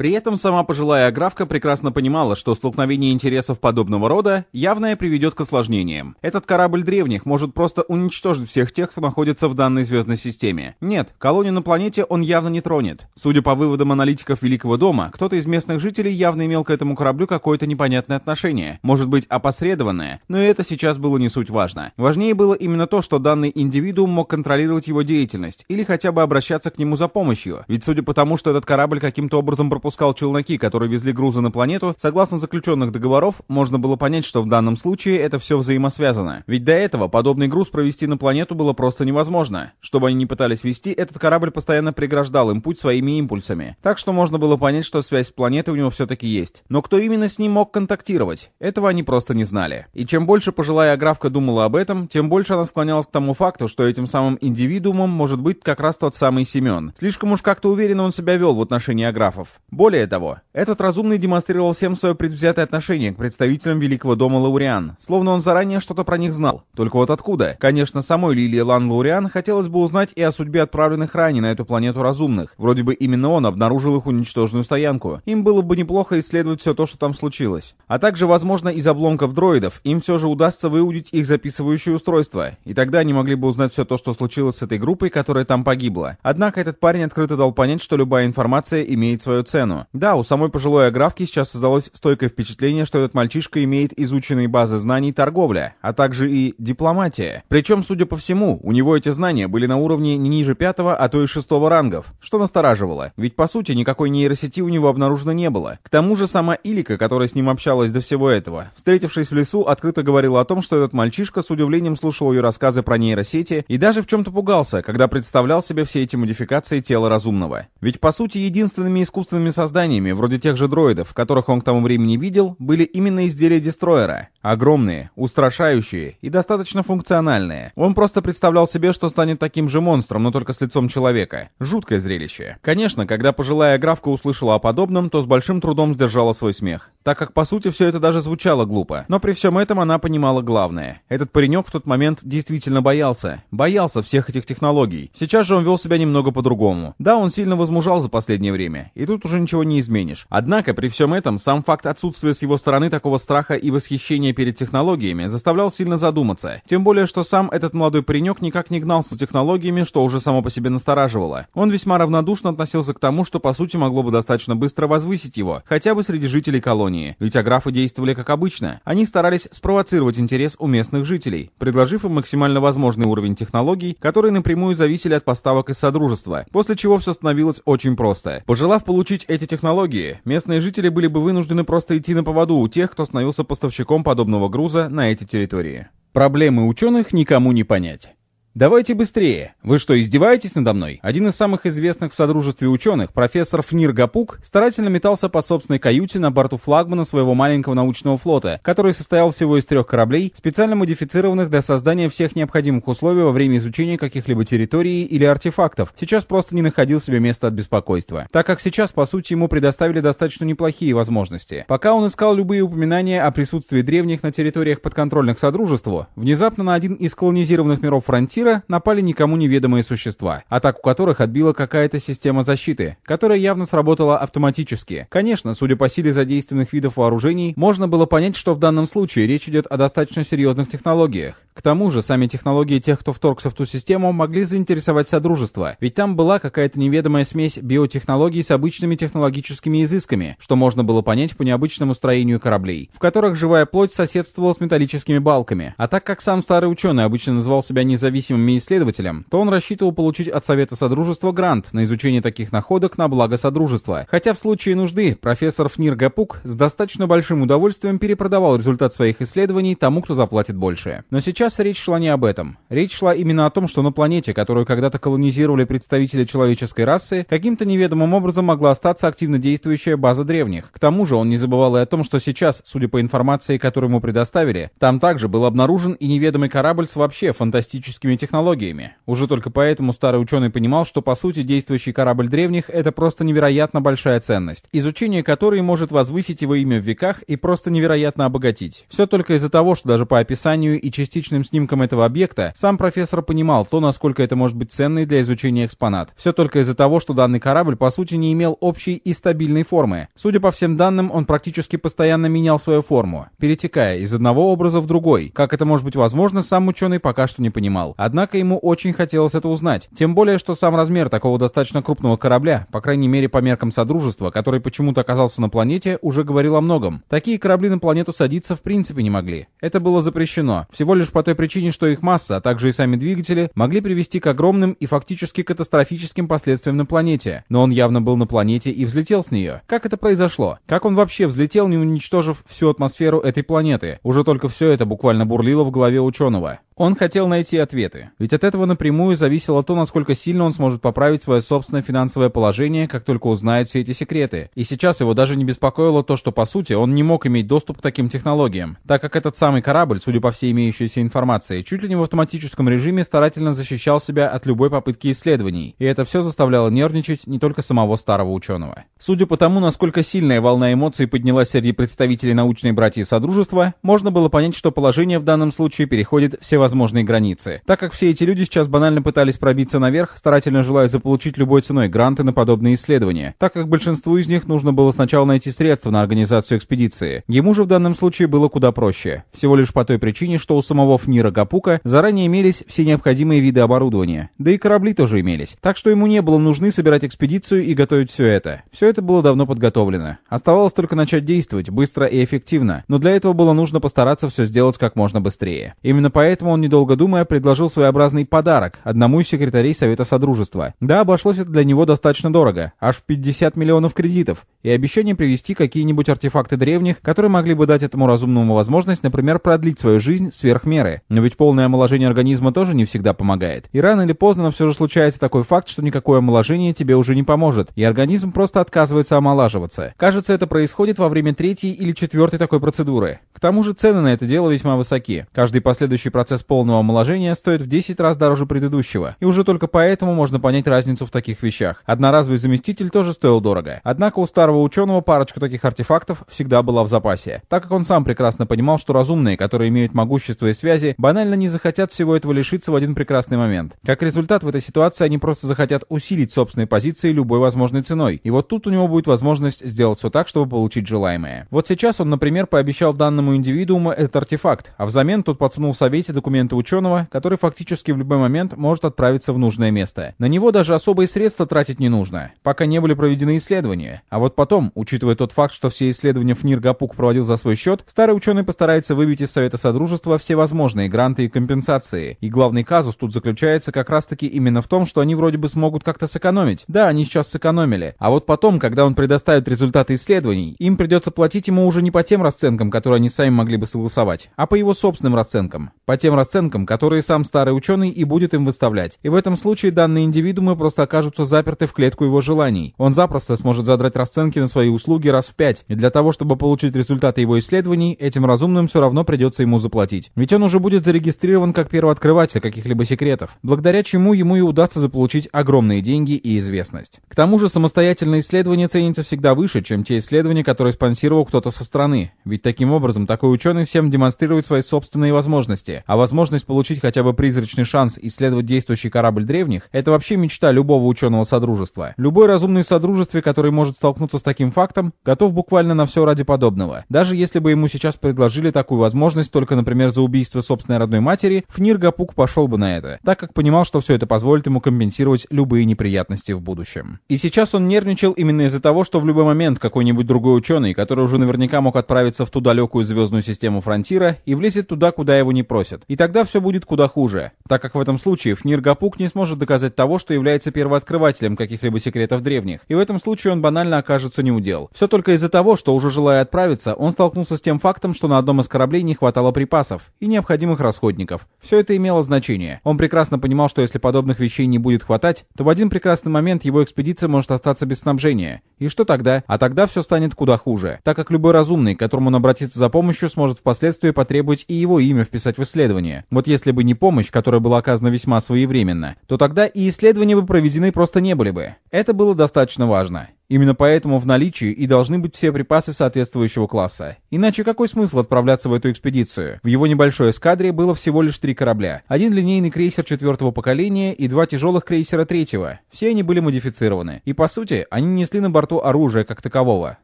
При этом сама пожилая аграфка прекрасно понимала, что столкновение интересов подобного рода явное приведет к осложнениям. Этот корабль древних может просто уничтожить всех тех, кто находится в данной звездной системе. Нет, колонию на планете он явно не тронет. Судя по выводам аналитиков Великого дома, кто-то из местных жителей явно имел к этому кораблю какое-то непонятное отношение. Может быть, опосредованное, но это сейчас было не суть важно. Важнее было именно то, что данный индивидуум мог контролировать его деятельность или хотя бы обращаться к нему за помощью. Ведь судя по тому, что этот корабль каким-то образом пропускал пропускал челноки, которые везли грузы на планету, согласно заключенных договоров, можно было понять, что в данном случае это все взаимосвязано. Ведь до этого подобный груз провести на планету было просто невозможно. Чтобы они не пытались вести, этот корабль постоянно преграждал им путь своими импульсами. Так что можно было понять, что связь с планетой у него все-таки есть. Но кто именно с ним мог контактировать? Этого они просто не знали. И чем больше пожилая аграфка думала об этом, тем больше она склонялась к тому факту, что этим самым индивидуумом может быть как раз тот самый Семен. Слишком уж как-то уверенно он себя вел в отношении аграфов. Более того, этот разумный демонстрировал всем свое предвзятое отношение к представителям Великого дома Лауриан, словно он заранее что-то про них знал. Только вот откуда? Конечно, самой Лилии Лан Лауриан хотелось бы узнать и о судьбе отправленных ранее на эту планету разумных. Вроде бы именно он обнаружил их уничтоженную стоянку. Им было бы неплохо исследовать все то, что там случилось. А также, возможно, из обломков дроидов им все же удастся выудить их записывающее устройство. И тогда они могли бы узнать все то, что случилось с этой группой, которая там погибла. Однако этот парень открыто дал понять, что любая информация имеет свою цену цену. Да, у самой пожилой аграфки сейчас создалось стойкое впечатление, что этот мальчишка имеет изученные базы знаний торговля, а также и дипломатия. Причем, судя по всему, у него эти знания были на уровне не ниже пятого, а то и шестого рангов, что настораживало. Ведь, по сути, никакой нейросети у него обнаружено не было. К тому же сама Илика, которая с ним общалась до всего этого, встретившись в лесу, открыто говорила о том, что этот мальчишка с удивлением слушал ее рассказы про нейросети и даже в чем-то пугался, когда представлял себе все эти модификации тела разумного. Ведь, по сути, единственными искусственными созданиями, вроде тех же дроидов, которых он к тому времени видел, были именно изделия Дестройера. Огромные, устрашающие и достаточно функциональные. Он просто представлял себе, что станет таким же монстром, но только с лицом человека. Жуткое зрелище. Конечно, когда пожилая графка услышала о подобном, то с большим трудом сдержала свой смех. Так как, по сути, все это даже звучало глупо. Но при всем этом она понимала главное. Этот паренек в тот момент действительно боялся. Боялся всех этих технологий. Сейчас же он вел себя немного по-другому. Да, он сильно возмужал за последнее время. И тут уже ничего не изменишь. Однако, при всем этом, сам факт отсутствия с его стороны такого страха и восхищения перед технологиями заставлял сильно задуматься. Тем более, что сам этот молодой паренек никак не гнался технологиями, что уже само по себе настораживало. Он весьма равнодушно относился к тому, что по сути могло бы достаточно быстро возвысить его, хотя бы среди жителей колонии. Ведь аграфы действовали как обычно. Они старались спровоцировать интерес у местных жителей, предложив им максимально возможный уровень технологий, которые напрямую зависели от поставок из Содружества, после чего все становилось очень просто. Пожелав получить эти технологии, местные жители были бы вынуждены просто идти на поводу у тех, кто становился поставщиком подобного груза на эти территории. Проблемы ученых никому не понять. «Давайте быстрее! Вы что, издеваетесь надо мной?» Один из самых известных в Содружестве ученых, профессор Фнир Гапук, старательно метался по собственной каюте на борту флагмана своего маленького научного флота, который состоял всего из трех кораблей, специально модифицированных для создания всех необходимых условий во время изучения каких-либо территорий или артефактов. Сейчас просто не находил себе места от беспокойства. Так как сейчас, по сути, ему предоставили достаточно неплохие возможности. Пока он искал любые упоминания о присутствии древних на территориях подконтрольных Содружеству, внезапно на один из колонизированных миров Фронтир квартира напали никому неведомые существа, атаку которых отбила какая-то система защиты, которая явно сработала автоматически. Конечно, судя по силе задействованных видов вооружений, можно было понять, что в данном случае речь идет о достаточно серьезных технологиях. К тому же, сами технологии тех, кто вторгся в ту систему, могли заинтересовать Содружество, ведь там была какая-то неведомая смесь биотехнологий с обычными технологическими изысками, что можно было понять по необычному строению кораблей, в которых живая плоть соседствовала с металлическими балками. А так как сам старый ученый обычно называл себя независимым независимым исследователем, то он рассчитывал получить от Совета Содружества грант на изучение таких находок на благо Содружества. Хотя в случае нужды профессор Фнир Гапук с достаточно большим удовольствием перепродавал результат своих исследований тому, кто заплатит больше. Но сейчас речь шла не об этом. Речь шла именно о том, что на планете, которую когда-то колонизировали представители человеческой расы, каким-то неведомым образом могла остаться активно действующая база древних. К тому же он не забывал и о том, что сейчас, судя по информации, которую ему предоставили, там также был обнаружен и неведомый корабль с вообще фантастическими технологиями. Уже только поэтому старый ученый понимал, что по сути действующий корабль древних — это просто невероятно большая ценность, изучение которой может возвысить его имя в веках и просто невероятно обогатить. Все только из-за того, что даже по описанию и частичным снимкам этого объекта сам профессор понимал то, насколько это может быть ценный для изучения экспонат. Все только из-за того, что данный корабль по сути не имел общей и стабильной формы. Судя по всем данным, он практически постоянно менял свою форму, перетекая из одного образа в другой. Как это может быть возможно, сам ученый пока что не понимал. Однако ему очень хотелось это узнать. Тем более, что сам размер такого достаточно крупного корабля, по крайней мере по меркам Содружества, который почему-то оказался на планете, уже говорил о многом. Такие корабли на планету садиться в принципе не могли. Это было запрещено. Всего лишь по той причине, что их масса, а также и сами двигатели, могли привести к огромным и фактически катастрофическим последствиям на планете. Но он явно был на планете и взлетел с нее. Как это произошло? Как он вообще взлетел, не уничтожив всю атмосферу этой планеты? Уже только все это буквально бурлило в голове ученого. Он хотел найти ответы, ведь от этого напрямую зависело то, насколько сильно он сможет поправить свое собственное финансовое положение, как только узнает все эти секреты. И сейчас его даже не беспокоило то, что по сути он не мог иметь доступ к таким технологиям, так как этот самый корабль, судя по всей имеющейся информации, чуть ли не в автоматическом режиме старательно защищал себя от любой попытки исследований, и это все заставляло нервничать не только самого старого ученого. Судя по тому, насколько сильная волна эмоций поднялась среди представителей научной братьи Содружества, можно было понять, что положение в данном случае переходит все возможные возможные границы. Так как все эти люди сейчас банально пытались пробиться наверх, старательно желая заполучить любой ценой гранты на подобные исследования, так как большинству из них нужно было сначала найти средства на организацию экспедиции. Ему же в данном случае было куда проще. Всего лишь по той причине, что у самого Фнира Гапука заранее имелись все необходимые виды оборудования. Да и корабли тоже имелись. Так что ему не было нужны собирать экспедицию и готовить все это. Все это было давно подготовлено. Оставалось только начать действовать быстро и эффективно, но для этого было нужно постараться все сделать как можно быстрее. Именно поэтому он недолго думая, предложил своеобразный подарок одному из секретарей Совета Содружества. Да, обошлось это для него достаточно дорого, аж в 50 миллионов кредитов, и обещание привести какие-нибудь артефакты древних, которые могли бы дать этому разумному возможность, например, продлить свою жизнь сверх меры. Но ведь полное омоложение организма тоже не всегда помогает. И рано или поздно, но все же случается такой факт, что никакое омоложение тебе уже не поможет, и организм просто отказывается омолаживаться. Кажется, это происходит во время третьей или четвертой такой процедуры. К тому же цены на это дело весьма высоки. Каждый последующий процесс полного омоложения стоит в 10 раз дороже предыдущего, и уже только поэтому можно понять разницу в таких вещах. Одноразовый заместитель тоже стоил дорого. Однако у старого ученого парочка таких артефактов всегда была в запасе, так как он сам прекрасно понимал, что разумные, которые имеют могущество и связи, банально не захотят всего этого лишиться в один прекрасный момент. Как результат, в этой ситуации они просто захотят усилить собственные позиции любой возможной ценой. И вот тут у него будет возможность сделать все так, чтобы получить желаемое. Вот сейчас он, например, пообещал данному индивидууму этот артефакт, а взамен тот подсунул в совете документ документы ученого, который фактически в любой момент может отправиться в нужное место. На него даже особые средства тратить не нужно, пока не были проведены исследования. А вот потом, учитывая тот факт, что все исследования ФНИР Гапук проводил за свой счет, старый ученый постарается выбить из Совета Содружества все возможные гранты и компенсации. И главный казус тут заключается как раз-таки именно в том, что они вроде бы смогут как-то сэкономить. Да, они сейчас сэкономили. А вот потом, когда он предоставит результаты исследований, им придется платить ему уже не по тем расценкам, которые они сами могли бы согласовать, а по его собственным расценкам. По тем расценкам, которые сам старый ученый и будет им выставлять. И в этом случае данные индивидуумы просто окажутся заперты в клетку его желаний. Он запросто сможет задрать расценки на свои услуги раз в пять. И для того, чтобы получить результаты его исследований, этим разумным все равно придется ему заплатить. Ведь он уже будет зарегистрирован как первооткрыватель каких-либо секретов, благодаря чему ему и удастся заполучить огромные деньги и известность. К тому же самостоятельное исследование ценится всегда выше, чем те исследования, которые спонсировал кто-то со стороны. Ведь таким образом такой ученый всем демонстрирует свои собственные возможности, а возможности возможность получить хотя бы призрачный шанс исследовать действующий корабль древних — это вообще мечта любого ученого Содружества. Любой разумный в Содружестве, который может столкнуться с таким фактом, готов буквально на все ради подобного. Даже если бы ему сейчас предложили такую возможность только, например, за убийство собственной родной матери, Фнир Гапук пошел бы на это, так как понимал, что все это позволит ему компенсировать любые неприятности в будущем. И сейчас он нервничал именно из-за того, что в любой момент какой-нибудь другой ученый, который уже наверняка мог отправиться в ту далекую звездную систему Фронтира и влезет туда, куда его не просят. И тогда все будет куда хуже, так как в этом случае Фнир Гапук не сможет доказать того, что является первооткрывателем каких-либо секретов древних, и в этом случае он банально окажется кажется, не удел. Все только из-за того, что уже желая отправиться, он столкнулся с тем фактом, что на одном из кораблей не хватало припасов и необходимых расходников. Все это имело значение. Он прекрасно понимал, что если подобных вещей не будет хватать, то в один прекрасный момент его экспедиция может остаться без снабжения. И что тогда? А тогда все станет куда хуже, так как любой разумный, к которому он обратится за помощью, сможет впоследствии потребовать и его имя вписать в исследование. Вот если бы не помощь, которая была оказана весьма своевременно, то тогда и исследования бы проведены просто не были бы. Это было достаточно важно. Именно поэтому в наличии и должны быть все припасы соответствующего класса. Иначе какой смысл отправляться в эту экспедицию? В его небольшой эскадре было всего лишь три корабля. Один линейный крейсер четвертого поколения и два тяжелых крейсера третьего. Все они были модифицированы. И по сути, они несли на борту оружие как такового,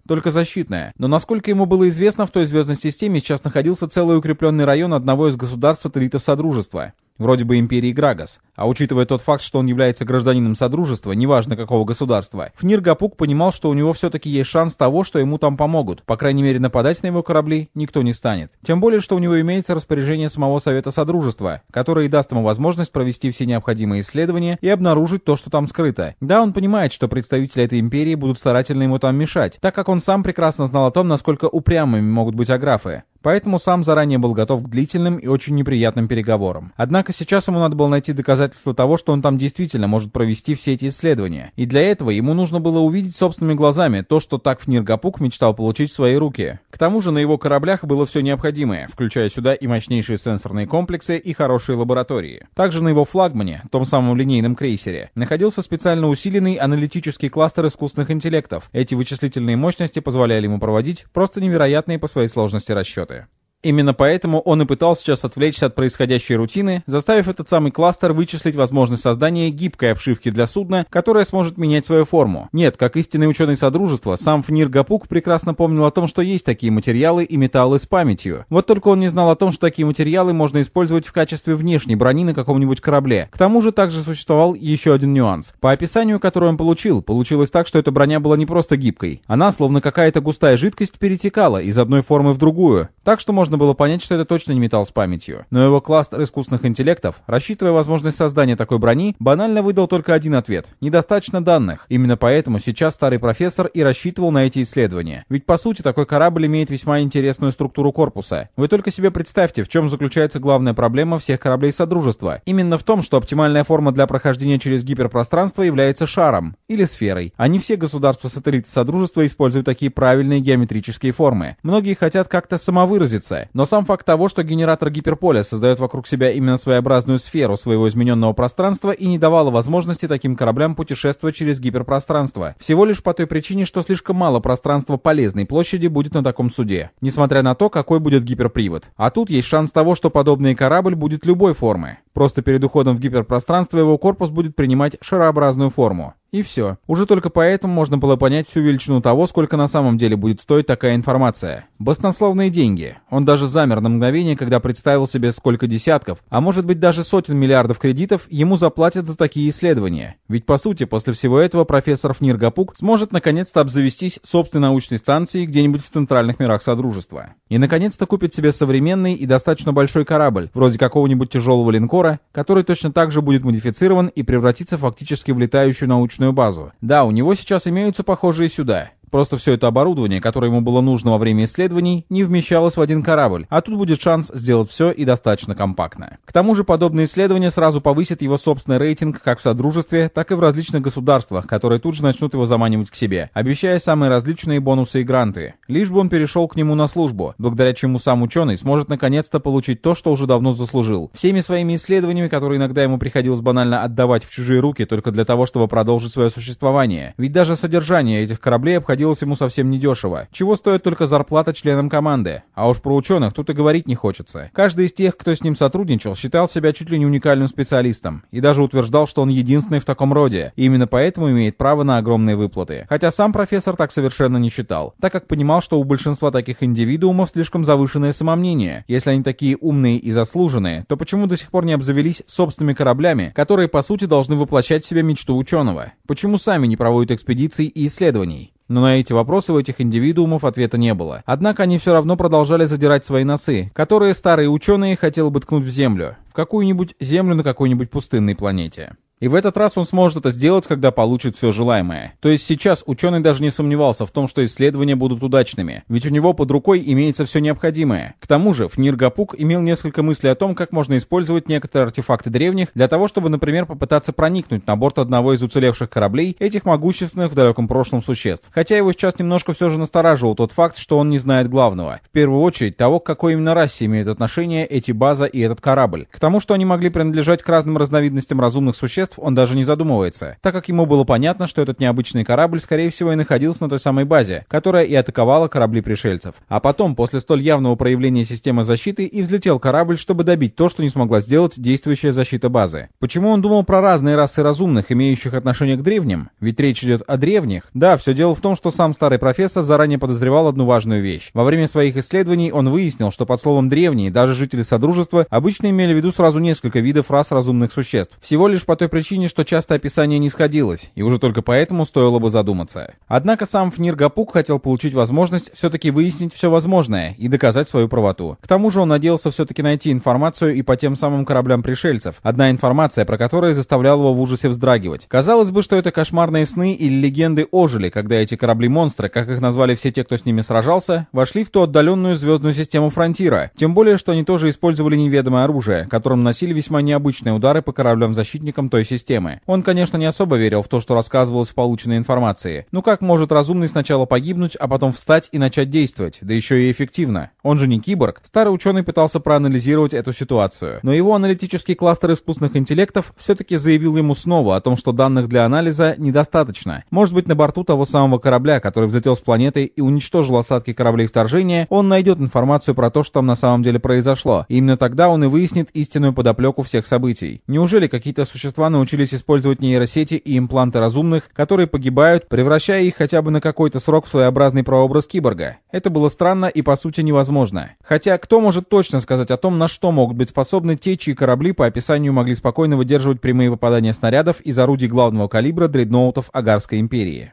только защитное. Но насколько ему было известно, в той звездной системе сейчас находился целый укрепленный район одного из государств-сателлитов Содружества вроде бы империи Грагас. А учитывая тот факт, что он является гражданином Содружества, неважно какого государства, Фнир Гапук понимал, что у него все-таки есть шанс того, что ему там помогут. По крайней мере, нападать на его корабли никто не станет. Тем более, что у него имеется распоряжение самого Совета Содружества, которое и даст ему возможность провести все необходимые исследования и обнаружить то, что там скрыто. Да, он понимает, что представители этой империи будут старательно ему там мешать, так как он сам прекрасно знал о том, насколько упрямыми могут быть аграфы поэтому сам заранее был готов к длительным и очень неприятным переговорам. Однако сейчас ему надо было найти доказательства того, что он там действительно может провести все эти исследования. И для этого ему нужно было увидеть собственными глазами то, что так Фниргапук мечтал получить в свои руки. К тому же на его кораблях было все необходимое, включая сюда и мощнейшие сенсорные комплексы и хорошие лаборатории. Также на его флагмане, том самом линейном крейсере, находился специально усиленный аналитический кластер искусственных интеллектов. Эти вычислительные мощности позволяли ему проводить просто невероятные по своей сложности расчеты. there. Именно поэтому он и пытался сейчас отвлечься от происходящей рутины, заставив этот самый кластер вычислить возможность создания гибкой обшивки для судна, которая сможет менять свою форму. Нет, как истинный ученый Содружества, сам Фнир Гапук прекрасно помнил о том, что есть такие материалы и металлы с памятью. Вот только он не знал о том, что такие материалы можно использовать в качестве внешней брони на каком-нибудь корабле. К тому же также существовал еще один нюанс. По описанию, которое он получил, получилось так, что эта броня была не просто гибкой. Она, словно какая-то густая жидкость, перетекала из одной формы в другую. Так что можно можно было понять, что это точно не металл с памятью. Но его кластер искусственных интеллектов, рассчитывая возможность создания такой брони, банально выдал только один ответ. Недостаточно данных. Именно поэтому сейчас старый профессор и рассчитывал на эти исследования. Ведь по сути такой корабль имеет весьма интересную структуру корпуса. Вы только себе представьте, в чем заключается главная проблема всех кораблей Содружества. Именно в том, что оптимальная форма для прохождения через гиперпространство является шаром или сферой. Не все государства-сателлиты Содружества используют такие правильные геометрические формы. Многие хотят как-то самовыразиться, но сам факт того, что генератор гиперполя создает вокруг себя именно своеобразную сферу своего измененного пространства и не давало возможности таким кораблям путешествовать через гиперпространство. Всего лишь по той причине, что слишком мало пространства полезной площади будет на таком суде, несмотря на то, какой будет гиперпривод. А тут есть шанс того, что подобный корабль будет любой формы. Просто перед уходом в гиперпространство его корпус будет принимать шарообразную форму. И все. Уже только поэтому можно было понять всю величину того, сколько на самом деле будет стоить такая информация. Баснословные деньги. Он даже замер на мгновение, когда представил себе, сколько десятков, а может быть даже сотен миллиардов кредитов ему заплатят за такие исследования. Ведь по сути, после всего этого профессор Фнир Гапук сможет наконец-то обзавестись собственной научной станцией где-нибудь в центральных мирах Содружества. И наконец-то купит себе современный и достаточно большой корабль, вроде какого-нибудь тяжелого линкора, который точно так же будет модифицирован и превратится фактически в летающую научную базу. Да, у него сейчас имеются похожие сюда. Просто все это оборудование, которое ему было нужно во время исследований, не вмещалось в один корабль, а тут будет шанс сделать все и достаточно компактно. К тому же подобные исследования сразу повысят его собственный рейтинг как в Содружестве, так и в различных государствах, которые тут же начнут его заманивать к себе, обещая самые различные бонусы и гранты. Лишь бы он перешел к нему на службу, благодаря чему сам ученый сможет наконец-то получить то, что уже давно заслужил. Всеми своими исследованиями, которые иногда ему приходилось банально отдавать в чужие руки только для того, чтобы продолжить свое существование. Ведь даже содержание этих кораблей обходилось обходилось ему совсем недешево. Чего стоит только зарплата членам команды? А уж про ученых тут и говорить не хочется. Каждый из тех, кто с ним сотрудничал, считал себя чуть ли не уникальным специалистом. И даже утверждал, что он единственный в таком роде. И именно поэтому имеет право на огромные выплаты. Хотя сам профессор так совершенно не считал. Так как понимал, что у большинства таких индивидуумов слишком завышенное самомнение. Если они такие умные и заслуженные, то почему до сих пор не обзавелись собственными кораблями, которые по сути должны воплощать в себе мечту ученого? Почему сами не проводят экспедиций и исследований? Но на эти вопросы у этих индивидуумов ответа не было. Однако они все равно продолжали задирать свои носы, которые старые ученые хотели бы ткнуть в землю, в какую-нибудь землю на какой-нибудь пустынной планете. И в этот раз он сможет это сделать, когда получит все желаемое. То есть сейчас ученый даже не сомневался в том, что исследования будут удачными, ведь у него под рукой имеется все необходимое. К тому же, Фнир Гапук имел несколько мыслей о том, как можно использовать некоторые артефакты древних для того, чтобы, например, попытаться проникнуть на борт одного из уцелевших кораблей этих могущественных в далеком прошлом существ. Хотя его сейчас немножко все же настораживал тот факт, что он не знает главного. В первую очередь того, к какой именно расе имеют отношение эти база и этот корабль. К тому, что они могли принадлежать к разным разновидностям разумных существ, он даже не задумывается, так как ему было понятно, что этот необычный корабль, скорее всего, и находился на той самой базе, которая и атаковала корабли пришельцев. А потом, после столь явного проявления системы защиты, и взлетел корабль, чтобы добить то, что не смогла сделать действующая защита базы. Почему он думал про разные расы разумных, имеющих отношение к древним? Ведь речь идет о древних. Да, все дело в том, что сам старый профессор заранее подозревал одну важную вещь. Во время своих исследований он выяснил, что под словом «древние» даже жители Содружества обычно имели в виду сразу несколько видов рас разумных существ. Всего лишь по той причине, что часто описание не сходилось, и уже только поэтому стоило бы задуматься. Однако сам Фнир Гапук хотел получить возможность все-таки выяснить все возможное и доказать свою правоту. К тому же он надеялся все-таки найти информацию и по тем самым кораблям пришельцев, одна информация, про которую заставляла его в ужасе вздрагивать. Казалось бы, что это кошмарные сны или легенды ожили, когда эти корабли-монстры, как их назвали все те, кто с ними сражался, вошли в ту отдаленную звездную систему Фронтира. Тем более, что они тоже использовали неведомое оружие, которым носили весьма необычные удары по кораблям-защитникам той системы. Он, конечно, не особо верил в то, что рассказывалось в полученной информации. Ну как может разумный сначала погибнуть, а потом встать и начать действовать, да еще и эффективно? Он же не киборг. Старый ученый пытался проанализировать эту ситуацию. Но его аналитический кластер искусственных интеллектов все-таки заявил ему снова о том, что данных для анализа недостаточно. Может быть, на борту того самого корабля, который взлетел с планеты и уничтожил остатки кораблей вторжения, он найдет информацию про то, что там на самом деле произошло. И именно тогда он и выяснит истинную подоплеку всех событий. Неужели какие-то существа научились использовать нейросети и импланты разумных, которые погибают, превращая их хотя бы на какой-то срок в своеобразный прообраз киборга? Это было странно и по сути невозможно. Хотя кто может точно сказать о том, на что могут быть способны те, чьи корабли по описанию могли спокойно выдерживать прямые попадания снарядов из орудий главного калибра дредноутов Агарской империи?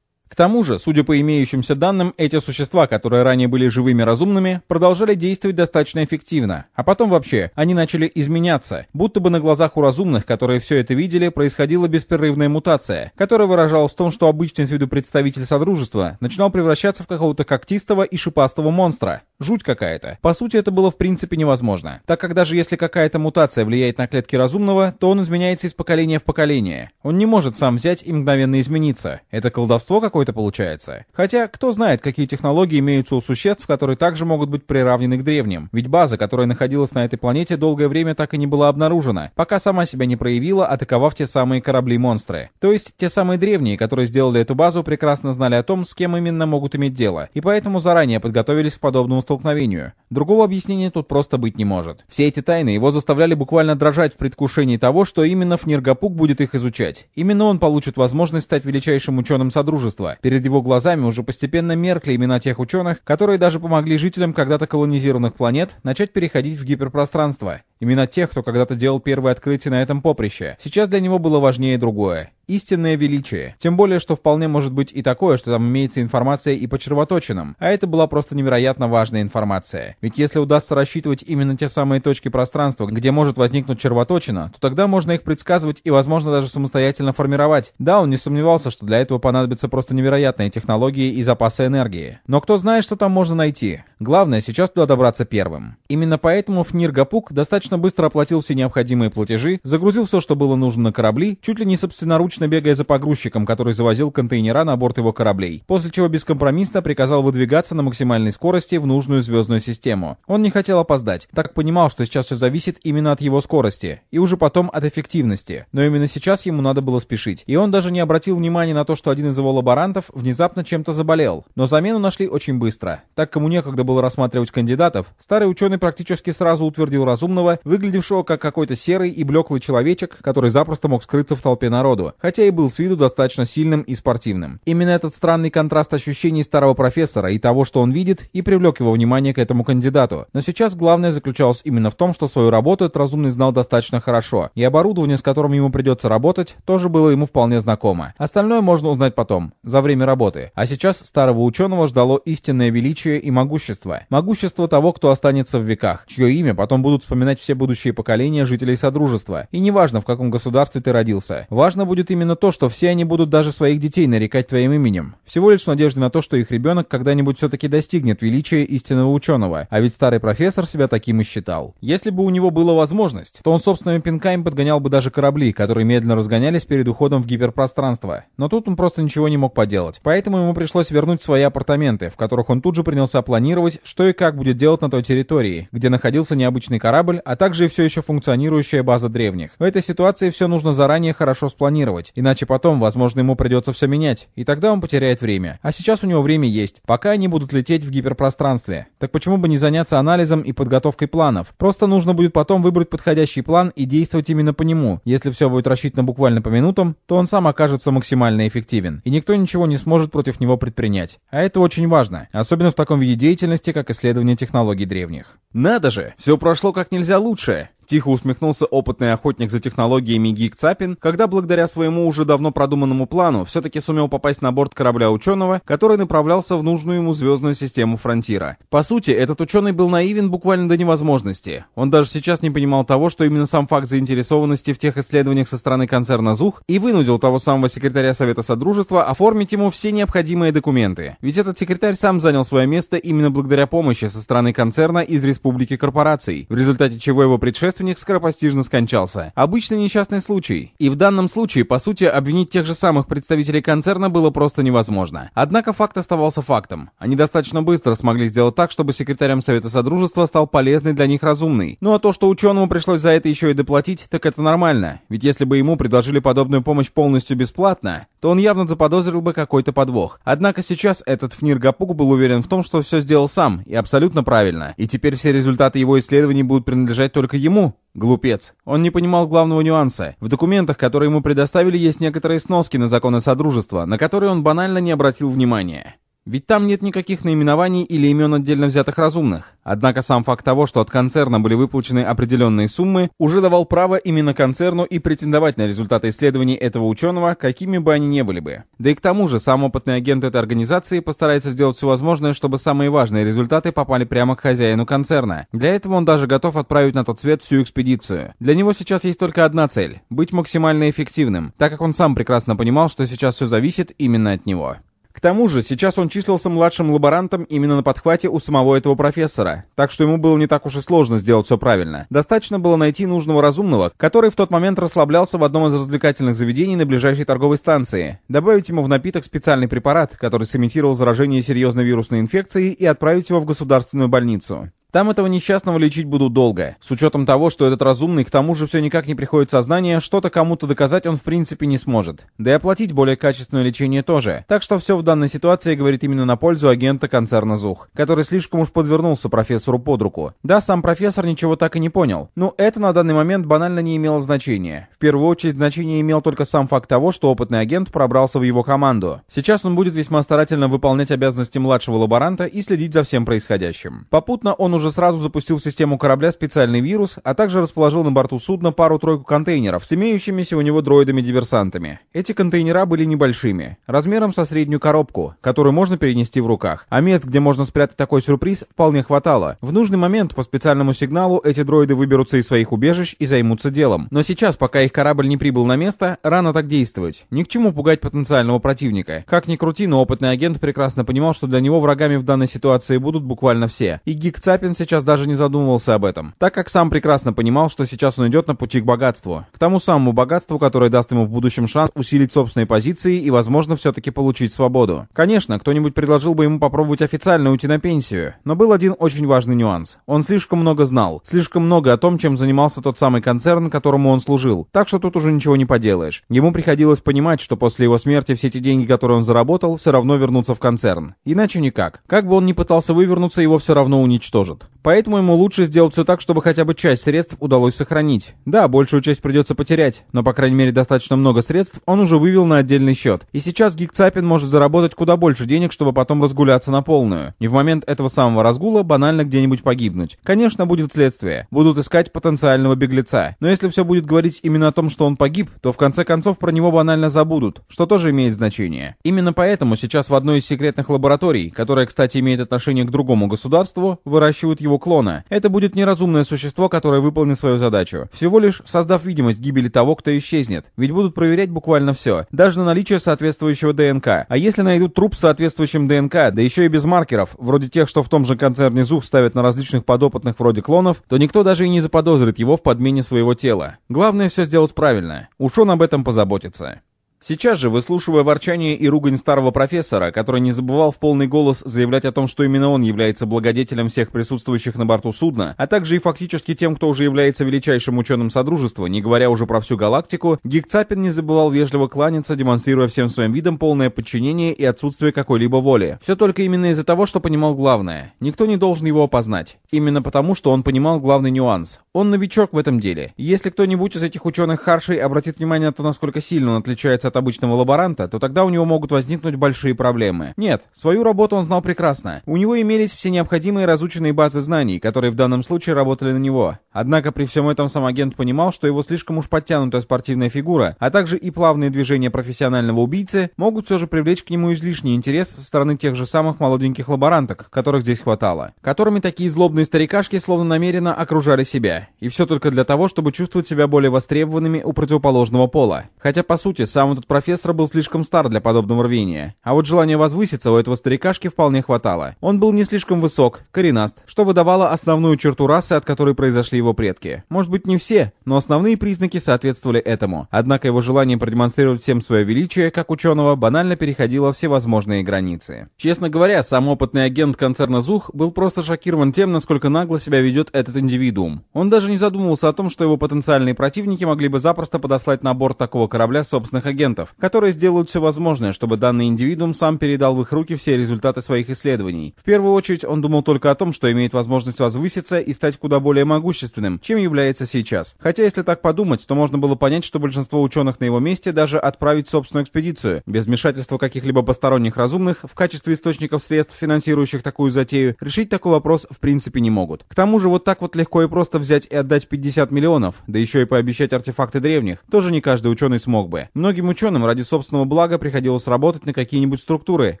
К тому же, судя по имеющимся данным, эти существа, которые ранее были живыми разумными, продолжали действовать достаточно эффективно. А потом вообще, они начали изменяться. Будто бы на глазах у разумных, которые все это видели, происходила беспрерывная мутация, которая выражалась в том, что обычный с виду представитель Содружества начинал превращаться в какого-то когтистого и шипастого монстра. Жуть какая-то. По сути, это было в принципе невозможно. Так как даже если какая-то мутация влияет на клетки разумного, то он изменяется из поколения в поколение. Он не может сам взять и мгновенно измениться. Это колдовство какое какой-то получается. Хотя, кто знает, какие технологии имеются у существ, которые также могут быть приравнены к древним. Ведь база, которая находилась на этой планете, долгое время так и не была обнаружена, пока сама себя не проявила, атаковав те самые корабли-монстры. То есть, те самые древние, которые сделали эту базу, прекрасно знали о том, с кем именно могут иметь дело, и поэтому заранее подготовились к подобному столкновению. Другого объяснения тут просто быть не может. Все эти тайны его заставляли буквально дрожать в предвкушении того, что именно Фниргапук будет их изучать. Именно он получит возможность стать величайшим ученым Содружества, искусства. Перед его глазами уже постепенно меркли имена тех ученых, которые даже помогли жителям когда-то колонизированных планет начать переходить в гиперпространство. Имена тех, кто когда-то делал первые открытия на этом поприще. Сейчас для него было важнее другое истинное величие. Тем более, что вполне может быть и такое, что там имеется информация и по червоточинам. А это была просто невероятно важная информация. Ведь если удастся рассчитывать именно те самые точки пространства, где может возникнуть червоточина, то тогда можно их предсказывать и, возможно, даже самостоятельно формировать. Да, он не сомневался, что для этого понадобятся просто невероятные технологии и запасы энергии. Но кто знает, что там можно найти? Главное сейчас туда добраться первым. Именно поэтому Фнир Гапук достаточно быстро оплатил все необходимые платежи, загрузил все, что было нужно на корабли, чуть ли не собственноручно бегая за погрузчиком, который завозил контейнера на борт его кораблей, после чего бескомпромиссно приказал выдвигаться на максимальной скорости в нужную звездную систему. Он не хотел опоздать, так понимал, что сейчас все зависит именно от его скорости, и уже потом от эффективности. Но именно сейчас ему надо было спешить, и он даже не обратил внимания на то, что один из его лаборантов внезапно чем-то заболел. Но замену нашли очень быстро. Так кому некогда было рассматривать кандидатов, старый ученый практически сразу утвердил разумного выглядевшего как какой-то серый и блеклый человечек, который запросто мог скрыться в толпе народу. Хотя и был с виду достаточно сильным и спортивным. Именно этот странный контраст ощущений старого профессора и того, что он видит, и привлек его внимание к этому кандидату. Но сейчас главное заключалось именно в том, что свою работу этот разумный знал достаточно хорошо, и оборудование, с которым ему придется работать, тоже было ему вполне знакомо. Остальное можно узнать потом, за время работы. А сейчас старого ученого ждало истинное величие и могущество. Могущество того, кто останется в веках, чье имя потом будут вспоминать все будущие поколения жителей Содружества. И неважно, в каком государстве ты родился. Важно будет именно то, что все они будут даже своих детей нарекать твоим именем. Всего лишь в надежде на то, что их ребенок когда-нибудь все-таки достигнет величия истинного ученого. А ведь старый профессор себя таким и считал. Если бы у него была возможность, то он собственными пинками подгонял бы даже корабли, которые медленно разгонялись перед уходом в гиперпространство. Но тут он просто ничего не мог поделать. Поэтому ему пришлось вернуть свои апартаменты, в которых он тут же принялся планировать, что и как будет делать на той территории, где находился необычный корабль, а также и все еще функционирующая база древних. В этой ситуации все нужно заранее хорошо спланировать, иначе потом, возможно, ему придется все менять, и тогда он потеряет время. А сейчас у него время есть, пока они будут лететь в гиперпространстве. Так почему бы не заняться анализом и подготовкой планов? Просто нужно будет потом выбрать подходящий план и действовать именно по нему. Если все будет рассчитано буквально по минутам, то он сам окажется максимально эффективен, и никто ничего не сможет против него предпринять. А это очень важно, особенно в таком виде деятельности, как исследование технологий древних. Надо же, все прошло как нельзя лучше. Тихо усмехнулся опытный охотник за технологиями Гик Цапин, когда благодаря своему уже давно продуманному плану все-таки сумел попасть на борт корабля ученого, который направлялся в нужную ему звездную систему Фронтира. По сути, этот ученый был наивен буквально до невозможности. Он даже сейчас не понимал того, что именно сам факт заинтересованности в тех исследованиях со стороны концерна ЗУХ и вынудил того самого секретаря Совета Содружества оформить ему все необходимые документы. Ведь этот секретарь сам занял свое место именно благодаря помощи со стороны концерна из Республики Корпораций, в результате чего его предшественник предшественник скоропостижно скончался. Обычный несчастный случай. И в данном случае, по сути, обвинить тех же самых представителей концерна было просто невозможно. Однако факт оставался фактом. Они достаточно быстро смогли сделать так, чтобы секретарем Совета Содружества стал полезный для них разумный. Ну а то, что ученому пришлось за это еще и доплатить, так это нормально. Ведь если бы ему предложили подобную помощь полностью бесплатно, то он явно заподозрил бы какой-то подвох. Однако сейчас этот Фнир Гапук был уверен в том, что все сделал сам, и абсолютно правильно. И теперь все результаты его исследований будут принадлежать только ему, Глупец. Он не понимал главного нюанса. В документах, которые ему предоставили, есть некоторые сноски на законы Содружества, на которые он банально не обратил внимания. Ведь там нет никаких наименований или имен отдельно взятых разумных. Однако сам факт того, что от концерна были выплачены определенные суммы, уже давал право именно концерну и претендовать на результаты исследований этого ученого, какими бы они ни были бы. Да и к тому же, сам опытный агент этой организации постарается сделать все возможное, чтобы самые важные результаты попали прямо к хозяину концерна. Для этого он даже готов отправить на тот свет всю экспедицию. Для него сейчас есть только одна цель — быть максимально эффективным, так как он сам прекрасно понимал, что сейчас все зависит именно от него. К тому же, сейчас он числился младшим лаборантом именно на подхвате у самого этого профессора, так что ему было не так уж и сложно сделать все правильно. Достаточно было найти нужного разумного, который в тот момент расслаблялся в одном из развлекательных заведений на ближайшей торговой станции, добавить ему в напиток специальный препарат, который сымитировал заражение серьезной вирусной инфекцией и отправить его в государственную больницу. Там этого несчастного лечить будут долго. С учетом того, что этот разумный к тому же все никак не приходит сознание, что-то кому-то доказать он в принципе не сможет. Да и оплатить более качественное лечение тоже. Так что все в данной ситуации говорит именно на пользу агента концерна ЗУХ, который слишком уж подвернулся профессору под руку. Да, сам профессор ничего так и не понял. Но это на данный момент банально не имело значения. В первую очередь значение имел только сам факт того, что опытный агент пробрался в его команду. Сейчас он будет весьма старательно выполнять обязанности младшего лаборанта и следить за всем происходящим. Попутно он уже же сразу запустил в систему корабля специальный вирус, а также расположил на борту судна пару-тройку контейнеров с имеющимися у него дроидами-диверсантами. Эти контейнера были небольшими, размером со среднюю коробку, которую можно перенести в руках, а мест, где можно спрятать такой сюрприз, вполне хватало. В нужный момент по специальному сигналу эти дроиды выберутся из своих убежищ и займутся делом. Но сейчас, пока их корабль не прибыл на место, рано так действовать. Ни к чему пугать потенциального противника. Как ни крути, но опытный агент прекрасно понимал, что для него врагами в данной ситуации будут буквально все. И Гик Цапин сейчас даже не задумывался об этом, так как сам прекрасно понимал, что сейчас он идет на пути к богатству. К тому самому богатству, которое даст ему в будущем шанс усилить собственные позиции и, возможно, все-таки получить свободу. Конечно, кто-нибудь предложил бы ему попробовать официально уйти на пенсию, но был один очень важный нюанс. Он слишком много знал, слишком много о том, чем занимался тот самый концерн, которому он служил, так что тут уже ничего не поделаешь. Ему приходилось понимать, что после его смерти все эти деньги, которые он заработал, все равно вернутся в концерн. Иначе никак. Как бы он ни пытался вывернуться, его все равно уничтожат. Сможет. Поэтому ему лучше сделать все так, чтобы хотя бы часть средств удалось сохранить. Да, большую часть придется потерять, но по крайней мере достаточно много средств он уже вывел на отдельный счет. И сейчас Гигцапин может заработать куда больше денег, чтобы потом разгуляться на полную. И в момент этого самого разгула банально где-нибудь погибнуть. Конечно, будет следствие. Будут искать потенциального беглеца. Но если все будет говорить именно о том, что он погиб, то в конце концов про него банально забудут, что тоже имеет значение. Именно поэтому сейчас в одной из секретных лабораторий, которая, кстати, имеет отношение к другому государству, выращивают его клона. Это будет неразумное существо, которое выполнит свою задачу. Всего лишь создав видимость гибели того, кто исчезнет. Ведь будут проверять буквально все. Даже на наличие соответствующего ДНК. А если найдут труп с соответствующим ДНК, да еще и без маркеров, вроде тех, что в том же концерне ЗУХ ставят на различных подопытных вроде клонов, то никто даже и не заподозрит его в подмене своего тела. Главное все сделать правильно. Уж он об этом позаботится. Сейчас же, выслушивая ворчание и ругань старого профессора, который не забывал в полный голос заявлять о том, что именно он является благодетелем всех присутствующих на борту судна, а также и фактически тем, кто уже является величайшим ученым Содружества, не говоря уже про всю галактику, Гигцапин не забывал вежливо кланяться, демонстрируя всем своим видом полное подчинение и отсутствие какой-либо воли. Все только именно из-за того, что понимал главное. Никто не должен его опознать. Именно потому, что он понимал главный нюанс. Он новичок в этом деле. Если кто-нибудь из этих ученых Харшей обратит внимание на то, насколько сильно он отличается от обычного лаборанта, то тогда у него могут возникнуть большие проблемы. Нет, свою работу он знал прекрасно. У него имелись все необходимые разученные базы знаний, которые в данном случае работали на него. Однако при всем этом сам агент понимал, что его слишком уж подтянутая спортивная фигура, а также и плавные движения профессионального убийцы могут все же привлечь к нему излишний интерес со стороны тех же самых молоденьких лаборанток, которых здесь хватало. Которыми такие злобные старикашки словно намеренно окружали себя. И все только для того, чтобы чувствовать себя более востребованными у противоположного пола. Хотя, по сути, сам этот профессор был слишком стар для подобного рвения. А вот желание возвыситься у этого старикашки вполне хватало. Он был не слишком высок, коренаст, что выдавало основную черту расы, от которой произошли его предки. Может быть, не все, но основные признаки соответствовали этому. Однако его желание продемонстрировать всем свое величие, как ученого, банально переходило все возможные границы. Честно говоря, сам опытный агент концерна ЗУХ был просто шокирован тем, насколько нагло себя ведет этот индивидуум. Он даже не задумывался о том, что его потенциальные противники могли бы запросто подослать на борт такого корабля собственных агентов, которые сделают все возможное, чтобы данный индивидуум сам передал в их руки все результаты своих исследований. В первую очередь он думал только о том, что имеет возможность возвыситься и стать куда более могущественным, чем является сейчас. Хотя если так подумать, то можно было понять, что большинство ученых на его месте даже отправить собственную экспедицию, без вмешательства каких-либо посторонних разумных, в качестве источников средств, финансирующих такую затею, решить такой вопрос в принципе не могут. К тому же вот так вот легко и просто взять и отдать 50 миллионов, да еще и пообещать артефакты древних, тоже не каждый ученый смог бы. Многим ученым ради собственного блага приходилось работать на какие-нибудь структуры,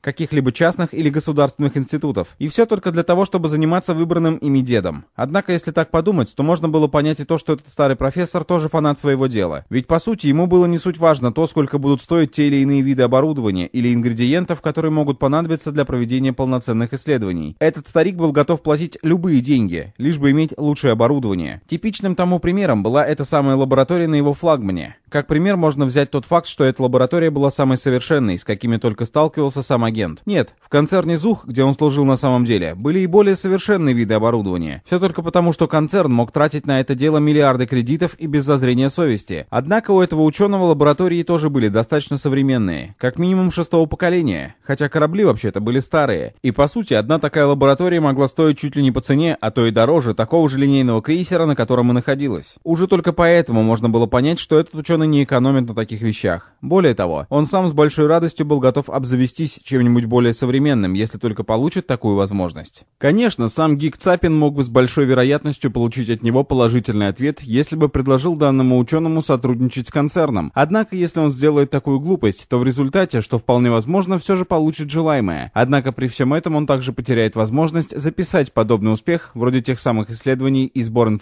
каких-либо частных или государственных институтов. И все только для того, чтобы заниматься выбранным ими дедом. Однако, если так подумать, то можно было понять и то, что этот старый профессор тоже фанат своего дела. Ведь, по сути, ему было не суть важно то, сколько будут стоить те или иные виды оборудования или ингредиентов, которые могут понадобиться для проведения полноценных исследований. Этот старик был готов платить любые деньги, лишь бы иметь лучшее оборудование. Типичным тому примером была эта самая лаборатория на его флагмане. Как пример можно взять тот факт, что эта лаборатория была самой совершенной, с какими только сталкивался сам агент. Нет, в концерне ЗУХ, где он служил на самом деле, были и более совершенные виды оборудования. Все только потому, что концерн мог тратить на это дело миллиарды кредитов и без зазрения совести. Однако у этого ученого лаборатории тоже были достаточно современные, как минимум шестого поколения, хотя корабли вообще-то были старые. И по сути, одна такая лаборатория могла стоить чуть ли не по цене, а то и дороже такого же линейного крейсера, на котором и находилась. Уже только поэтому можно было понять, что этот ученый не экономит на таких вещах. Более того, он сам с большой радостью был готов обзавестись чем-нибудь более современным, если только получит такую возможность. Конечно, сам Гик Цапин мог бы с большой вероятностью получить от него положительный ответ, если бы предложил данному ученому сотрудничать с концерном. Однако, если он сделает такую глупость, то в результате, что вполне возможно, все же получит желаемое. Однако при всем этом он также потеряет возможность записать подобный успех, вроде тех самых исследований и сбор информации,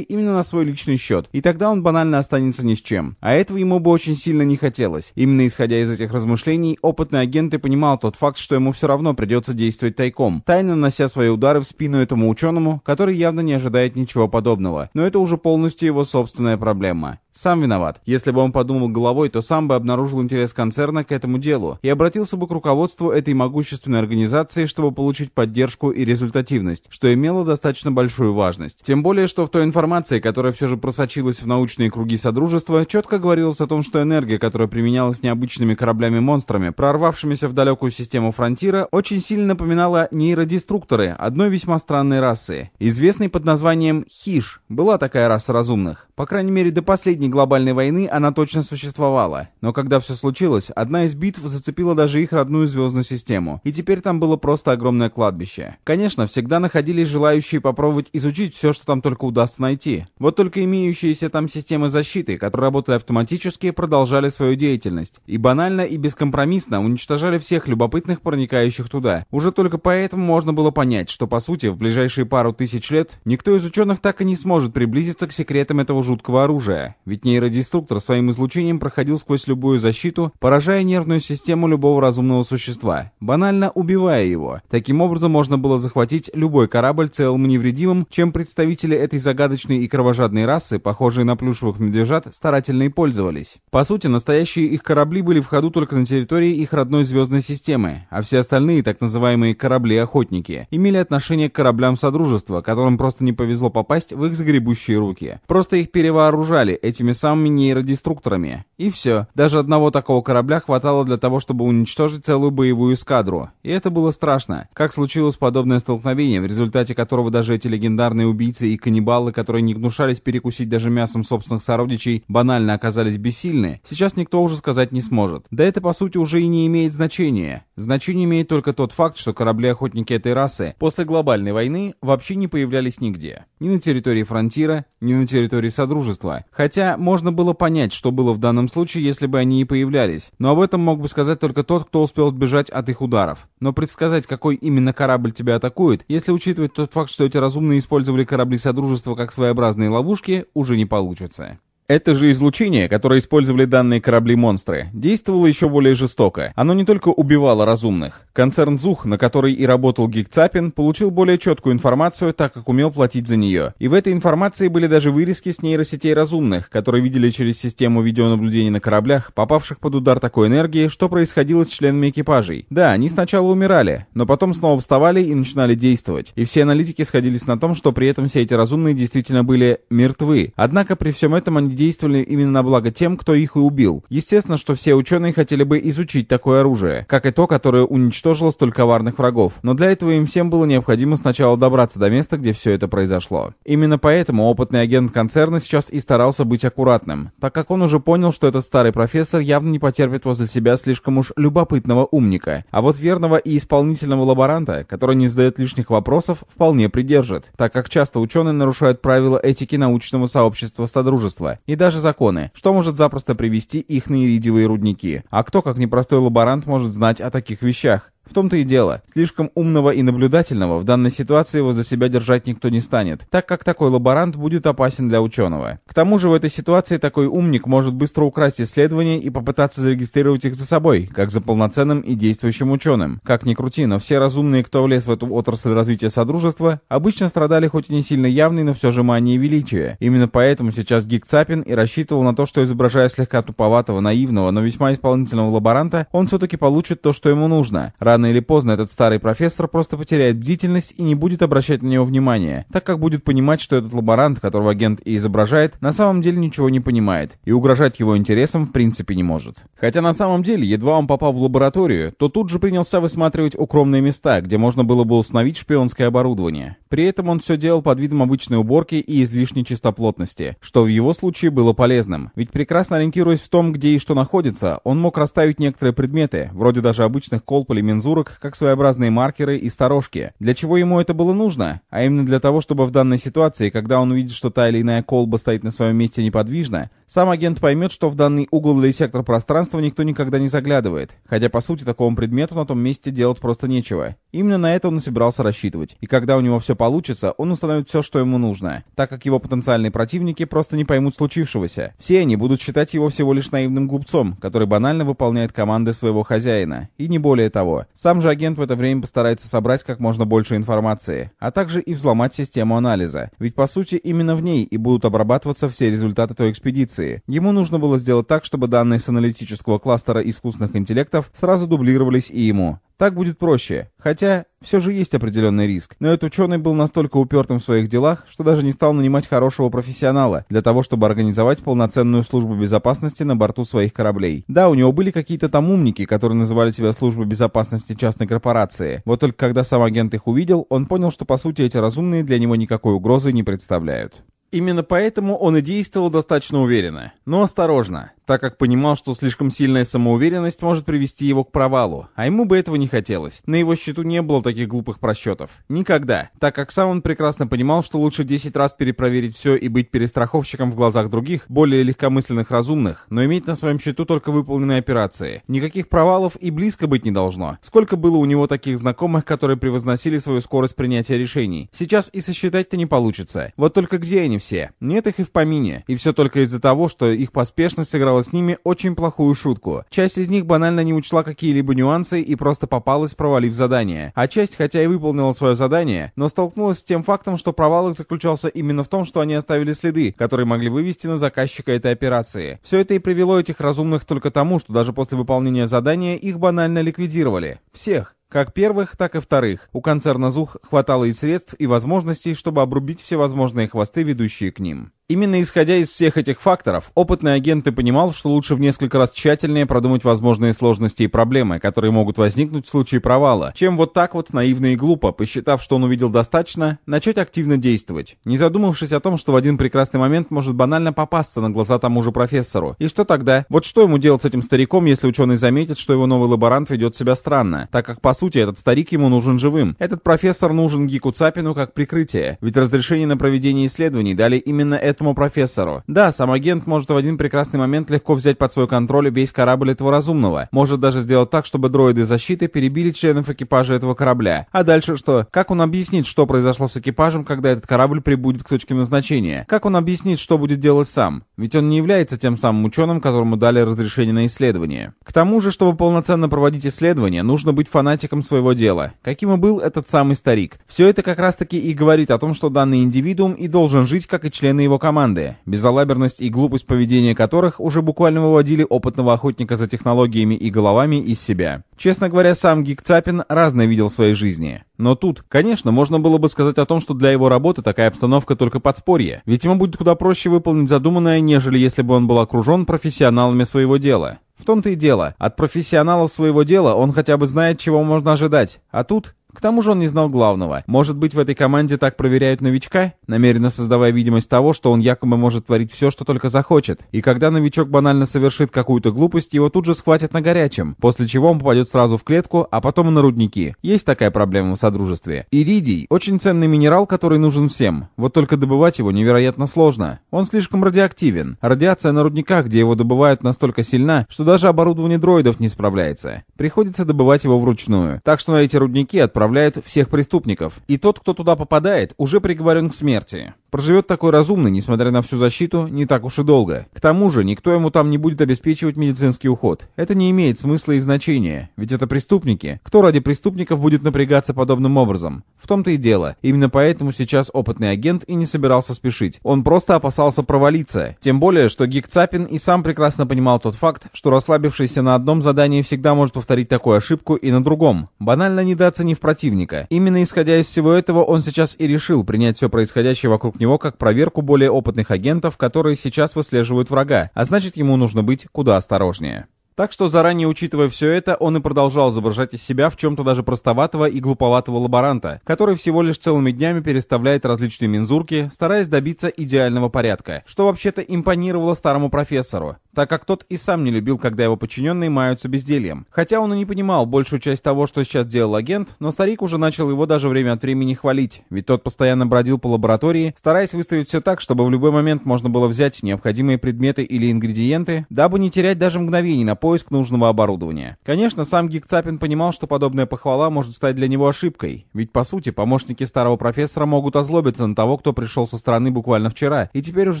именно на свой личный счет, и тогда он банально останется ни с чем. А этого ему бы очень сильно не хотелось. Именно исходя из этих размышлений, опытный агент и понимал тот факт, что ему все равно придется действовать тайком, тайно нанося свои удары в спину этому ученому, который явно не ожидает ничего подобного. Но это уже полностью его собственная проблема. Сам виноват. Если бы он подумал головой, то сам бы обнаружил интерес концерна к этому делу и обратился бы к руководству этой могущественной организации, чтобы получить поддержку и результативность, что имело достаточно большую важность. Тем более, что в той информации, которая все же просочилась в научные круги Содружества, четко говорилось о том, что энергия, которая применялась необычными кораблями-монстрами, прорвавшимися в далекую систему Фронтира, очень сильно напоминала нейродеструкторы одной весьма странной расы, известной под названием Хиш. Была такая раса разумных. По крайней мере, до последней глобальной войны она точно существовала. Но когда все случилось, одна из битв зацепила даже их родную звездную систему, и теперь там было просто огромное кладбище. Конечно, всегда находились желающие попробовать изучить все, что там только удастся найти. Вот только имеющиеся там системы защиты, которые работали автоматически, продолжали свою деятельность. И банально и бескомпромиссно уничтожали всех любопытных, проникающих туда. Уже только поэтому можно было понять, что по сути в ближайшие пару тысяч лет никто из ученых так и не сможет приблизиться к секретам этого жуткого оружия. Ведь нейродеструктор своим излучением проходил сквозь любую защиту, поражая нервную систему любого разумного существа, банально убивая его. Таким образом можно было захватить любой корабль целым и невредимым, чем представители этой загадочной и кровожадной расы, похожие на плюшевых медвежат, старательно и пользовались. По сути, настоящие их корабли были в ходу только на территории их родной звездной системы, а все остальные, так называемые корабли-охотники, имели отношение к кораблям Содружества, которым просто не повезло попасть в их загребущие руки. Просто их перевооружали этими самыми нейродеструкторами. И все. Даже одного такого корабля хватало для того, чтобы уничтожить целую боевую эскадру. И это было страшно. Как случилось подобное столкновение, в результате которого даже эти легендарные убийцы и каннибалы, которые не гнушались перекусить даже мясом собственных сородичей, банально оказались бессильны, сейчас никто уже сказать не сможет. Да это по сути уже и не имеет значения. Значение имеет только тот факт, что корабли-охотники этой расы после глобальной войны вообще не появлялись нигде. Ни на территории фронтира, ни на территории Содружества. Хотя можно было понять, что было в данном случае, если бы они и появлялись. Но об этом мог бы сказать только тот, кто успел сбежать от их ударов. Но предсказать, какой именно корабль тебя атакует, если учитывать тот факт, что эти разумные использовали корабли Содружества как своеобразные ловушки, уже не получится. Это же излучение, которое использовали данные корабли-монстры, действовало еще более жестоко. Оно не только убивало разумных. Концерн ЗУХ, на который и работал Гик Цапин, получил более четкую информацию, так как умел платить за нее. И в этой информации были даже вырезки с нейросетей разумных, которые видели через систему видеонаблюдения на кораблях, попавших под удар такой энергии, что происходило с членами экипажей. Да, они сначала умирали, но потом снова вставали и начинали действовать. И все аналитики сходились на том, что при этом все эти разумные действительно были мертвы. Однако при всем этом они действовали именно на благо тем, кто их и убил. Естественно, что все ученые хотели бы изучить такое оружие, как и то, которое уничтожило столь коварных врагов. Но для этого им всем было необходимо сначала добраться до места, где все это произошло. Именно поэтому опытный агент концерна сейчас и старался быть аккуратным, так как он уже понял, что этот старый профессор явно не потерпит возле себя слишком уж любопытного умника. А вот верного и исполнительного лаборанта, который не задает лишних вопросов, вполне придержит, так как часто ученые нарушают правила этики научного сообщества Содружества и даже законы, что может запросто привести их на иридиевые рудники. А кто, как непростой лаборант, может знать о таких вещах? В том-то и дело. Слишком умного и наблюдательного в данной ситуации возле себя держать никто не станет, так как такой лаборант будет опасен для ученого. К тому же в этой ситуации такой умник может быстро украсть исследования и попытаться зарегистрировать их за собой, как за полноценным и действующим ученым. Как ни крути, но все разумные, кто влез в эту отрасль развития Содружества, обычно страдали хоть и не сильно явной, но все же манией величия. Именно поэтому сейчас Гик Цапин и рассчитывал на то, что изображая слегка туповатого, наивного, но весьма исполнительного лаборанта, он все-таки получит то, что ему нужно. Рано или поздно этот старый профессор просто потеряет бдительность и не будет обращать на него внимания, так как будет понимать, что этот лаборант, которого агент и изображает, на самом деле ничего не понимает, и угрожать его интересам в принципе не может. Хотя на самом деле, едва он попал в лабораторию, то тут же принялся высматривать укромные места, где можно было бы установить шпионское оборудование. При этом он все делал под видом обычной уборки и излишней чистоплотности, что в его случае было полезным. Ведь прекрасно ориентируясь в том, где и что находится, он мог расставить некоторые предметы, вроде даже обычных колб или мензур, мензурок как своеобразные маркеры и сторожки. Для чего ему это было нужно? А именно для того, чтобы в данной ситуации, когда он увидит, что та или иная колба стоит на своем месте неподвижно, сам агент поймет, что в данный угол или сектор пространства никто никогда не заглядывает. Хотя, по сути, такому предмету на том месте делать просто нечего. Именно на это он и собирался рассчитывать. И когда у него все получится, он установит все, что ему нужно, так как его потенциальные противники просто не поймут случившегося. Все они будут считать его всего лишь наивным глупцом, который банально выполняет команды своего хозяина. И не более того. Сам же агент в это время постарается собрать как можно больше информации, а также и взломать систему анализа. Ведь по сути именно в ней и будут обрабатываться все результаты той экспедиции. Ему нужно было сделать так, чтобы данные с аналитического кластера искусственных интеллектов сразу дублировались и ему. Так будет проще. Хотя, все же есть определенный риск. Но этот ученый был настолько упертым в своих делах, что даже не стал нанимать хорошего профессионала для того, чтобы организовать полноценную службу безопасности на борту своих кораблей. Да, у него были какие-то там умники, которые называли себя службой безопасности частной корпорации. Вот только когда сам агент их увидел, он понял, что по сути эти разумные для него никакой угрозы не представляют. Именно поэтому он и действовал достаточно уверенно, но осторожно, так как понимал, что слишком сильная самоуверенность может привести его к провалу, а ему бы этого не хотелось. На его счету не было таких глупых просчетов. Никогда, так как сам он прекрасно понимал, что лучше 10 раз перепроверить все и быть перестраховщиком в глазах других, более легкомысленных разумных, но иметь на своем счету только выполненные операции. Никаких провалов и близко быть не должно. Сколько было у него таких знакомых, которые превозносили свою скорость принятия решений. Сейчас и сосчитать-то не получится. Вот только где они все. Нет их и в помине. И все только из-за того, что их поспешность сыграла с ними очень плохую шутку. Часть из них банально не учла какие-либо нюансы и просто попалась, провалив задание. А часть, хотя и выполнила свое задание, но столкнулась с тем фактом, что провал их заключался именно в том, что они оставили следы, которые могли вывести на заказчика этой операции. Все это и привело этих разумных только тому, что даже после выполнения задания их банально ликвидировали. Всех. Как первых, так и вторых. У концерна ЗУХ хватало и средств, и возможностей, чтобы обрубить всевозможные хвосты, ведущие к ним. Именно исходя из всех этих факторов, опытный агент и понимал, что лучше в несколько раз тщательнее продумать возможные сложности и проблемы, которые могут возникнуть в случае провала, чем вот так вот наивно и глупо, посчитав, что он увидел достаточно, начать активно действовать, не задумавшись о том, что в один прекрасный момент может банально попасться на глаза тому же профессору. И что тогда? Вот что ему делать с этим стариком, если ученый заметит, что его новый лаборант ведет себя странно, так как по сути этот старик ему нужен живым. Этот профессор нужен Гику Цапину как прикрытие, ведь разрешение на проведение исследований дали именно это этому профессору. Да, сам агент может в один прекрасный момент легко взять под свой контроль весь корабль этого разумного. Может даже сделать так, чтобы дроиды защиты перебили членов экипажа этого корабля. А дальше что? Как он объяснит, что произошло с экипажем, когда этот корабль прибудет к точке назначения? Как он объяснит, что будет делать сам? Ведь он не является тем самым ученым, которому дали разрешение на исследование. К тому же, чтобы полноценно проводить исследования, нужно быть фанатиком своего дела. Каким и был этот самый старик. Все это как раз таки и говорит о том, что данный индивидуум и должен жить, как и члены его команды, безалаберность и глупость поведения которых уже буквально выводили опытного охотника за технологиями и головами из себя. Честно говоря, сам Гик Цапин разное видел в своей жизни. Но тут, конечно, можно было бы сказать о том, что для его работы такая обстановка только подспорье, ведь ему будет куда проще выполнить задуманное, нежели если бы он был окружен профессионалами своего дела. В том-то и дело, от профессионалов своего дела он хотя бы знает, чего можно ожидать, а тут к тому же он не знал главного. Может быть, в этой команде так проверяют новичка, намеренно создавая видимость того, что он якобы может творить все, что только захочет. И когда новичок банально совершит какую-то глупость, его тут же схватят на горячем, после чего он попадет сразу в клетку, а потом и на рудники. Есть такая проблема в Содружестве. Иридий – очень ценный минерал, который нужен всем. Вот только добывать его невероятно сложно. Он слишком радиоактивен. Радиация на рудниках, где его добывают, настолько сильна, что даже оборудование дроидов не справляется. Приходится добывать его вручную. Так что на эти рудники отправляют отправляют всех преступников, и тот, кто туда попадает, уже приговорен к смерти. Проживет такой разумный, несмотря на всю защиту, не так уж и долго. К тому же, никто ему там не будет обеспечивать медицинский уход. Это не имеет смысла и значения, ведь это преступники. Кто ради преступников будет напрягаться подобным образом? В том-то и дело. Именно поэтому сейчас опытный агент и не собирался спешить. Он просто опасался провалиться. Тем более, что Гик Цапин и сам прекрасно понимал тот факт, что расслабившийся на одном задании всегда может повторить такую ошибку и на другом, банально недооценив противника. Именно исходя из всего этого, он сейчас и решил принять все происходящее вокруг него него как проверку более опытных агентов, которые сейчас выслеживают врага, а значит ему нужно быть куда осторожнее. Так что, заранее учитывая все это, он и продолжал изображать из себя в чем-то даже простоватого и глуповатого лаборанта, который всего лишь целыми днями переставляет различные мензурки, стараясь добиться идеального порядка, что вообще-то импонировало старому профессору, так как тот и сам не любил, когда его подчиненные маются бездельем. Хотя он и не понимал большую часть того, что сейчас делал агент, но старик уже начал его даже время от времени хвалить, ведь тот постоянно бродил по лаборатории, стараясь выставить все так, чтобы в любой момент можно было взять необходимые предметы или ингредиенты, дабы не терять даже мгновений на поиск нужного оборудования. Конечно, сам Гик Цапин понимал, что подобная похвала может стать для него ошибкой, ведь по сути помощники старого профессора могут озлобиться на того, кто пришел со стороны буквально вчера, и теперь уже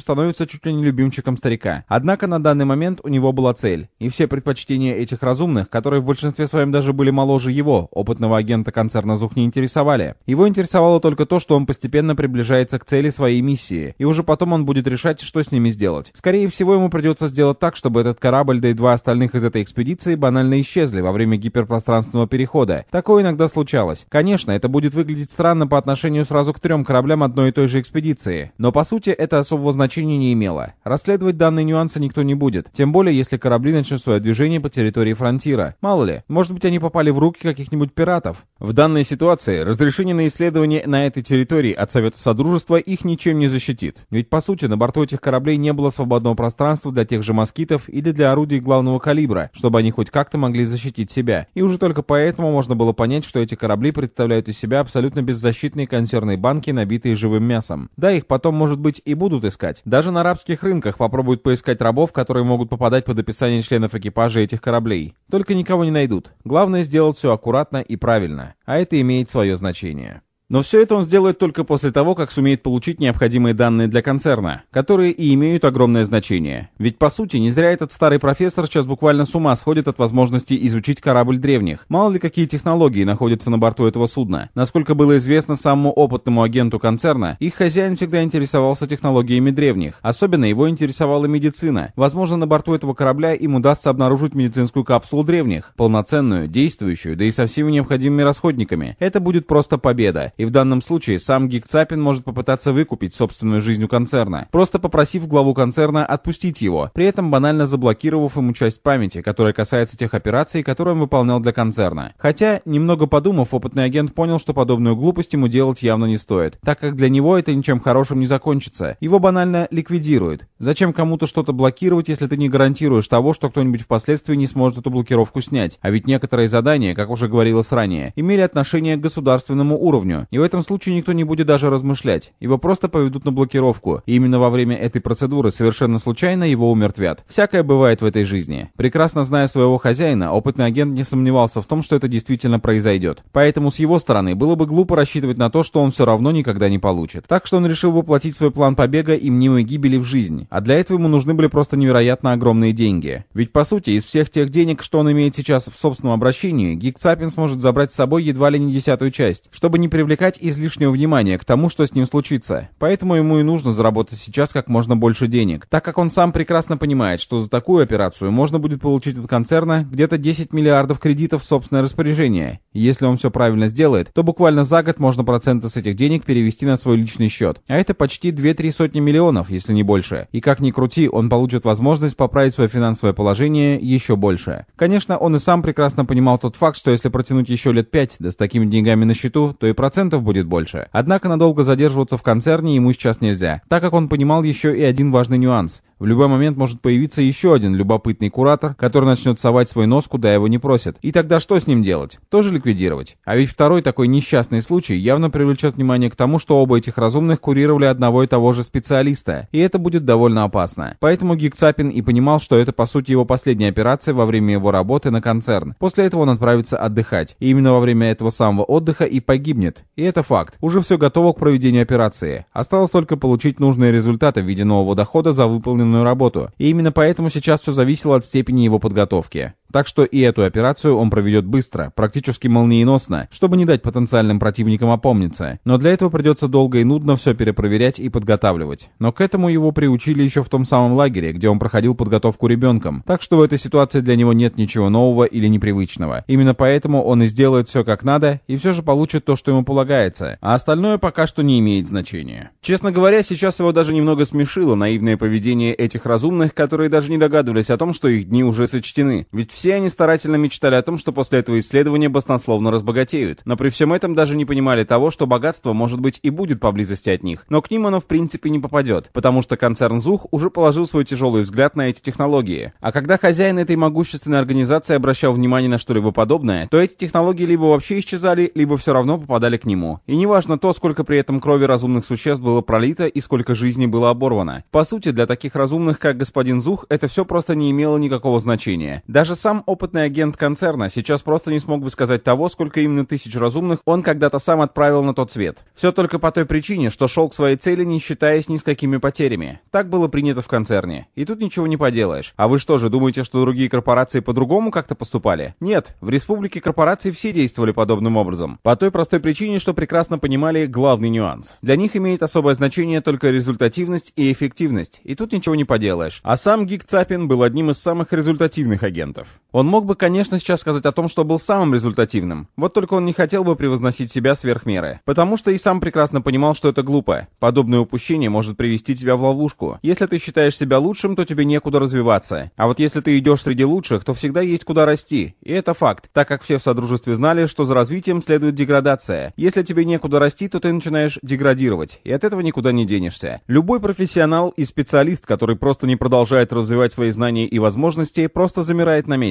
становится чуть ли не любимчиком старика. Однако на данный момент у него была цель, и все предпочтения этих разумных, которые в большинстве своем даже были моложе его, опытного агента концерна ЗУХ не интересовали. Его интересовало только то, что он постепенно приближается к цели своей миссии, и уже потом он будет решать, что с ними сделать. Скорее всего, ему придется сделать так, чтобы этот корабль, да и два остальных из этой экспедиции банально исчезли во время гиперпространственного перехода. Такое иногда случалось. Конечно, это будет выглядеть странно по отношению сразу к трем кораблям одной и той же экспедиции, но по сути это особого значения не имело. Расследовать данные нюансы никто не будет, тем более если корабли начнут свое движение по территории фронтира. Мало ли, может быть они попали в руки каких-нибудь пиратов. В данной ситуации разрешение на исследование на этой территории от Совета Содружества их ничем не защитит. Ведь по сути на борту этих кораблей не было свободного пространства для тех же москитов или для орудий главного калибра, чтобы они хоть как-то могли защитить себя. И уже только поэтому можно было понять, что эти корабли представляют из себя абсолютно беззащитные консервные банки, набитые живым мясом. Да, их потом, может быть, и будут искать. Даже на арабских рынках попробуют поискать рабов, которые могут попадать под описание членов экипажа этих кораблей. Только никого не найдут. Главное сделать все аккуратно и правильно. А это имеет свое значение. Но все это он сделает только после того, как сумеет получить необходимые данные для концерна, которые и имеют огромное значение. Ведь по сути, не зря этот старый профессор сейчас буквально с ума сходит от возможности изучить корабль древних. Мало ли какие технологии находятся на борту этого судна. Насколько было известно самому опытному агенту концерна, их хозяин всегда интересовался технологиями древних. Особенно его интересовала медицина. Возможно, на борту этого корабля им удастся обнаружить медицинскую капсулу древних. Полноценную, действующую, да и со всеми необходимыми расходниками. Это будет просто победа и в данном случае сам Гик Цапин может попытаться выкупить собственную жизнь у концерна, просто попросив главу концерна отпустить его, при этом банально заблокировав ему часть памяти, которая касается тех операций, которые он выполнял для концерна. Хотя, немного подумав, опытный агент понял, что подобную глупость ему делать явно не стоит, так как для него это ничем хорошим не закончится. Его банально ликвидируют. Зачем кому-то что-то блокировать, если ты не гарантируешь того, что кто-нибудь впоследствии не сможет эту блокировку снять? А ведь некоторые задания, как уже говорилось ранее, имели отношение к государственному уровню, и в этом случае никто не будет даже размышлять. Его просто поведут на блокировку. И именно во время этой процедуры совершенно случайно его умертвят. Всякое бывает в этой жизни. Прекрасно зная своего хозяина, опытный агент не сомневался в том, что это действительно произойдет. Поэтому с его стороны было бы глупо рассчитывать на то, что он все равно никогда не получит. Так что он решил воплотить свой план побега и мнимой гибели в жизнь. А для этого ему нужны были просто невероятно огромные деньги. Ведь по сути, из всех тех денег, что он имеет сейчас в собственном обращении, Гик Цапин сможет забрать с собой едва ли не десятую часть, чтобы не привлекать привлекать излишнего внимания к тому, что с ним случится. Поэтому ему и нужно заработать сейчас как можно больше денег, так как он сам прекрасно понимает, что за такую операцию можно будет получить от концерна где-то 10 миллиардов кредитов в собственное распоряжение. Если он все правильно сделает, то буквально за год можно проценты с этих денег перевести на свой личный счет. А это почти 2-3 сотни миллионов, если не больше. И как ни крути, он получит возможность поправить свое финансовое положение еще больше. Конечно, он и сам прекрасно понимал тот факт, что если протянуть еще лет 5, да с такими деньгами на счету, то и процент процентов будет больше. Однако надолго задерживаться в концерне ему сейчас нельзя, так как он понимал еще и один важный нюанс. В любой момент может появиться еще один любопытный куратор, который начнет совать свой нос, куда его не просят. И тогда что с ним делать? Тоже ликвидировать? А ведь второй такой несчастный случай явно привлечет внимание к тому, что оба этих разумных курировали одного и того же специалиста, и это будет довольно опасно. Поэтому Гик Цапин и понимал, что это по сути его последняя операция во время его работы на концерн. После этого он отправится отдыхать, и именно во время этого самого отдыха и погибнет. И это факт. Уже все готово к проведению операции. Осталось только получить нужные результаты в виде нового дохода за выполненную работу. И именно поэтому сейчас все зависело от степени его подготовки. Так что и эту операцию он проведет быстро, практически молниеносно, чтобы не дать потенциальным противникам опомниться. Но для этого придется долго и нудно все перепроверять и подготавливать. Но к этому его приучили еще в том самом лагере, где он проходил подготовку ребенком. Так что в этой ситуации для него нет ничего нового или непривычного. Именно поэтому он и сделает все как надо, и все же получит то, что ему полагается. А остальное пока что не имеет значения. Честно говоря, сейчас его даже немного смешило наивное поведение этих разумных, которые даже не догадывались о том, что их дни уже сочтены. Ведь все Все они старательно мечтали о том, что после этого исследования баснословно разбогатеют, но при всем этом даже не понимали того, что богатство может быть и будет поблизости от них, но к ним оно в принципе не попадет, потому что концерн ЗУХ уже положил свой тяжелый взгляд на эти технологии. А когда хозяин этой могущественной организации обращал внимание на что-либо подобное, то эти технологии либо вообще исчезали, либо все равно попадали к нему. И неважно то, сколько при этом крови разумных существ было пролито и сколько жизней было оборвано. По сути, для таких разумных, как господин Зух, это все просто не имело никакого значения. Даже сам опытный агент концерна сейчас просто не смог бы сказать того, сколько именно тысяч разумных он когда-то сам отправил на тот свет. Все только по той причине, что шел к своей цели, не считаясь ни с какими потерями. Так было принято в концерне. И тут ничего не поделаешь. А вы что же, думаете, что другие корпорации по-другому как-то поступали? Нет, в республике корпорации все действовали подобным образом. По той простой причине, что прекрасно понимали главный нюанс. Для них имеет особое значение только результативность и эффективность. И тут ничего не поделаешь. А сам Гик Цапин был одним из самых результативных агентов. Он мог бы, конечно, сейчас сказать о том, что был самым результативным. Вот только он не хотел бы превозносить себя сверх меры. Потому что и сам прекрасно понимал, что это глупо. Подобное упущение может привести тебя в ловушку. Если ты считаешь себя лучшим, то тебе некуда развиваться. А вот если ты идешь среди лучших, то всегда есть куда расти. И это факт, так как все в Содружестве знали, что за развитием следует деградация. Если тебе некуда расти, то ты начинаешь деградировать. И от этого никуда не денешься. Любой профессионал и специалист, который просто не продолжает развивать свои знания и возможности, просто замирает на месте.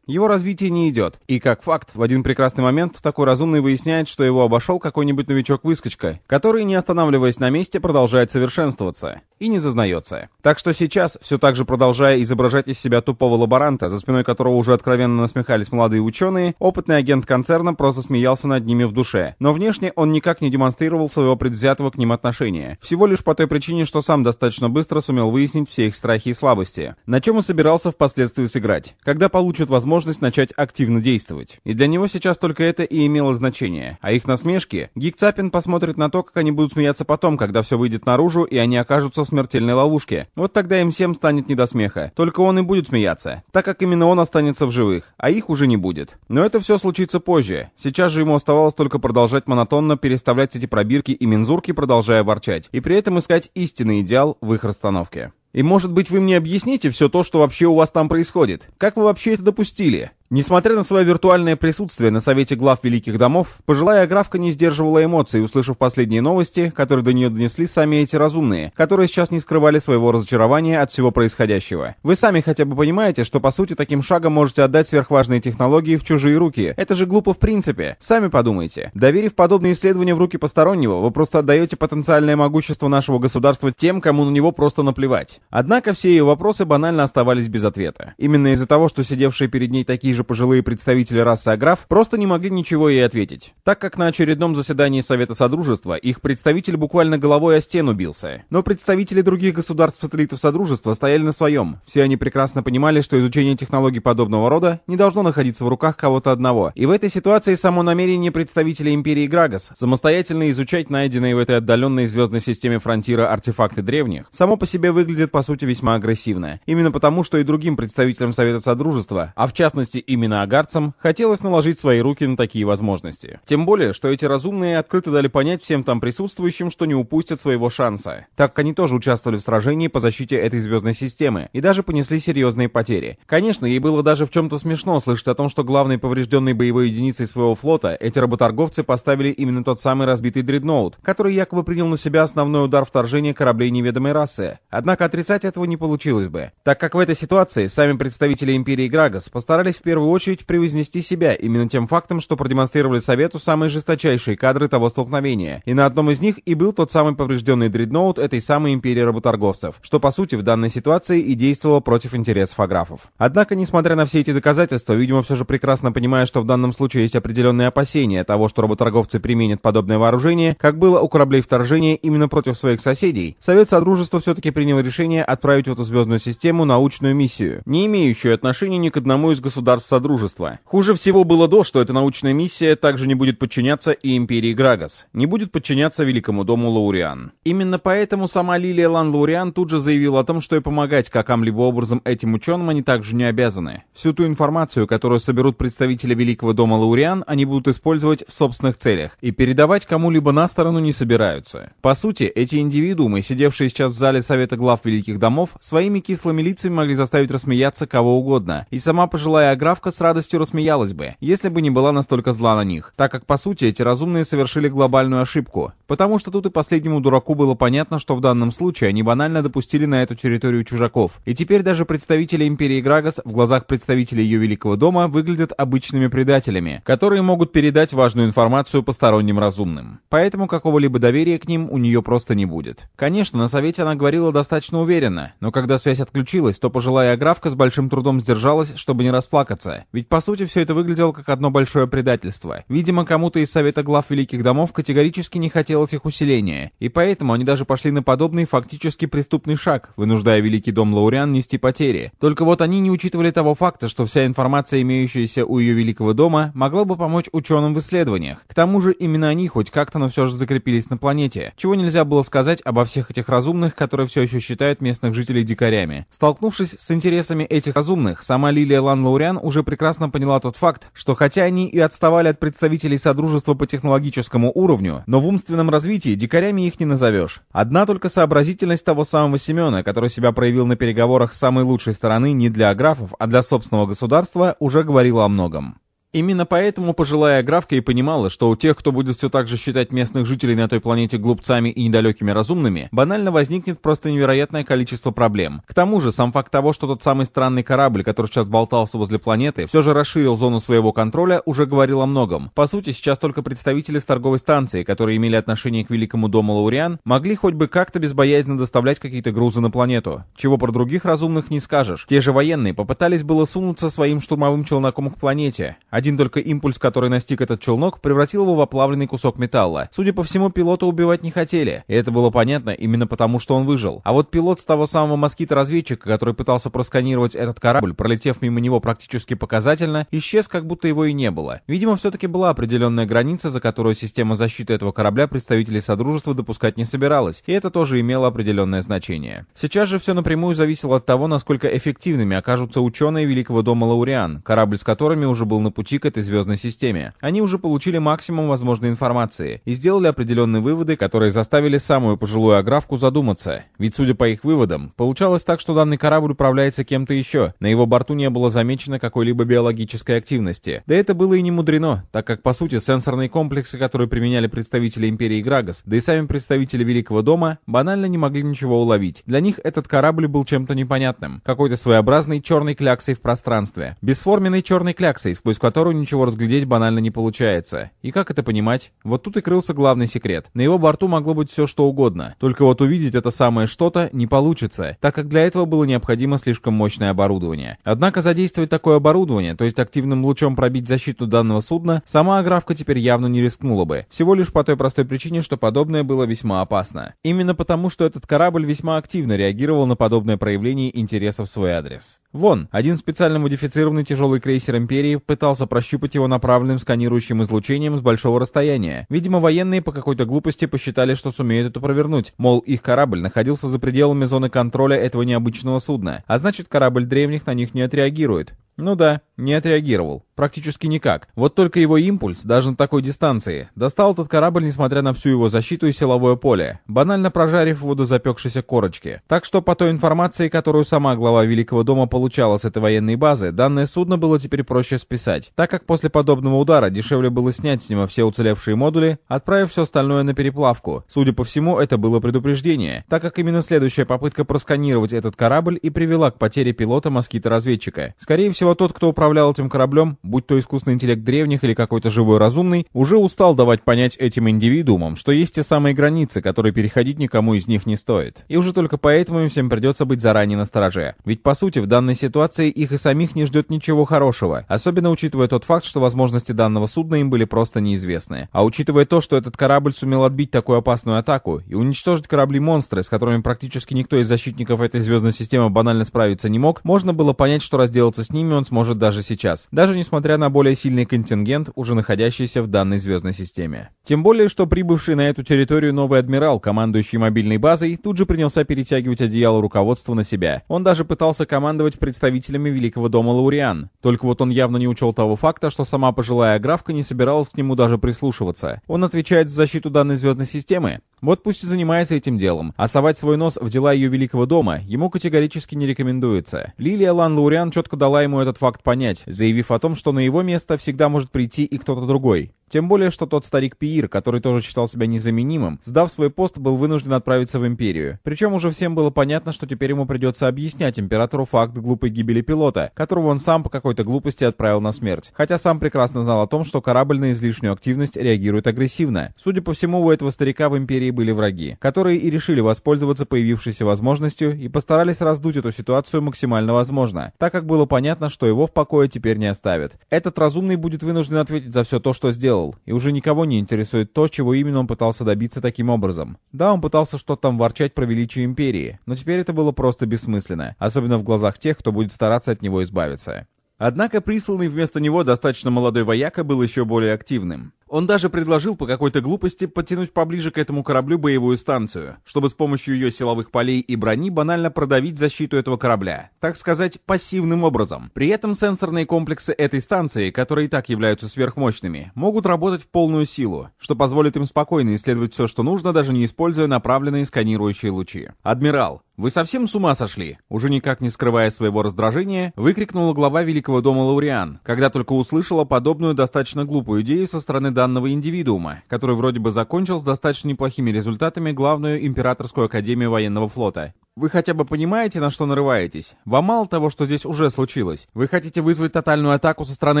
Его развитие не идет. И как факт, в один прекрасный момент такой разумный выясняет, что его обошел какой-нибудь новичок-выскочка, который, не останавливаясь на месте, продолжает совершенствоваться. И не зазнается. Так что сейчас, все так же продолжая изображать из себя тупого лаборанта, за спиной которого уже откровенно насмехались молодые ученые, опытный агент концерна просто смеялся над ними в душе. Но внешне он никак не демонстрировал своего предвзятого к ним отношения. Всего лишь по той причине, что сам достаточно быстро сумел выяснить все их страхи и слабости. На чем и собирался впоследствии сыграть, когда получит возможность начать активно действовать. И для него сейчас только это и имело значение. А их насмешки, Гик Цапин посмотрит на то, как они будут смеяться потом, когда все выйдет наружу и они окажутся в смертельной ловушке. Вот тогда им всем станет не до смеха. Только он и будет смеяться, так как именно он останется в живых, а их уже не будет. Но это все случится позже. Сейчас же ему оставалось только продолжать монотонно переставлять эти пробирки и мензурки, продолжая ворчать, и при этом искать истинный идеал в их расстановке. И может быть вы мне объясните все то, что вообще у вас там происходит? Как вы вообще это допустили? Несмотря на свое виртуальное присутствие на Совете глав Великих Домов, пожилая графка не сдерживала эмоций, услышав последние новости, которые до нее донесли сами эти разумные, которые сейчас не скрывали своего разочарования от всего происходящего. Вы сами хотя бы понимаете, что по сути таким шагом можете отдать сверхважные технологии в чужие руки. Это же глупо в принципе. Сами подумайте. Доверив подобные исследования в руки постороннего, вы просто отдаете потенциальное могущество нашего государства тем, кому на него просто наплевать. Однако все ее вопросы банально оставались без ответа. Именно из-за того, что сидевшие перед ней такие же пожилые представители расы Аграф просто не могли ничего ей ответить, так как на очередном заседании Совета Содружества их представитель буквально головой о стену бился. Но представители других государств-сателлитов Содружества стояли на своем. Все они прекрасно понимали, что изучение технологий подобного рода не должно находиться в руках кого-то одного. И в этой ситуации само намерение представителей Империи Грагас самостоятельно изучать найденные в этой отдаленной звездной системе фронтира артефакты древних, само по себе выглядит по сути весьма агрессивно. Именно потому, что и другим представителям Совета Содружества, а в частности именно агарцам, хотелось наложить свои руки на такие возможности. Тем более, что эти разумные открыто дали понять всем там присутствующим, что не упустят своего шанса, так как они тоже участвовали в сражении по защите этой звездной системы и даже понесли серьезные потери. Конечно, ей было даже в чем-то смешно слышать о том, что главной поврежденной боевой единицей своего флота эти работорговцы поставили именно тот самый разбитый дредноут, который якобы принял на себя основной удар вторжения кораблей неведомой расы. Однако отрицать этого не получилось бы, так как в этой ситуации сами представители Империи Грагас постарались в первую очередь превознести себя именно тем фактом, что продемонстрировали Совету самые жесточайшие кадры того столкновения. И на одном из них и был тот самый поврежденный дредноут этой самой империи работорговцев, что по сути в данной ситуации и действовало против интересов аграфов. Однако, несмотря на все эти доказательства, видимо, все же прекрасно понимая, что в данном случае есть определенные опасения того, что работорговцы применят подобное вооружение, как было у кораблей вторжения именно против своих соседей, Совет Содружества все-таки принял решение отправить в эту звездную систему научную миссию, не имеющую отношения ни к одному из государств Содружества. Хуже всего было то, что эта научная миссия также не будет подчиняться и Империи Грагас, не будет подчиняться Великому Дому Лауриан. Именно поэтому сама Лилия Лан Лауриан тут же заявила о том, что и помогать каким-либо образом этим ученым они также не обязаны. Всю ту информацию, которую соберут представители Великого Дома Лауриан, они будут использовать в собственных целях и передавать кому-либо на сторону не собираются. По сути, эти индивидуумы, сидевшие сейчас в зале Совета глав Великих Домов, своими кислыми лицами могли заставить рассмеяться кого угодно, и сама пожилая Агра Аграфка с радостью рассмеялась бы, если бы не была настолько зла на них, так как, по сути, эти разумные совершили глобальную ошибку. Потому что тут и последнему дураку было понятно, что в данном случае они банально допустили на эту территорию чужаков. И теперь даже представители Империи Грагас в глазах представителей ее Великого Дома выглядят обычными предателями, которые могут передать важную информацию посторонним разумным. Поэтому какого-либо доверия к ним у нее просто не будет. Конечно, на совете она говорила достаточно уверенно, но когда связь отключилась, то пожилая Аграфка с большим трудом сдержалась, чтобы не расплакаться. Ведь по сути все это выглядело как одно большое предательство. Видимо, кому-то из совета глав Великих Домов категорически не хотелось их усиления, и поэтому они даже пошли на подобный фактически преступный шаг, вынуждая Великий Дом Лауриан нести потери. Только вот они не учитывали того факта, что вся информация, имеющаяся у ее Великого Дома, могла бы помочь ученым в исследованиях. К тому же именно они хоть как-то, но все же закрепились на планете, чего нельзя было сказать обо всех этих разумных, которые все еще считают местных жителей дикарями. Столкнувшись с интересами этих разумных, сама Лилия Лан Лауриан уже прекрасно поняла тот факт, что хотя они и отставали от представителей Содружества по технологическому уровню, но в умственном развитии дикарями их не назовешь. Одна только сообразительность того самого Семена, который себя проявил на переговорах с самой лучшей стороны не для аграфов, а для собственного государства, уже говорила о многом. Именно поэтому пожилая графка и понимала, что у тех, кто будет все так же считать местных жителей на той планете глупцами и недалекими разумными, банально возникнет просто невероятное количество проблем. К тому же, сам факт того, что тот самый странный корабль, который сейчас болтался возле планеты, все же расширил зону своего контроля, уже говорил о многом. По сути, сейчас только представители с торговой станции, которые имели отношение к Великому Дому Лауриан, могли хоть бы как-то безбоязненно доставлять какие-то грузы на планету. Чего про других разумных не скажешь. Те же военные попытались было сунуться своим штурмовым челноком к планете, один только импульс, который настиг этот челнок, превратил его в оплавленный кусок металла. Судя по всему, пилота убивать не хотели. И это было понятно именно потому, что он выжил. А вот пилот с того самого москита-разведчика, который пытался просканировать этот корабль, пролетев мимо него практически показательно, исчез, как будто его и не было. Видимо, все-таки была определенная граница, за которую система защиты этого корабля представителей Содружества допускать не собиралась, и это тоже имело определенное значение. Сейчас же все напрямую зависело от того, насколько эффективными окажутся ученые Великого дома Лауриан, корабль с которыми уже был на пути пути к этой звездной системе. Они уже получили максимум возможной информации и сделали определенные выводы, которые заставили самую пожилую аграфку задуматься. Ведь, судя по их выводам, получалось так, что данный корабль управляется кем-то еще. На его борту не было замечено какой-либо биологической активности. Да это было и не мудрено, так как, по сути, сенсорные комплексы, которые применяли представители Империи Грагас, да и сами представители Великого Дома, банально не могли ничего уловить. Для них этот корабль был чем-то непонятным, какой-то своеобразной черной кляксой в пространстве. Бесформенной черной кляксой, сквозь которую которую ничего разглядеть банально не получается. И как это понимать? Вот тут и крылся главный секрет. На его борту могло быть все что угодно. Только вот увидеть это самое что-то не получится, так как для этого было необходимо слишком мощное оборудование. Однако задействовать такое оборудование, то есть активным лучом пробить защиту данного судна, сама Аграфка теперь явно не рискнула бы. Всего лишь по той простой причине, что подобное было весьма опасно. Именно потому, что этот корабль весьма активно реагировал на подобное проявление интереса в свой адрес. Вон, один специально модифицированный тяжелый крейсер Империи пытался прощупать его направленным сканирующим излучением с большого расстояния. Видимо, военные по какой-то глупости посчитали, что сумеют это провернуть. Мол, их корабль находился за пределами зоны контроля этого необычного судна, а значит корабль древних на них не отреагирует. Ну да, не отреагировал. Практически никак. Вот только его импульс, даже на такой дистанции, достал этот корабль, несмотря на всю его защиту и силовое поле, банально прожарив его до запекшейся корочки. Так что по той информации, которую сама глава Великого дома получала с этой военной базы, данное судно было теперь проще списать, так как после подобного удара дешевле было снять с него все уцелевшие модули, отправив все остальное на переплавку. Судя по всему, это было предупреждение, так как именно следующая попытка просканировать этот корабль и привела к потере пилота москита-разведчика. Скорее всего, тот, кто управлял этим кораблем, будь то искусственный интеллект древних или какой-то живой разумный, уже устал давать понять этим индивидуумам, что есть те самые границы, которые переходить никому из них не стоит. И уже только поэтому им всем придется быть заранее на стороже. Ведь по сути в данной ситуации их и самих не ждет ничего хорошего, особенно учитывая тот факт, что возможности данного судна им были просто неизвестны. А учитывая то, что этот корабль сумел отбить такую опасную атаку и уничтожить корабли-монстры, с которыми практически никто из защитников этой звездной системы банально справиться не мог, можно было понять, что разделаться с ними он сможет даже сейчас. Даже несмотря на более сильный контингент, уже находящийся в данной звездной системе. Тем более, что прибывший на эту территорию новый адмирал, командующий мобильной базой, тут же принялся перетягивать одеяло руководства на себя. Он даже пытался командовать представителями Великого дома Лауриан. Только вот он явно не учел того факта, что сама пожилая графка не собиралась к нему даже прислушиваться. Он отвечает за защиту данной звездной системы, Вот пусть и занимается этим делом. А совать свой нос в дела ее великого дома ему категорически не рекомендуется. Лилия Лан Лауриан четко дала ему этот факт понять, заявив о том, что на его место всегда может прийти и кто-то другой. Тем более, что тот старик Пиир, который тоже считал себя незаменимым, сдав свой пост, был вынужден отправиться в Империю. Причем уже всем было понятно, что теперь ему придется объяснять Императору факт глупой гибели пилота, которого он сам по какой-то глупости отправил на смерть. Хотя сам прекрасно знал о том, что корабль на излишнюю активность реагирует агрессивно. Судя по всему, у этого старика в Империи были враги, которые и решили воспользоваться появившейся возможностью и постарались раздуть эту ситуацию максимально возможно, так как было понятно, что его в покое теперь не оставят. Этот разумный будет вынужден ответить за все то, что сделал, делал, и уже никого не интересует то, чего именно он пытался добиться таким образом. Да, он пытался что-то там ворчать про величие Империи, но теперь это было просто бессмысленно, особенно в глазах тех, кто будет стараться от него избавиться. Однако присланный вместо него достаточно молодой вояка был еще более активным. Он даже предложил по какой-то глупости подтянуть поближе к этому кораблю боевую станцию, чтобы с помощью ее силовых полей и брони банально продавить защиту этого корабля, так сказать, пассивным образом. При этом сенсорные комплексы этой станции, которые и так являются сверхмощными, могут работать в полную силу, что позволит им спокойно исследовать все, что нужно, даже не используя направленные сканирующие лучи. «Адмирал, вы совсем с ума сошли?» Уже никак не скрывая своего раздражения, выкрикнула глава Великого дома Лауриан, когда только услышала подобную достаточно глупую идею со стороны данного индивидуума, который вроде бы закончил с достаточно неплохими результатами главную императорскую академию военного флота. Вы хотя бы понимаете, на что нарываетесь? Вам мало того, что здесь уже случилось. Вы хотите вызвать тотальную атаку со стороны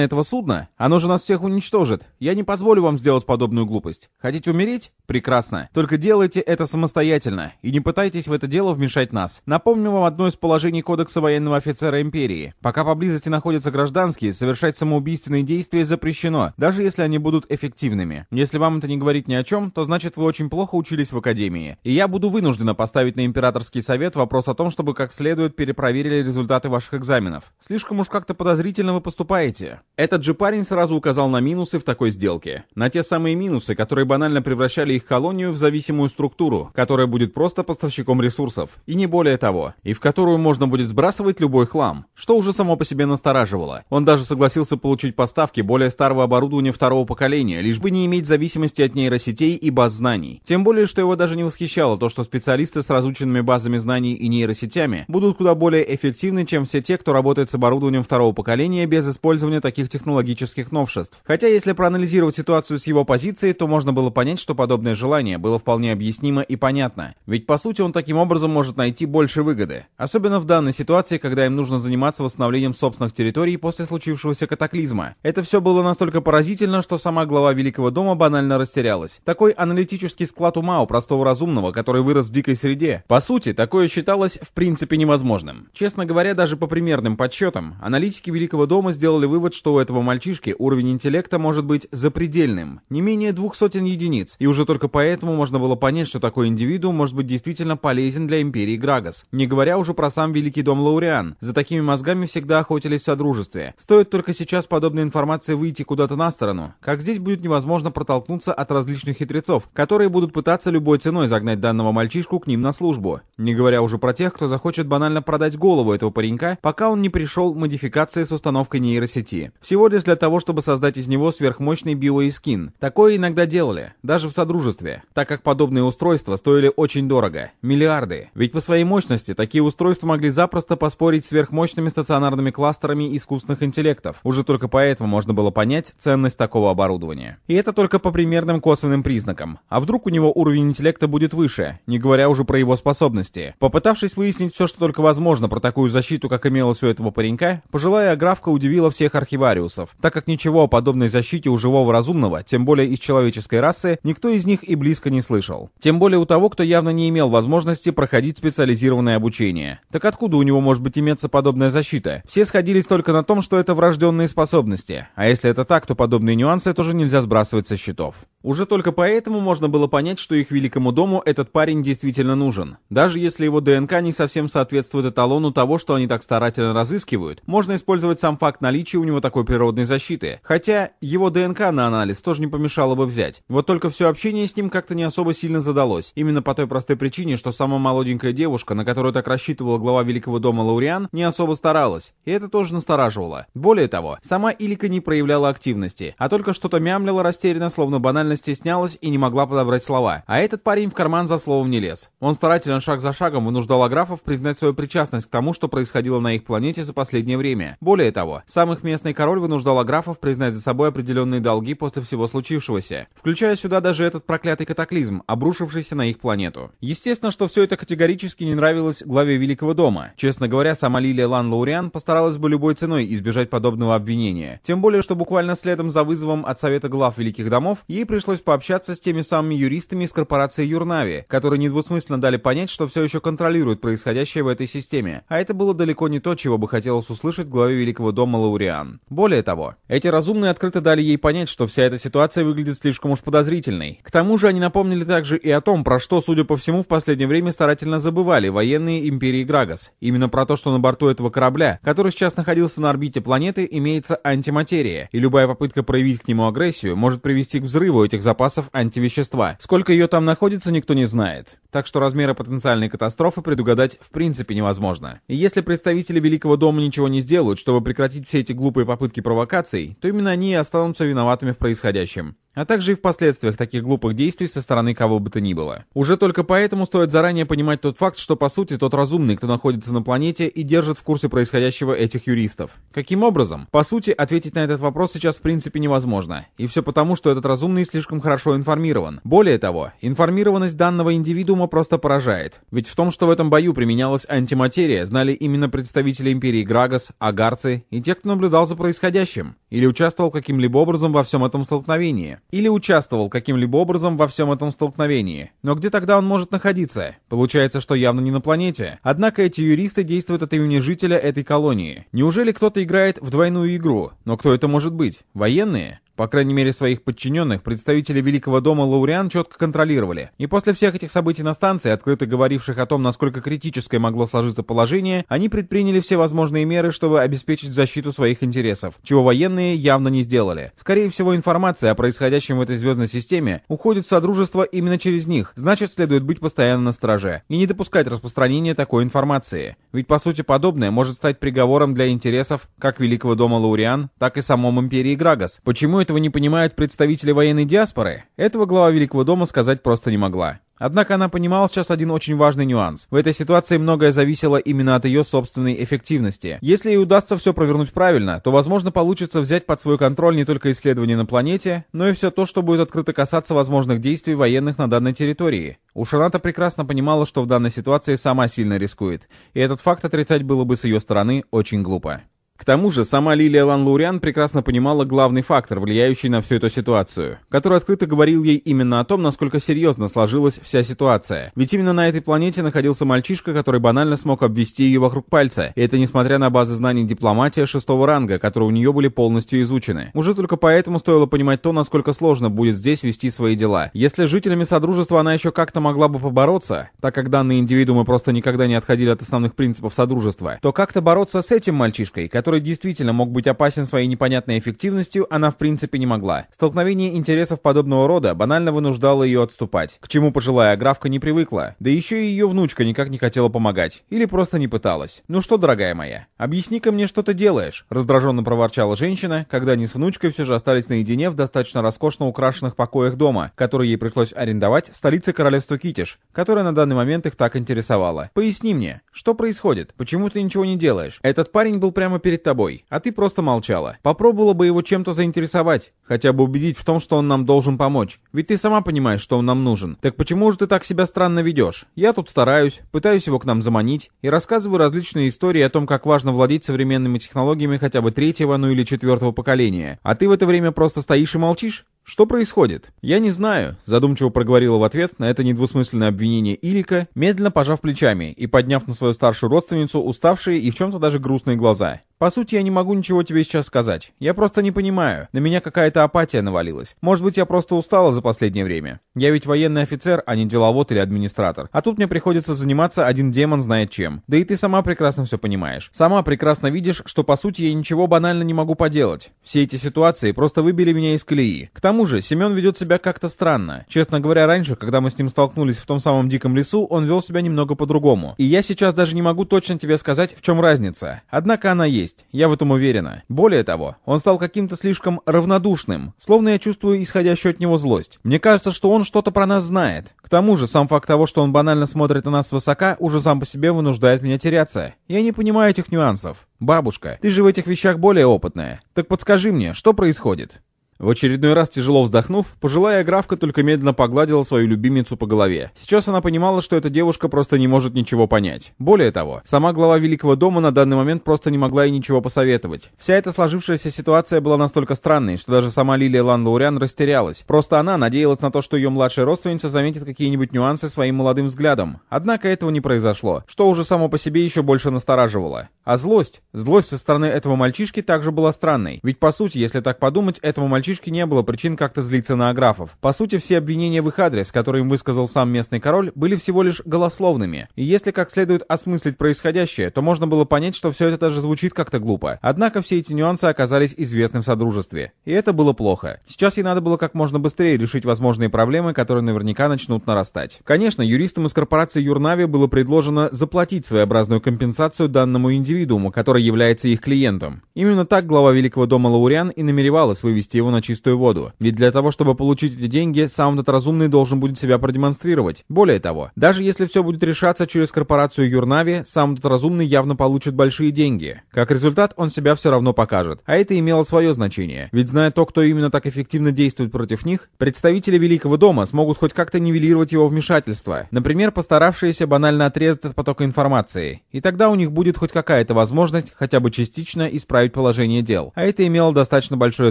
этого судна? Оно же нас всех уничтожит. Я не позволю вам сделать подобную глупость. Хотите умереть? Прекрасно. Только делайте это самостоятельно. И не пытайтесь в это дело вмешать нас. Напомню вам одно из положений Кодекса военного офицера Империи. Пока поблизости находятся гражданские, совершать самоубийственные действия запрещено, даже если они будут эффективными. Если вам это не говорит ни о чем, то значит вы очень плохо учились в Академии. И я буду вынуждена поставить на Императорский совет совет вопрос о том, чтобы как следует перепроверили результаты ваших экзаменов. Слишком уж как-то подозрительно вы поступаете. Этот же парень сразу указал на минусы в такой сделке. На те самые минусы, которые банально превращали их колонию в зависимую структуру, которая будет просто поставщиком ресурсов, и не более того, и в которую можно будет сбрасывать любой хлам, что уже само по себе настораживало. Он даже согласился получить поставки более старого оборудования второго поколения, лишь бы не иметь зависимости от нейросетей и баз знаний. Тем более, что его даже не восхищало то, что специалисты с разученными базами знаний знаний и нейросетями будут куда более эффективны, чем все те, кто работает с оборудованием второго поколения без использования таких технологических новшеств. Хотя если проанализировать ситуацию с его позиции, то можно было понять, что подобное желание было вполне объяснимо и понятно. Ведь по сути он таким образом может найти больше выгоды. Особенно в данной ситуации, когда им нужно заниматься восстановлением собственных территорий после случившегося катаклизма. Это все было настолько поразительно, что сама глава Великого дома банально растерялась. Такой аналитический склад ума у простого разумного, который вырос в дикой среде. По сути, такой такое считалось в принципе невозможным. Честно говоря, даже по примерным подсчетам, аналитики Великого дома сделали вывод, что у этого мальчишки уровень интеллекта может быть запредельным, не менее двух сотен единиц, и уже только поэтому можно было понять, что такой индивидуум может быть действительно полезен для Империи Грагас. Не говоря уже про сам Великий дом Лауриан, за такими мозгами всегда охотились в Содружестве. Стоит только сейчас подобной информации выйти куда-то на сторону, как здесь будет невозможно протолкнуться от различных хитрецов, которые будут пытаться любой ценой загнать данного мальчишку к ним на службу. Не говоря говоря уже про тех, кто захочет банально продать голову этого паренька, пока он не пришел модификации с установкой нейросети. Всего лишь для того, чтобы создать из него сверхмощный биоискин. Такое иногда делали, даже в Содружестве, так как подобные устройства стоили очень дорого. Миллиарды. Ведь по своей мощности такие устройства могли запросто поспорить с сверхмощными стационарными кластерами искусственных интеллектов. Уже только поэтому можно было понять ценность такого оборудования. И это только по примерным косвенным признакам. А вдруг у него уровень интеллекта будет выше, не говоря уже про его способности. Попытавшись выяснить все, что только возможно про такую защиту, как имелось у этого паренька, пожилая аграфка удивила всех архивариусов, так как ничего о подобной защите у живого разумного, тем более из человеческой расы, никто из них и близко не слышал. Тем более у того, кто явно не имел возможности проходить специализированное обучение. Так откуда у него может быть иметься подобная защита? Все сходились только на том, что это врожденные способности, а если это так, то подобные нюансы тоже нельзя сбрасывать со счетов. Уже только поэтому можно было понять, что их великому дому этот парень действительно нужен. Даже если его ДНК не совсем соответствует эталону того, что они так старательно разыскивают, можно использовать сам факт наличия у него такой природной защиты. Хотя его ДНК на анализ тоже не помешало бы взять. Вот только все общение с ним как-то не особо сильно задалось. Именно по той простой причине, что сама молоденькая девушка, на которую так рассчитывала глава Великого дома Лауриан, не особо старалась. И это тоже настораживало. Более того, сама Илика не проявляла активности, а только что-то мямлила растерянно, словно банально стеснялась и не могла подобрать слова. А этот парень в карман за словом не лез. Он старательно шаг за шагом вынуждал аграфов признать свою причастность к тому, что происходило на их планете за последнее время. Более того, сам их местный король вынуждал аграфов признать за собой определенные долги после всего случившегося, включая сюда даже этот проклятый катаклизм, обрушившийся на их планету. Естественно, что все это категорически не нравилось главе Великого дома. Честно говоря, сама Лилия Лан Лауриан постаралась бы любой ценой избежать подобного обвинения. Тем более, что буквально следом за вызовом от Совета глав Великих домов ей пришлось пообщаться с теми самыми юристами из корпорации Юрнави, которые недвусмысленно дали понять, что все еще контролируют происходящее в этой системе. А это было далеко не то, чего бы хотелось услышать главе Великого дома Лауриан. Более того, эти разумные открыто дали ей понять, что вся эта ситуация выглядит слишком уж подозрительной. К тому же они напомнили также и о том, про что, судя по всему, в последнее время старательно забывали военные империи Грагас. Именно про то, что на борту этого корабля, который сейчас находился на орбите планеты, имеется антиматерия, и любая попытка проявить к нему агрессию может привести к взрыву этих запасов антивещества. Сколько ее там находится, никто не знает. Так что размеры потенциальной катастрофы предугадать в принципе невозможно. И если представители Великого дома ничего не сделают, чтобы прекратить все эти глупые попытки провокаций, то именно они и останутся виноватыми в происходящем а также и в последствиях таких глупых действий со стороны кого бы то ни было. Уже только поэтому стоит заранее понимать тот факт, что по сути тот разумный, кто находится на планете и держит в курсе происходящего этих юристов. Каким образом? По сути, ответить на этот вопрос сейчас в принципе невозможно. И все потому, что этот разумный слишком хорошо информирован. Более того, информированность данного индивидуума просто поражает. Ведь в том, что в этом бою применялась антиматерия, знали именно представители Империи Грагас, агарцы и те, кто наблюдал за происходящим. Или участвовал каким-либо образом во всем этом столкновении или участвовал каким-либо образом во всем этом столкновении. Но где тогда он может находиться? Получается, что явно не на планете. Однако эти юристы действуют от имени жителя этой колонии. Неужели кто-то играет в двойную игру? Но кто это может быть? Военные? По крайней мере, своих подчиненных представители Великого дома Лауриан четко контролировали. И после всех этих событий на станции, открыто говоривших о том, насколько критическое могло сложиться положение, они предприняли все возможные меры, чтобы обеспечить защиту своих интересов, чего военные явно не сделали. Скорее всего, информация о происходящем в этой звездной системе уходит в Содружество именно через них, значит, следует быть постоянно на страже и не допускать распространения такой информации. Ведь, по сути, подобное может стать приговором для интересов как Великого дома Лауриан, так и самом Империи Грагас. Почему этого не понимают представители военной диаспоры, этого глава Великого дома сказать просто не могла. Однако она понимала сейчас один очень важный нюанс. В этой ситуации многое зависело именно от ее собственной эффективности. Если ей удастся все провернуть правильно, то, возможно, получится взять под свой контроль не только исследования на планете, но и все то, что будет открыто касаться возможных действий военных на данной территории. Уж она-то прекрасно понимала, что в данной ситуации сама сильно рискует, и этот факт отрицать было бы с ее стороны очень глупо. К тому же, сама Лилия Лан прекрасно понимала главный фактор, влияющий на всю эту ситуацию, который открыто говорил ей именно о том, насколько серьезно сложилась вся ситуация. Ведь именно на этой планете находился мальчишка, который банально смог обвести ее вокруг пальца, и это несмотря на базы знаний дипломатия шестого ранга, которые у нее были полностью изучены. Уже только поэтому стоило понимать то, насколько сложно будет здесь вести свои дела. Если жителями Содружества она еще как-то могла бы побороться, так как данные индивидуумы просто никогда не отходили от основных принципов Содружества, то как-то бороться с этим мальчишкой, который который действительно мог быть опасен своей непонятной эффективностью, она в принципе не могла. Столкновение интересов подобного рода банально вынуждало ее отступать, к чему пожилая графка не привыкла. Да еще и ее внучка никак не хотела помогать. Или просто не пыталась. «Ну что, дорогая моя, объясни-ка мне, что ты делаешь?» Раздраженно проворчала женщина, когда они с внучкой все же остались наедине в достаточно роскошно украшенных покоях дома, который ей пришлось арендовать в столице королевства Китиш, которая на данный момент их так интересовала. «Поясни мне, что происходит? Почему ты ничего не делаешь? Этот парень был прямо перед перед тобой, а ты просто молчала. Попробовала бы его чем-то заинтересовать, хотя бы убедить в том, что он нам должен помочь. Ведь ты сама понимаешь, что он нам нужен. Так почему же ты так себя странно ведешь? Я тут стараюсь, пытаюсь его к нам заманить и рассказываю различные истории о том, как важно владеть современными технологиями хотя бы третьего, ну или четвертого поколения. А ты в это время просто стоишь и молчишь? «Что происходит?» «Я не знаю», — задумчиво проговорила в ответ на это недвусмысленное обвинение Илика, медленно пожав плечами и подняв на свою старшую родственницу уставшие и в чем-то даже грустные глаза. «По сути, я не могу ничего тебе сейчас сказать. Я просто не понимаю. На меня какая-то апатия навалилась. Может быть, я просто устала за последнее время». Я ведь военный офицер, а не деловод или администратор. А тут мне приходится заниматься один демон знает чем. Да и ты сама прекрасно все понимаешь. Сама прекрасно видишь, что по сути я ничего банально не могу поделать. Все эти ситуации просто выбили меня из колеи. К тому же, Семен ведет себя как-то странно. Честно говоря, раньше, когда мы с ним столкнулись в том самом диком лесу, он вел себя немного по-другому. И я сейчас даже не могу точно тебе сказать, в чем разница. Однако она есть, я в этом уверена. Более того, он стал каким-то слишком равнодушным, словно я чувствую исходящую от него злость. Мне кажется, что он что-то про нас знает. К тому же, сам факт того, что он банально смотрит на нас свысока, уже сам по себе вынуждает меня теряться. Я не понимаю этих нюансов. Бабушка, ты же в этих вещах более опытная. Так подскажи мне, что происходит? В очередной раз тяжело вздохнув, пожилая графка только медленно погладила свою любимицу по голове. Сейчас она понимала, что эта девушка просто не может ничего понять. Более того, сама глава Великого дома на данный момент просто не могла ей ничего посоветовать. Вся эта сложившаяся ситуация была настолько странной, что даже сама Лилия Лан-Лауриан растерялась. Просто она надеялась на то, что ее младшая родственница заметит какие-нибудь нюансы своим молодым взглядом. Однако этого не произошло, что уже само по себе еще больше настораживало. А злость? Злость со стороны этого мальчишки также была странной. Ведь по сути, если так подумать, этому мальчишке мальчишки не было причин как-то злиться на аграфов. По сути, все обвинения в их адрес, которые им высказал сам местный король, были всего лишь голословными. И если как следует осмыслить происходящее, то можно было понять, что все это даже звучит как-то глупо. Однако все эти нюансы оказались известны в Содружестве. И это было плохо. Сейчас ей надо было как можно быстрее решить возможные проблемы, которые наверняка начнут нарастать. Конечно, юристам из корпорации Юрнави было предложено заплатить своеобразную компенсацию данному индивидууму, который является их клиентом. Именно так глава Великого дома Лауриан и намеревалась вывести его на чистую воду. Ведь для того, чтобы получить эти деньги, сам этот разумный должен будет себя продемонстрировать. Более того, даже если все будет решаться через корпорацию Юрнави, сам этот разумный явно получит большие деньги. Как результат, он себя все равно покажет. А это имело свое значение. Ведь зная то, кто именно так эффективно действует против них, представители Великого дома смогут хоть как-то нивелировать его вмешательство. Например, постаравшиеся банально отрезать от потока информации. И тогда у них будет хоть какая-то возможность хотя бы частично исправить положение дел. А это имело достаточно большое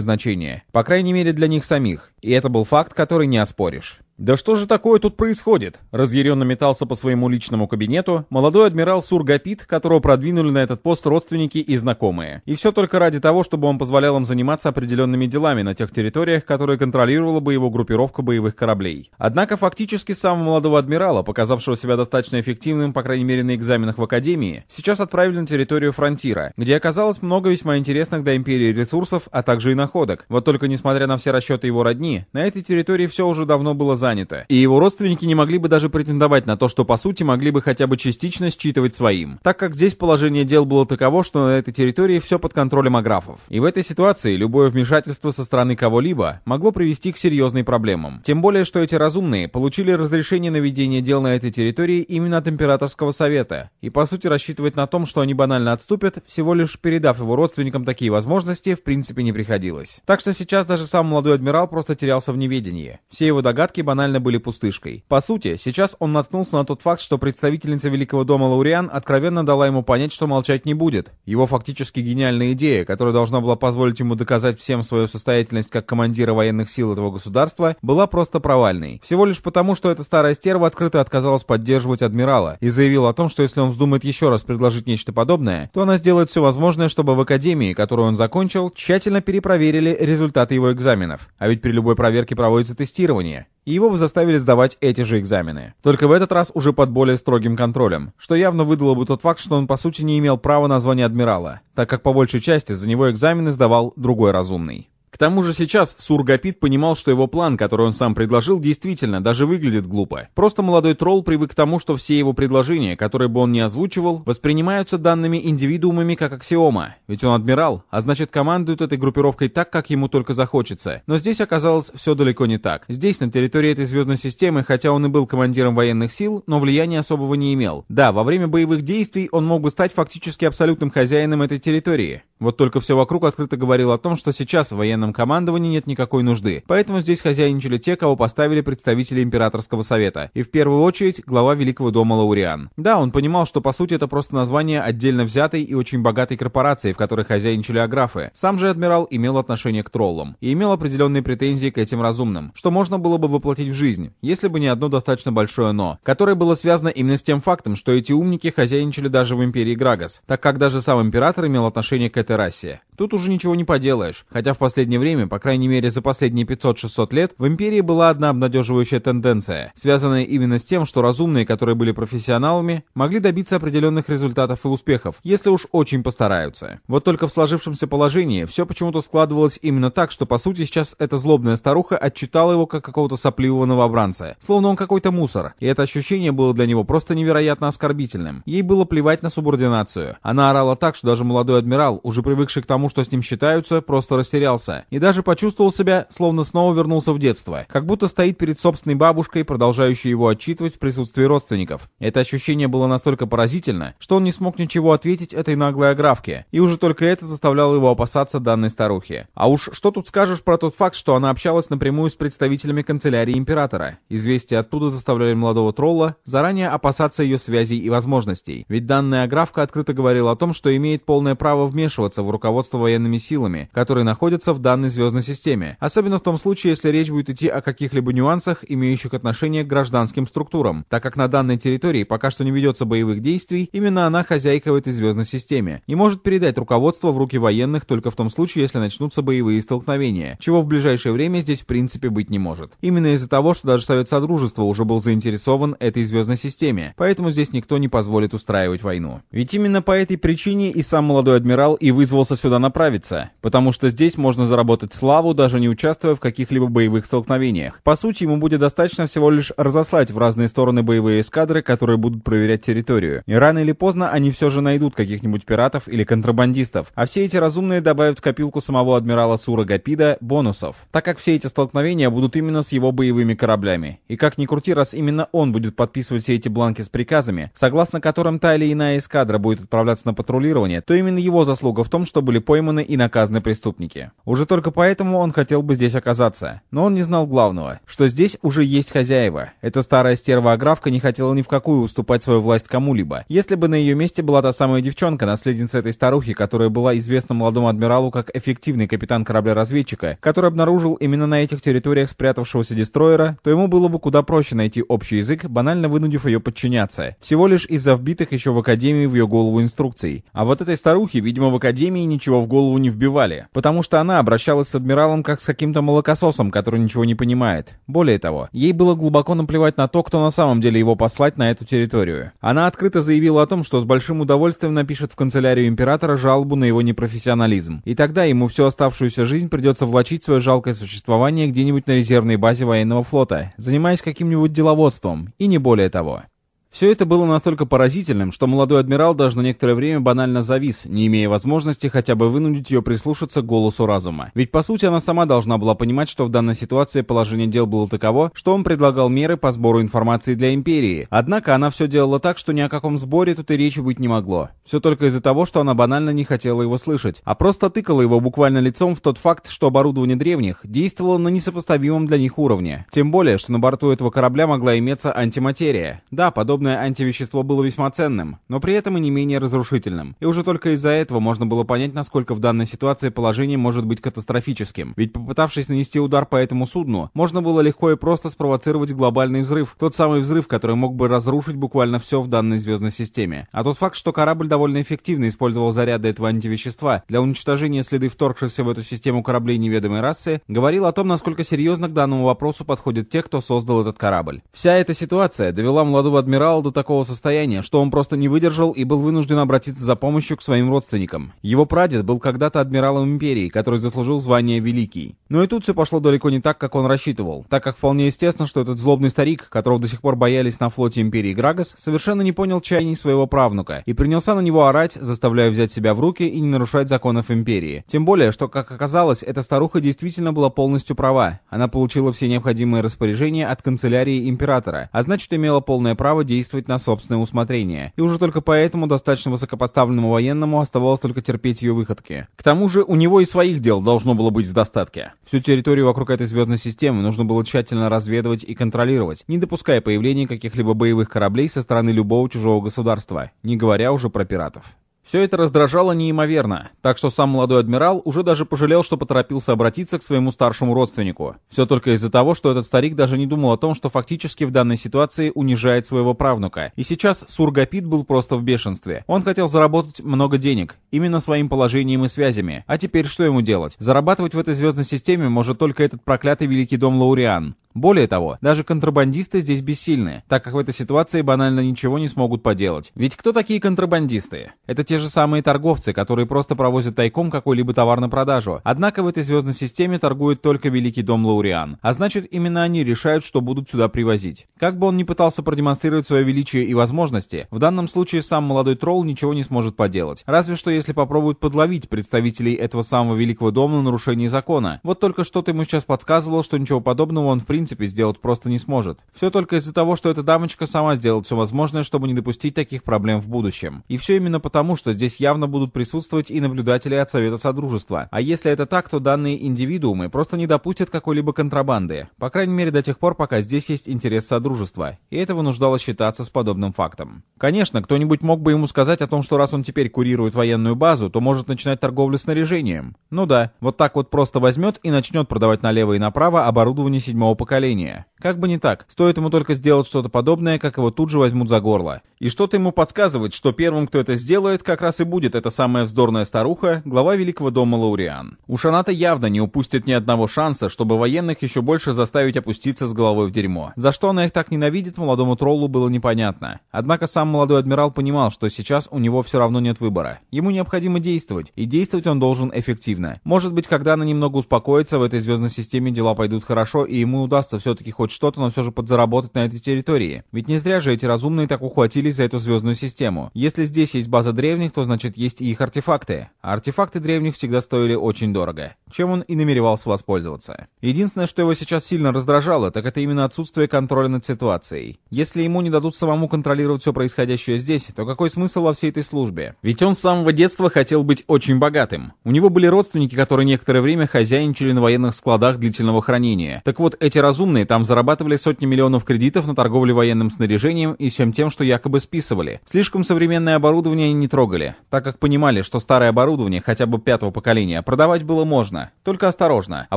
значение. По крайней мере для них самих. И это был факт, который не оспоришь. «Да что же такое тут происходит?» Разъяренно метался по своему личному кабинету молодой адмирал Сургапит, которого продвинули на этот пост родственники и знакомые. И все только ради того, чтобы он позволял им заниматься определенными делами на тех территориях, которые контролировала бы его группировка боевых кораблей. Однако фактически самого молодого адмирала, показавшего себя достаточно эффективным, по крайней мере на экзаменах в Академии, сейчас отправили на территорию Фронтира, где оказалось много весьма интересных для Империи ресурсов, а также и находок. Вот только несмотря на все расчеты его родни, на этой территории все уже давно было занято и его родственники не могли бы даже претендовать на то, что по сути могли бы хотя бы частично считывать своим, так как здесь положение дел было таково, что на этой территории все под контролем аграфов. И в этой ситуации любое вмешательство со стороны кого-либо могло привести к серьезным проблемам. Тем более, что эти разумные получили разрешение на ведение дел на этой территории именно от Императорского Совета, и по сути рассчитывать на том, что они банально отступят, всего лишь передав его родственникам такие возможности, в принципе не приходилось. Так что сейчас даже сам молодой адмирал просто терялся в неведении. Все его догадки банально банально были пустышкой. По сути, сейчас он наткнулся на тот факт, что представительница Великого дома Лауриан откровенно дала ему понять, что молчать не будет. Его фактически гениальная идея, которая должна была позволить ему доказать всем свою состоятельность как командира военных сил этого государства, была просто провальной. Всего лишь потому, что эта старая стерва открыто отказалась поддерживать адмирала и заявила о том, что если он вздумает еще раз предложить нечто подобное, то она сделает все возможное, чтобы в академии, которую он закончил, тщательно перепроверили результаты его экзаменов. А ведь при любой проверке проводится тестирование и его бы заставили сдавать эти же экзамены. Только в этот раз уже под более строгим контролем, что явно выдало бы тот факт, что он по сути не имел права на звание адмирала, так как по большей части за него экзамены сдавал другой разумный. К тому же сейчас Сургапит понимал, что его план, который он сам предложил, действительно даже выглядит глупо. Просто молодой тролл привык к тому, что все его предложения, которые бы он не озвучивал, воспринимаются данными индивидуумами как аксиома. Ведь он адмирал, а значит командует этой группировкой так, как ему только захочется. Но здесь оказалось все далеко не так. Здесь, на территории этой звездной системы, хотя он и был командиром военных сил, но влияния особого не имел. Да, во время боевых действий он мог бы стать фактически абсолютным хозяином этой территории. Вот только все вокруг открыто говорило о том, что сейчас в военном командовании нет никакой нужды. Поэтому здесь хозяйничали те, кого поставили представители Императорского Совета. И в первую очередь глава Великого дома Лауриан. Да, он понимал, что по сути это просто название отдельно взятой и очень богатой корпорации, в которой хозяйничали аграфы. Сам же адмирал имел отношение к троллам. И имел определенные претензии к этим разумным, что можно было бы воплотить в жизнь, если бы не одно достаточно большое «но», которое было связано именно с тем фактом, что эти умники хозяйничали даже в Империи Грагас, так как даже сам Император имел отношение к этой расе. Тут уже ничего не поделаешь, хотя в последнее последнее время, по крайней мере за последние 500-600 лет, в Империи была одна обнадеживающая тенденция, связанная именно с тем, что разумные, которые были профессионалами, могли добиться определенных результатов и успехов, если уж очень постараются. Вот только в сложившемся положении все почему-то складывалось именно так, что по сути сейчас эта злобная старуха отчитала его как какого-то сопливого новобранца, словно он какой-то мусор, и это ощущение было для него просто невероятно оскорбительным. Ей было плевать на субординацию. Она орала так, что даже молодой адмирал, уже привыкший к тому, что с ним считаются, просто растерялся. И даже почувствовал себя, словно снова вернулся в детство. Как будто стоит перед собственной бабушкой, продолжающей его отчитывать в присутствии родственников. Это ощущение было настолько поразительно, что он не смог ничего ответить этой наглой аграфке. И уже только это заставляло его опасаться данной старухи. А уж что тут скажешь про тот факт, что она общалась напрямую с представителями канцелярии императора? Известия оттуда заставляли молодого тролла заранее опасаться ее связей и возможностей. Ведь данная аграфка открыто говорила о том, что имеет полное право вмешиваться в руководство военными силами, которые находятся в данной звездной системе. Особенно в том случае, если речь будет идти о каких-либо нюансах, имеющих отношение к гражданским структурам. Так как на данной территории пока что не ведется боевых действий, именно она хозяйка в этой звездной системе и может передать руководство в руки военных только в том случае, если начнутся боевые столкновения, чего в ближайшее время здесь в принципе быть не может. Именно из-за того, что даже Совет Содружества уже был заинтересован этой звездной системе, поэтому здесь никто не позволит устраивать войну. Ведь именно по этой причине и сам молодой адмирал и вызвался сюда направиться, потому что здесь можно заработать славу, даже не участвуя в каких-либо боевых столкновениях. По сути, ему будет достаточно всего лишь разослать в разные стороны боевые эскадры, которые будут проверять территорию. И рано или поздно они все же найдут каких-нибудь пиратов или контрабандистов, а все эти разумные добавят в копилку самого адмирала Сура Гапида бонусов, так как все эти столкновения будут именно с его боевыми кораблями. И как ни крути, раз именно он будет подписывать все эти бланки с приказами, согласно которым та или иная эскадра будет отправляться на патрулирование, то именно его заслуга в том, что были пойманы и наказаны преступники. Уже только поэтому он хотел бы здесь оказаться. Но он не знал главного, что здесь уже есть хозяева. Эта старая стерва-аграфка не хотела ни в какую уступать свою власть кому-либо. Если бы на ее месте была та самая девчонка, наследница этой старухи, которая была известна молодому адмиралу как эффективный капитан корабля-разведчика, который обнаружил именно на этих территориях спрятавшегося дестройера, то ему было бы куда проще найти общий язык, банально вынудив ее подчиняться. Всего лишь из-за вбитых еще в Академии в ее голову инструкций. А вот этой старухе, видимо, в Академии ничего в голову не вбивали, потому что она обращалась с адмиралом как с каким-то молокососом, который ничего не понимает. Более того, ей было глубоко наплевать на то, кто на самом деле его послать на эту территорию. Она открыто заявила о том, что с большим удовольствием напишет в канцелярию императора жалобу на его непрофессионализм. И тогда ему всю оставшуюся жизнь придется влачить свое жалкое существование где-нибудь на резервной базе военного флота, занимаясь каким-нибудь деловодством, и не более того. Все это было настолько поразительным, что молодой адмирал даже на некоторое время банально завис, не имея возможности хотя бы вынудить ее прислушаться к голосу разума. Ведь по сути она сама должна была понимать, что в данной ситуации положение дел было таково, что он предлагал меры по сбору информации для Империи. Однако она все делала так, что ни о каком сборе тут и речи быть не могло. Все только из-за того, что она банально не хотела его слышать, а просто тыкала его буквально лицом в тот факт, что оборудование древних действовало на несопоставимом для них уровне. Тем более, что на борту этого корабля могла иметься антиматерия. Да, подобно Подобное антивещество было весьма ценным, но при этом и не менее разрушительным. И уже только из-за этого можно было понять, насколько в данной ситуации положение может быть катастрофическим. Ведь попытавшись нанести удар по этому судну, можно было легко и просто спровоцировать глобальный взрыв. Тот самый взрыв, который мог бы разрушить буквально все в данной звездной системе. А тот факт, что корабль довольно эффективно использовал заряды этого антивещества для уничтожения следы вторгшихся в эту систему кораблей неведомой расы, говорил о том, насколько серьезно к данному вопросу подходят те, кто создал этот корабль. Вся эта ситуация довела молодого адмирала Генерал до такого состояния, что он просто не выдержал и был вынужден обратиться за помощью к своим родственникам. Его прадед был когда-то адмиралом империи, который заслужил звание Великий. Но и тут все пошло далеко не так, как он рассчитывал, так как вполне естественно, что этот злобный старик, которого до сих пор боялись на флоте империи Грагас, совершенно не понял чаяний своего правнука и принялся на него орать, заставляя взять себя в руки и не нарушать законов империи. Тем более, что, как оказалось, эта старуха действительно была полностью права. Она получила все необходимые распоряжения от канцелярии императора, а значит имела полное право действовать действовать на собственное усмотрение, и уже только поэтому достаточно высокопоставленному военному оставалось только терпеть ее выходки. К тому же у него и своих дел должно было быть в достатке. Всю территорию вокруг этой звездной системы нужно было тщательно разведывать и контролировать, не допуская появления каких-либо боевых кораблей со стороны любого чужого государства, не говоря уже про пиратов. Все это раздражало неимоверно, так что сам молодой адмирал уже даже пожалел, что поторопился обратиться к своему старшему родственнику. Все только из-за того, что этот старик даже не думал о том, что фактически в данной ситуации унижает своего правнука. И сейчас Сургапит был просто в бешенстве. Он хотел заработать много денег, именно своим положением и связями. А теперь что ему делать? Зарабатывать в этой звездной системе может только этот проклятый Великий Дом Лауриан. Более того, даже контрабандисты здесь бессильны, так как в этой ситуации банально ничего не смогут поделать. Ведь кто такие контрабандисты? Это те же самые торговцы, которые просто провозят тайком какой-либо товар на продажу. Однако в этой звездной системе торгует только Великий Дом Лауриан. А значит, именно они решают, что будут сюда привозить. Как бы он ни пытался продемонстрировать свое величие и возможности, в данном случае сам молодой тролл ничего не сможет поделать. Разве что если попробует подловить представителей этого самого Великого Дома на нарушении закона. Вот только что-то ему сейчас подсказывало, что ничего подобного он в принципе сделать просто не сможет. Все только из-за того, что эта дамочка сама сделает все возможное, чтобы не допустить таких проблем в будущем. И все именно потому, что здесь явно будут присутствовать и наблюдатели от Совета Содружества. А если это так, то данные индивидуумы просто не допустят какой-либо контрабанды. По крайней мере до тех пор, пока здесь есть интерес Содружества. И это вынуждало считаться с подобным фактом. Конечно, кто-нибудь мог бы ему сказать о том, что раз он теперь курирует военную базу, то может начинать торговлю снаряжением. Ну да, вот так вот просто возьмет и начнет продавать налево и направо оборудование седьмого поколения. Как бы не так, стоит ему только сделать что-то подобное, как его тут же возьмут за горло. И что-то ему подсказывает, что первым, кто это сделает, как раз и будет эта самая вздорная старуха, глава Великого дома Лауриан. Уж она-то явно не упустит ни одного шанса, чтобы военных еще больше заставить опуститься с головой в дерьмо. За что она их так ненавидит, молодому троллу было непонятно. Однако сам молодой адмирал понимал, что сейчас у него все равно нет выбора. Ему необходимо действовать, и действовать он должен эффективно. Может быть, когда она немного успокоится, в этой звездной системе дела пойдут хорошо, и ему удастся все-таки хоть что-то, но все же подзаработать на этой территории. Ведь не зря же эти разумные так ухватились за эту звездную систему. Если здесь есть база древних, то значит есть и их артефакты. А артефакты древних всегда стоили очень дорого. Чем он и намеревался воспользоваться. Единственное, что его сейчас сильно раздражало, так это именно отсутствие контроля над ситуацией. Если ему не дадут самому контролировать все происходящее здесь, то какой смысл во всей этой службе? Ведь он с самого детства хотел быть очень богатым. У него были родственники, которые некоторое время хозяйничали на военных складах длительного хранения. Так вот, эти разумные там зарабатывали сотни миллионов кредитов на торговле военным снаряжением и всем тем, что якобы списывали. Слишком современное оборудование не трогали, так как понимали, что старое оборудование, хотя бы пятого поколения, продавать было можно, только осторожно. А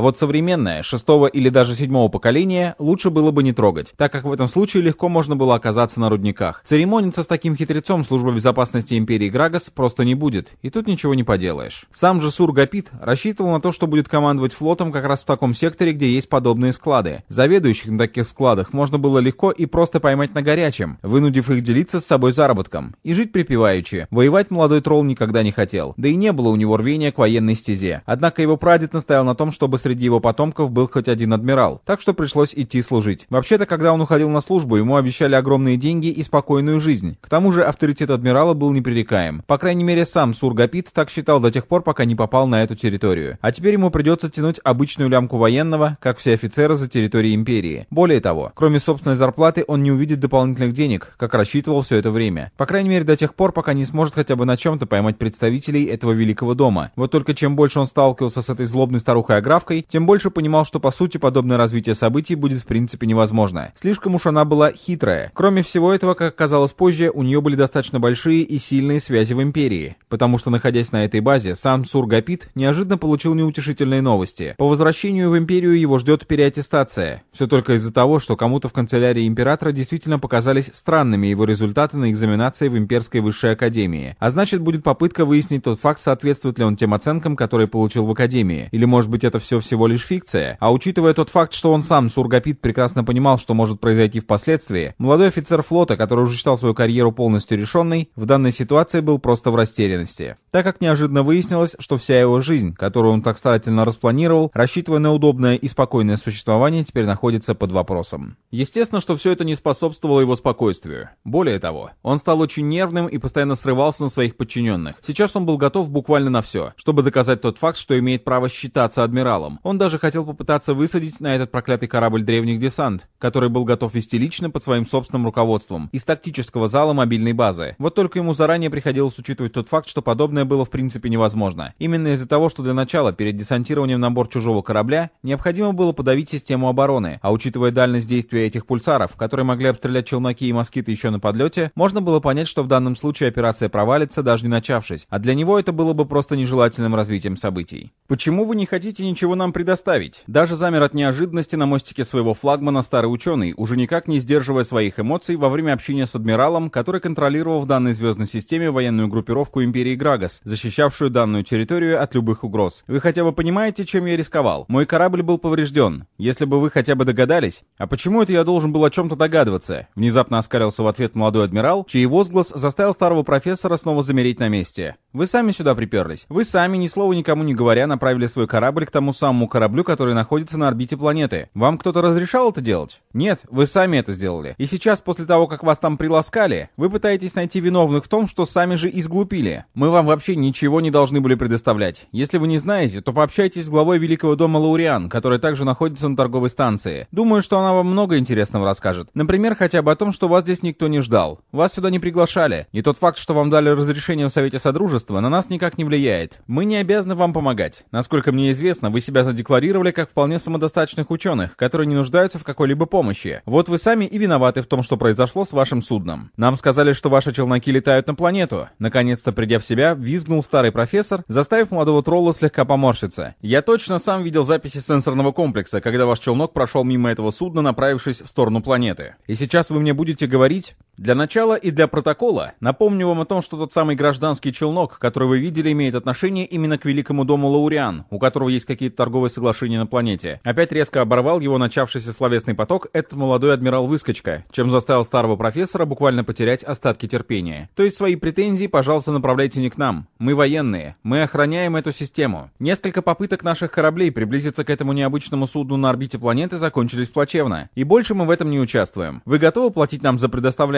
вот современное, шестого или даже седьмого поколения, лучше было бы не трогать, так как в этом случае легко можно было оказаться на рудниках. Церемониться с таким хитрецом служба безопасности Империи Грагас просто не будет, и тут ничего не поделаешь. Сам же Сур Гапит рассчитывал на то, что будет командовать флотом как раз в таком секторе, где есть подобные склады. Заведующих на таких складах можно было легко и просто поймать на горячем, вынудив их делиться с собой заработком. И жить припеваючи. Воевать молодой тролл никогда не хотел. Да и не было у него рвения к военной стезе. Однако его прадед настоял на том, чтобы среди его потомков был хоть один адмирал. Так что пришлось идти служить. Вообще-то, когда он уходил на службу, ему обещали огромные деньги и спокойную жизнь. К тому же авторитет адмирала был непререкаем. По крайней мере, сам Сургапит так считал до тех пор, пока не попал на эту территорию. А теперь ему придется тянуть обычную лямку военного, как все офицеры за территорией империи. Более того, кроме собственной зарплаты, он не увидит дополнительных денег, как рассчитывал все это время. По крайней мере, до тех пор, пока не сможет хотя на чем-то поймать представителей этого великого дома. Вот только чем больше он сталкивался с этой злобной старухой-аграфкой, тем больше понимал, что по сути подобное развитие событий будет в принципе невозможно. Слишком уж она была хитрая. Кроме всего этого, как оказалось позже, у нее были достаточно большие и сильные связи в империи. Потому что, находясь на этой базе, сам Сургапит неожиданно получил неутешительные новости. По возвращению в империю его ждет переаттестация. Все только из-за того, что кому-то в канцелярии императора действительно показались странными его результаты на экзаменации в Имперской высшей академии. А значит, будет попытка выяснить тот факт, соответствует ли он тем оценкам, которые получил в академии. Или может быть это все всего лишь фикция. А учитывая тот факт, что он сам, Сургапит, прекрасно понимал, что может произойти впоследствии, молодой офицер флота, который уже считал свою карьеру полностью решенной, в данной ситуации был просто в растерянности. Так как неожиданно выяснилось, что вся его жизнь, которую он так старательно распланировал, рассчитывая на удобное и спокойное существование, теперь находится под вопросом. Естественно, что все это не способствовало его спокойствию. Более того, он стал очень нервным и постоянно срывался на своих подчиненных. Сейчас он был готов буквально на все, чтобы доказать тот факт, что имеет право считаться адмиралом. Он даже хотел попытаться высадить на этот проклятый корабль древних десант, который был готов вести лично под своим собственным руководством, из тактического зала мобильной базы. Вот только ему заранее приходилось учитывать тот факт, что подобное было в принципе невозможно. Именно из-за того, что для начала, перед десантированием на борт чужого корабля, необходимо было подавить систему обороны, а учитывая дальность действия этих пульсаров, которые могли обстрелять челноки и москиты еще на подлете, можно было понять, что в данном случае операция провалится, даже не начавшись, а для него это было бы просто нежелательным развитием событий. Почему вы не хотите ничего нам предоставить? Даже замер от неожиданности на мостике своего флагмана старый ученый, уже никак не сдерживая своих эмоций во время общения с адмиралом, который контролировал в данной звездной системе военную группировку Империи Грагас, защищавшую данную территорию от любых угроз. Вы хотя бы понимаете, чем я рисковал? Мой корабль был поврежден. Если бы вы хотя бы догадались... А почему это я должен был о чем-то догадываться? Внезапно оскалился в ответ молодой адмирал, чей возглас заставил старого профессора снова замереть на месте. Вы сами сюда приперлись. Вы сами, ни слова никому не говоря, направили свой корабль к тому самому кораблю, который находится на орбите планеты. Вам кто-то разрешал это делать? Нет, вы сами это сделали. И сейчас, после того, как вас там приласкали, вы пытаетесь найти виновных в том, что сами же изглупили. Мы вам вообще ничего не должны были предоставлять. Если вы не знаете, то пообщайтесь с главой Великого дома Лауриан, который также находится на торговой станции. Думаю, что она вам много интересного расскажет. Например, хотя бы о том, что вас здесь никто не ждал. Вас сюда не приглашали. И тот факт, что вам дали разрешение в Совете Содружества, на нас никак не влияет. Мы не обязаны вам помогать. Насколько мне известно, вы себя задекларировали как вполне самодостаточных ученых, которые не нуждаются в какой-либо помощи. Вот вы сами и виноваты в том, что произошло с вашим судном. Нам сказали, что ваши челноки летают на планету. Наконец-то, придя в себя, визгнул старый профессор, заставив молодого тролла слегка поморщиться. Я точно сам видел записи сенсорного комплекса, когда ваш челнок прошел мимо этого судна, направившись в сторону планеты. И сейчас вы мне будете говорить... Для начала и для протокола напомню вам о том, что тот самый гражданский челнок, который вы видели, имеет отношение именно к Великому дому Лауриан, у которого есть какие-то торговые соглашения на планете. Опять резко оборвал его начавшийся словесный поток этот молодой адмирал-выскочка, чем заставил старого профессора буквально потерять остатки терпения. То есть свои претензии, пожалуйста, направляйте не к нам. Мы военные. Мы охраняем эту систему. Несколько попыток наших кораблей приблизиться к этому необычному судну на орбите планеты закончились плачевно. И больше мы в этом не участвуем. Вы готовы платить нам за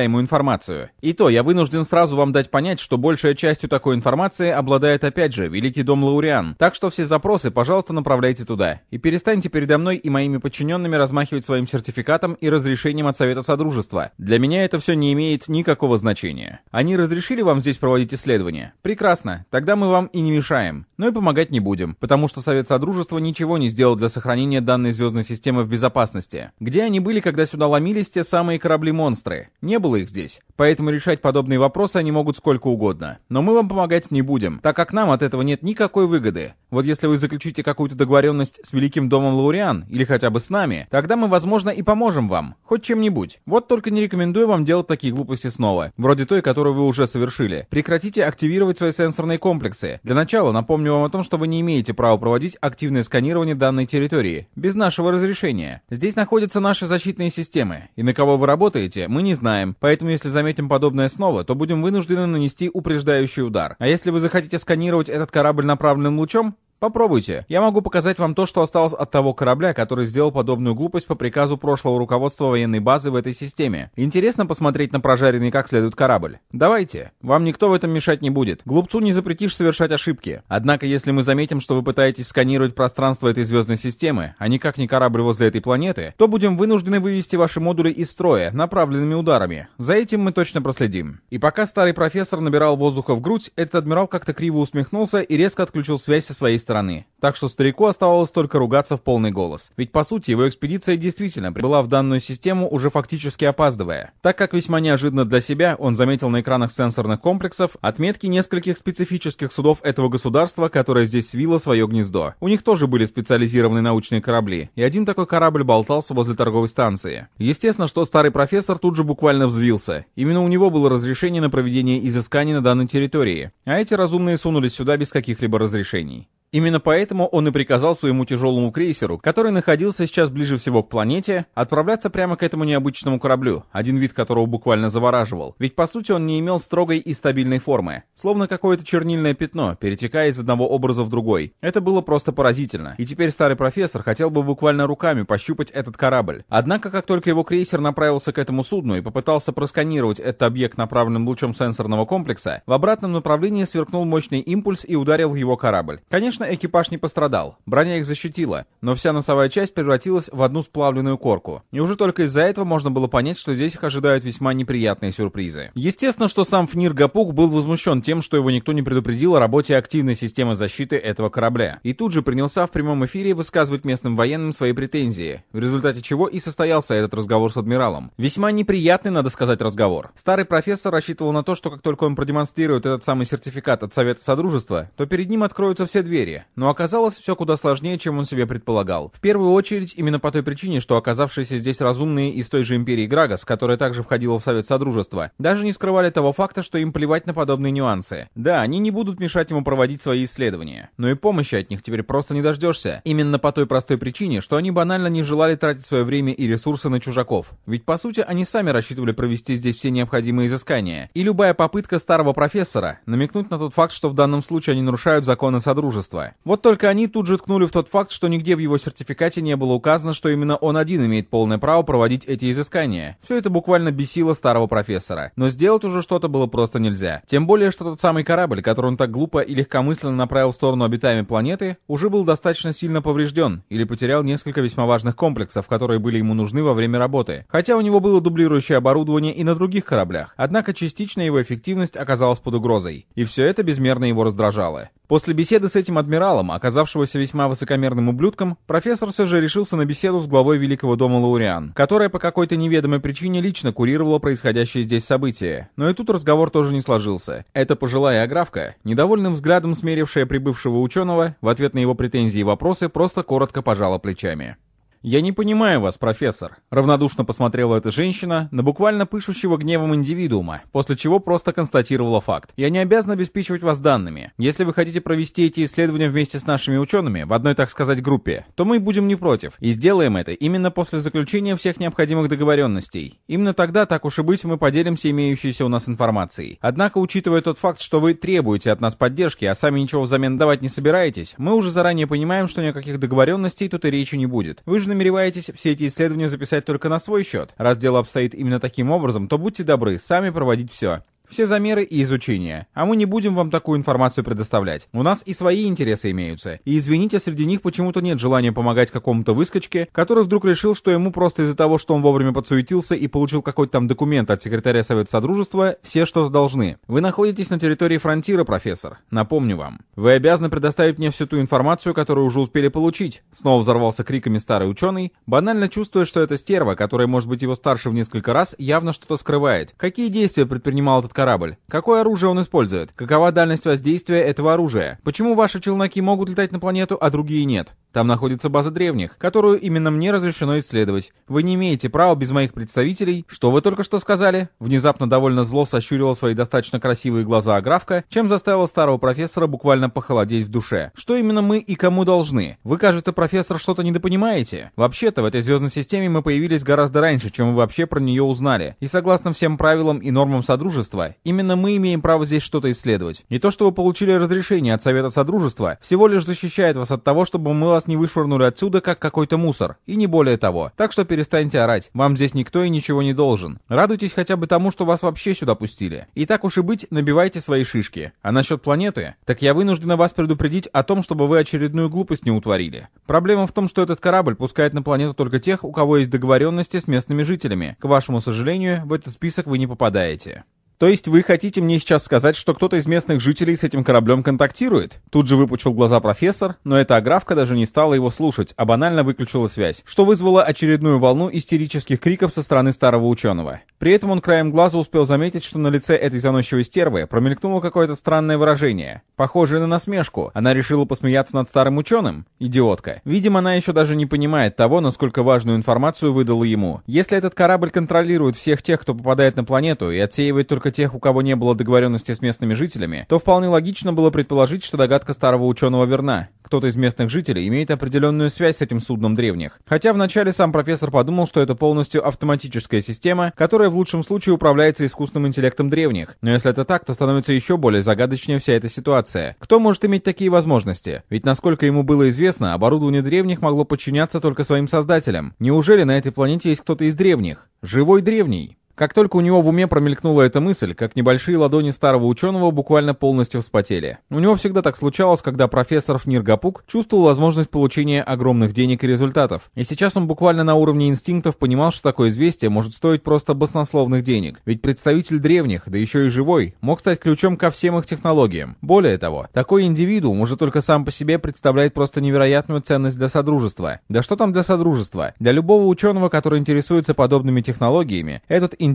предоставляемую информацию? И то, я вынужден сразу вам дать понять, что большая частью такой информации обладает опять же Великий Дом Лауриан. Так что все запросы, пожалуйста, направляйте туда. И перестаньте передо мной и моими подчиненными размахивать своим сертификатом и разрешением от Совета Содружества. Для меня это все не имеет никакого значения. Они разрешили вам здесь проводить исследования? Прекрасно. Тогда мы вам и не мешаем. Но и помогать не будем, потому что Совет Содружества ничего не сделал для сохранения данной звездной системы в безопасности. Где они были, когда сюда ломились те самые корабли-монстры? Не было их здесь. Поэтому решать подобные вопросы они могут сколько угодно. Но мы вам помогать не будем, так как нам от этого нет никакой выгоды. Вот если вы заключите какую-то договоренность с Великим Домом Лауриан, или хотя бы с нами, тогда мы, возможно, и поможем вам. Хоть чем-нибудь. Вот только не рекомендую вам делать такие глупости снова. Вроде той, которую вы уже совершили. Прекратите активировать свои сенсорные комплексы. Для начала напомню вам о том, что вы не имеете права проводить активное сканирование данной территории. Без нашего разрешения. Здесь находятся наши защитные системы. И на кого вы работаете, мы не знаем. Поэтому если заметим подобное снова, то будем вынуждены нанести упреждающий удар. А если вы захотите сканировать этот корабль направленным лучом, Попробуйте. Я могу показать вам то, что осталось от того корабля, который сделал подобную глупость по приказу прошлого руководства военной базы в этой системе. Интересно посмотреть на прожаренный как следует корабль? Давайте. Вам никто в этом мешать не будет. Глупцу не запретишь совершать ошибки. Однако, если мы заметим, что вы пытаетесь сканировать пространство этой звездной системы, а никак не корабль возле этой планеты, то будем вынуждены вывести ваши модули из строя направленными ударами. За этим мы точно проследим. И пока старый профессор набирал воздуха в грудь, этот адмирал как-то криво усмехнулся и резко отключил связь со своей стороны. Так что старику оставалось только ругаться в полный голос. Ведь по сути его экспедиция действительно прибыла в данную систему уже фактически опаздывая. Так как весьма неожиданно для себя он заметил на экранах сенсорных комплексов отметки нескольких специфических судов этого государства, которое здесь свило свое гнездо. У них тоже были специализированные научные корабли, и один такой корабль болтался возле торговой станции. Естественно, что старый профессор тут же буквально взвился. Именно у него было разрешение на проведение изысканий на данной территории, а эти разумные сунулись сюда без каких-либо разрешений. Именно поэтому он и приказал своему тяжелому крейсеру, который находился сейчас ближе всего к планете, отправляться прямо к этому необычному кораблю, один вид которого буквально завораживал. Ведь по сути он не имел строгой и стабильной формы, словно какое-то чернильное пятно, перетекая из одного образа в другой. Это было просто поразительно. И теперь старый профессор хотел бы буквально руками пощупать этот корабль. Однако, как только его крейсер направился к этому судну и попытался просканировать этот объект направленным лучом сенсорного комплекса, в обратном направлении сверкнул мощный импульс и ударил в его корабль. Конечно, Конечно, экипаж не пострадал, броня их защитила, но вся носовая часть превратилась в одну сплавленную корку. И уже только из-за этого можно было понять, что здесь их ожидают весьма неприятные сюрпризы. Естественно, что сам Фнир Гапук был возмущен тем, что его никто не предупредил о работе активной системы защиты этого корабля. И тут же принялся в прямом эфире высказывать местным военным свои претензии, в результате чего и состоялся этот разговор с адмиралом. Весьма неприятный, надо сказать, разговор. Старый профессор рассчитывал на то, что как только он продемонстрирует этот самый сертификат от Совета Содружества, то перед ним откроются все двери. Но оказалось все куда сложнее, чем он себе предполагал. В первую очередь, именно по той причине, что оказавшиеся здесь разумные из той же империи Грагас, которая также входила в Совет Содружества, даже не скрывали того факта, что им плевать на подобные нюансы. Да, они не будут мешать ему проводить свои исследования, но и помощи от них теперь просто не дождешься. Именно по той простой причине, что они банально не желали тратить свое время и ресурсы на чужаков. Ведь по сути они сами рассчитывали провести здесь все необходимые изыскания. И любая попытка старого профессора намекнуть на тот факт, что в данном случае они нарушают законы Содружества. Вот только они тут же ткнули в тот факт, что нигде в его сертификате не было указано, что именно он один имеет полное право проводить эти изыскания. Все это буквально бесило старого профессора. Но сделать уже что-то было просто нельзя. Тем более, что тот самый корабль, который он так глупо и легкомысленно направил в сторону обитаемой планеты, уже был достаточно сильно поврежден или потерял несколько весьма важных комплексов, которые были ему нужны во время работы. Хотя у него было дублирующее оборудование и на других кораблях, однако частично его эффективность оказалась под угрозой. И все это безмерно его раздражало. После беседы с этим адмиралом, оказавшегося весьма высокомерным ублюдком, профессор все же решился на беседу с главой Великого дома Лауриан, которая по какой-то неведомой причине лично курировала происходящее здесь события. Но и тут разговор тоже не сложился. Эта пожилая аграфка, недовольным взглядом смерившая прибывшего ученого, в ответ на его претензии и вопросы, просто коротко пожала плечами. «Я не понимаю вас, профессор», — равнодушно посмотрела эта женщина на буквально пышущего гневом индивидуума, после чего просто констатировала факт. «Я не обязана обеспечивать вас данными. Если вы хотите провести эти исследования вместе с нашими учеными, в одной, так сказать, группе, то мы будем не против. И сделаем это именно после заключения всех необходимых договоренностей. Именно тогда, так уж и быть, мы поделимся имеющейся у нас информацией. Однако, учитывая тот факт, что вы требуете от нас поддержки, а сами ничего взамен давать не собираетесь, мы уже заранее понимаем, что никаких договоренностей тут и речи не будет. Вы же же намереваетесь все эти исследования записать только на свой счет. Раз дело обстоит именно таким образом, то будьте добры, сами проводить все все замеры и изучения. А мы не будем вам такую информацию предоставлять. У нас и свои интересы имеются. И извините, среди них почему-то нет желания помогать какому-то выскочке, который вдруг решил, что ему просто из-за того, что он вовремя подсуетился и получил какой-то там документ от секретаря Совета Содружества, все что-то должны. Вы находитесь на территории фронтира, профессор. Напомню вам. Вы обязаны предоставить мне всю ту информацию, которую уже успели получить. Снова взорвался криками старый ученый, банально чувствуя, что эта стерва, которая может быть его старше в несколько раз, явно что-то скрывает. Какие действия предпринимал этот корабль? Какое оружие он использует? Какова дальность воздействия этого оружия? Почему ваши челноки могут летать на планету, а другие нет? Там находится база древних, которую именно мне разрешено исследовать. Вы не имеете права без моих представителей. Что вы только что сказали? Внезапно довольно зло сощурила свои достаточно красивые глаза Аграфка, чем заставила старого профессора буквально похолодеть в душе. Что именно мы и кому должны? Вы, кажется, профессор, что-то недопонимаете. Вообще-то в этой звездной системе мы появились гораздо раньше, чем вы вообще про нее узнали. И согласно всем правилам и нормам Содружества, именно мы имеем право здесь что-то исследовать. Не то, что вы получили разрешение от Совета Содружества, всего лишь защищает вас от того, чтобы мы вас не вышвырнули отсюда, как какой-то мусор, и не более того. Так что перестаньте орать, вам здесь никто и ничего не должен. Радуйтесь хотя бы тому, что вас вообще сюда пустили. И так уж и быть, набивайте свои шишки. А насчет планеты? Так я вынуждена вас предупредить о том, чтобы вы очередную глупость не утворили. Проблема в том, что этот корабль пускает на планету только тех, у кого есть договоренности с местными жителями. К вашему сожалению, в этот список вы не попадаете. То есть вы хотите мне сейчас сказать, что кто-то из местных жителей с этим кораблем контактирует? Тут же выпучил глаза профессор, но эта аграфка даже не стала его слушать, а банально выключила связь, что вызвало очередную волну истерических криков со стороны старого ученого. При этом он краем глаза успел заметить, что на лице этой заносчивой стервы промелькнуло какое-то странное выражение, похожее на насмешку. Она решила посмеяться над старым ученым? Идиотка. Видимо, она еще даже не понимает того, насколько важную информацию выдала ему. Если этот корабль контролирует всех тех, кто попадает на планету, и отсеивает только только тех, у кого не было договоренности с местными жителями, то вполне логично было предположить, что догадка старого ученого верна. Кто-то из местных жителей имеет определенную связь с этим судном древних. Хотя вначале сам профессор подумал, что это полностью автоматическая система, которая в лучшем случае управляется искусственным интеллектом древних. Но если это так, то становится еще более загадочнее вся эта ситуация. Кто может иметь такие возможности? Ведь насколько ему было известно, оборудование древних могло подчиняться только своим создателям. Неужели на этой планете есть кто-то из древних? Живой древний? Как только у него в уме промелькнула эта мысль, как небольшие ладони старого ученого буквально полностью вспотели. У него всегда так случалось, когда профессор Фнир Гапук чувствовал возможность получения огромных денег и результатов. И сейчас он буквально на уровне инстинктов понимал, что такое известие может стоить просто баснословных денег. Ведь представитель древних, да еще и живой, мог стать ключом ко всем их технологиям. Более того, такой индивидуум уже только сам по себе представляет просто невероятную ценность для Содружества. Да что там для Содружества? Для любого ученого, который интересуется подобными технологиями, этот индивидуум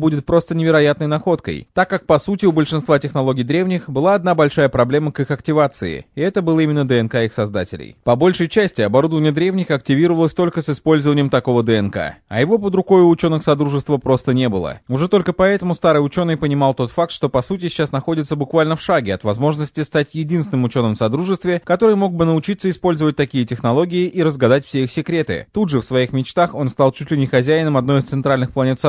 будет просто невероятной находкой, так как по сути у большинства технологий древних была одна большая проблема к их активации, и это было именно ДНК их создателей. По большей части оборудование древних активировалось только с использованием такого ДНК, а его под рукой у ученых Содружества просто не было. Уже только поэтому старый ученый понимал тот факт, что по сути сейчас находится буквально в шаге от возможности стать единственным ученым в Содружестве, который мог бы научиться использовать такие технологии и разгадать все их секреты. Тут же в своих мечтах он стал чуть ли не хозяином одной из центральных планет в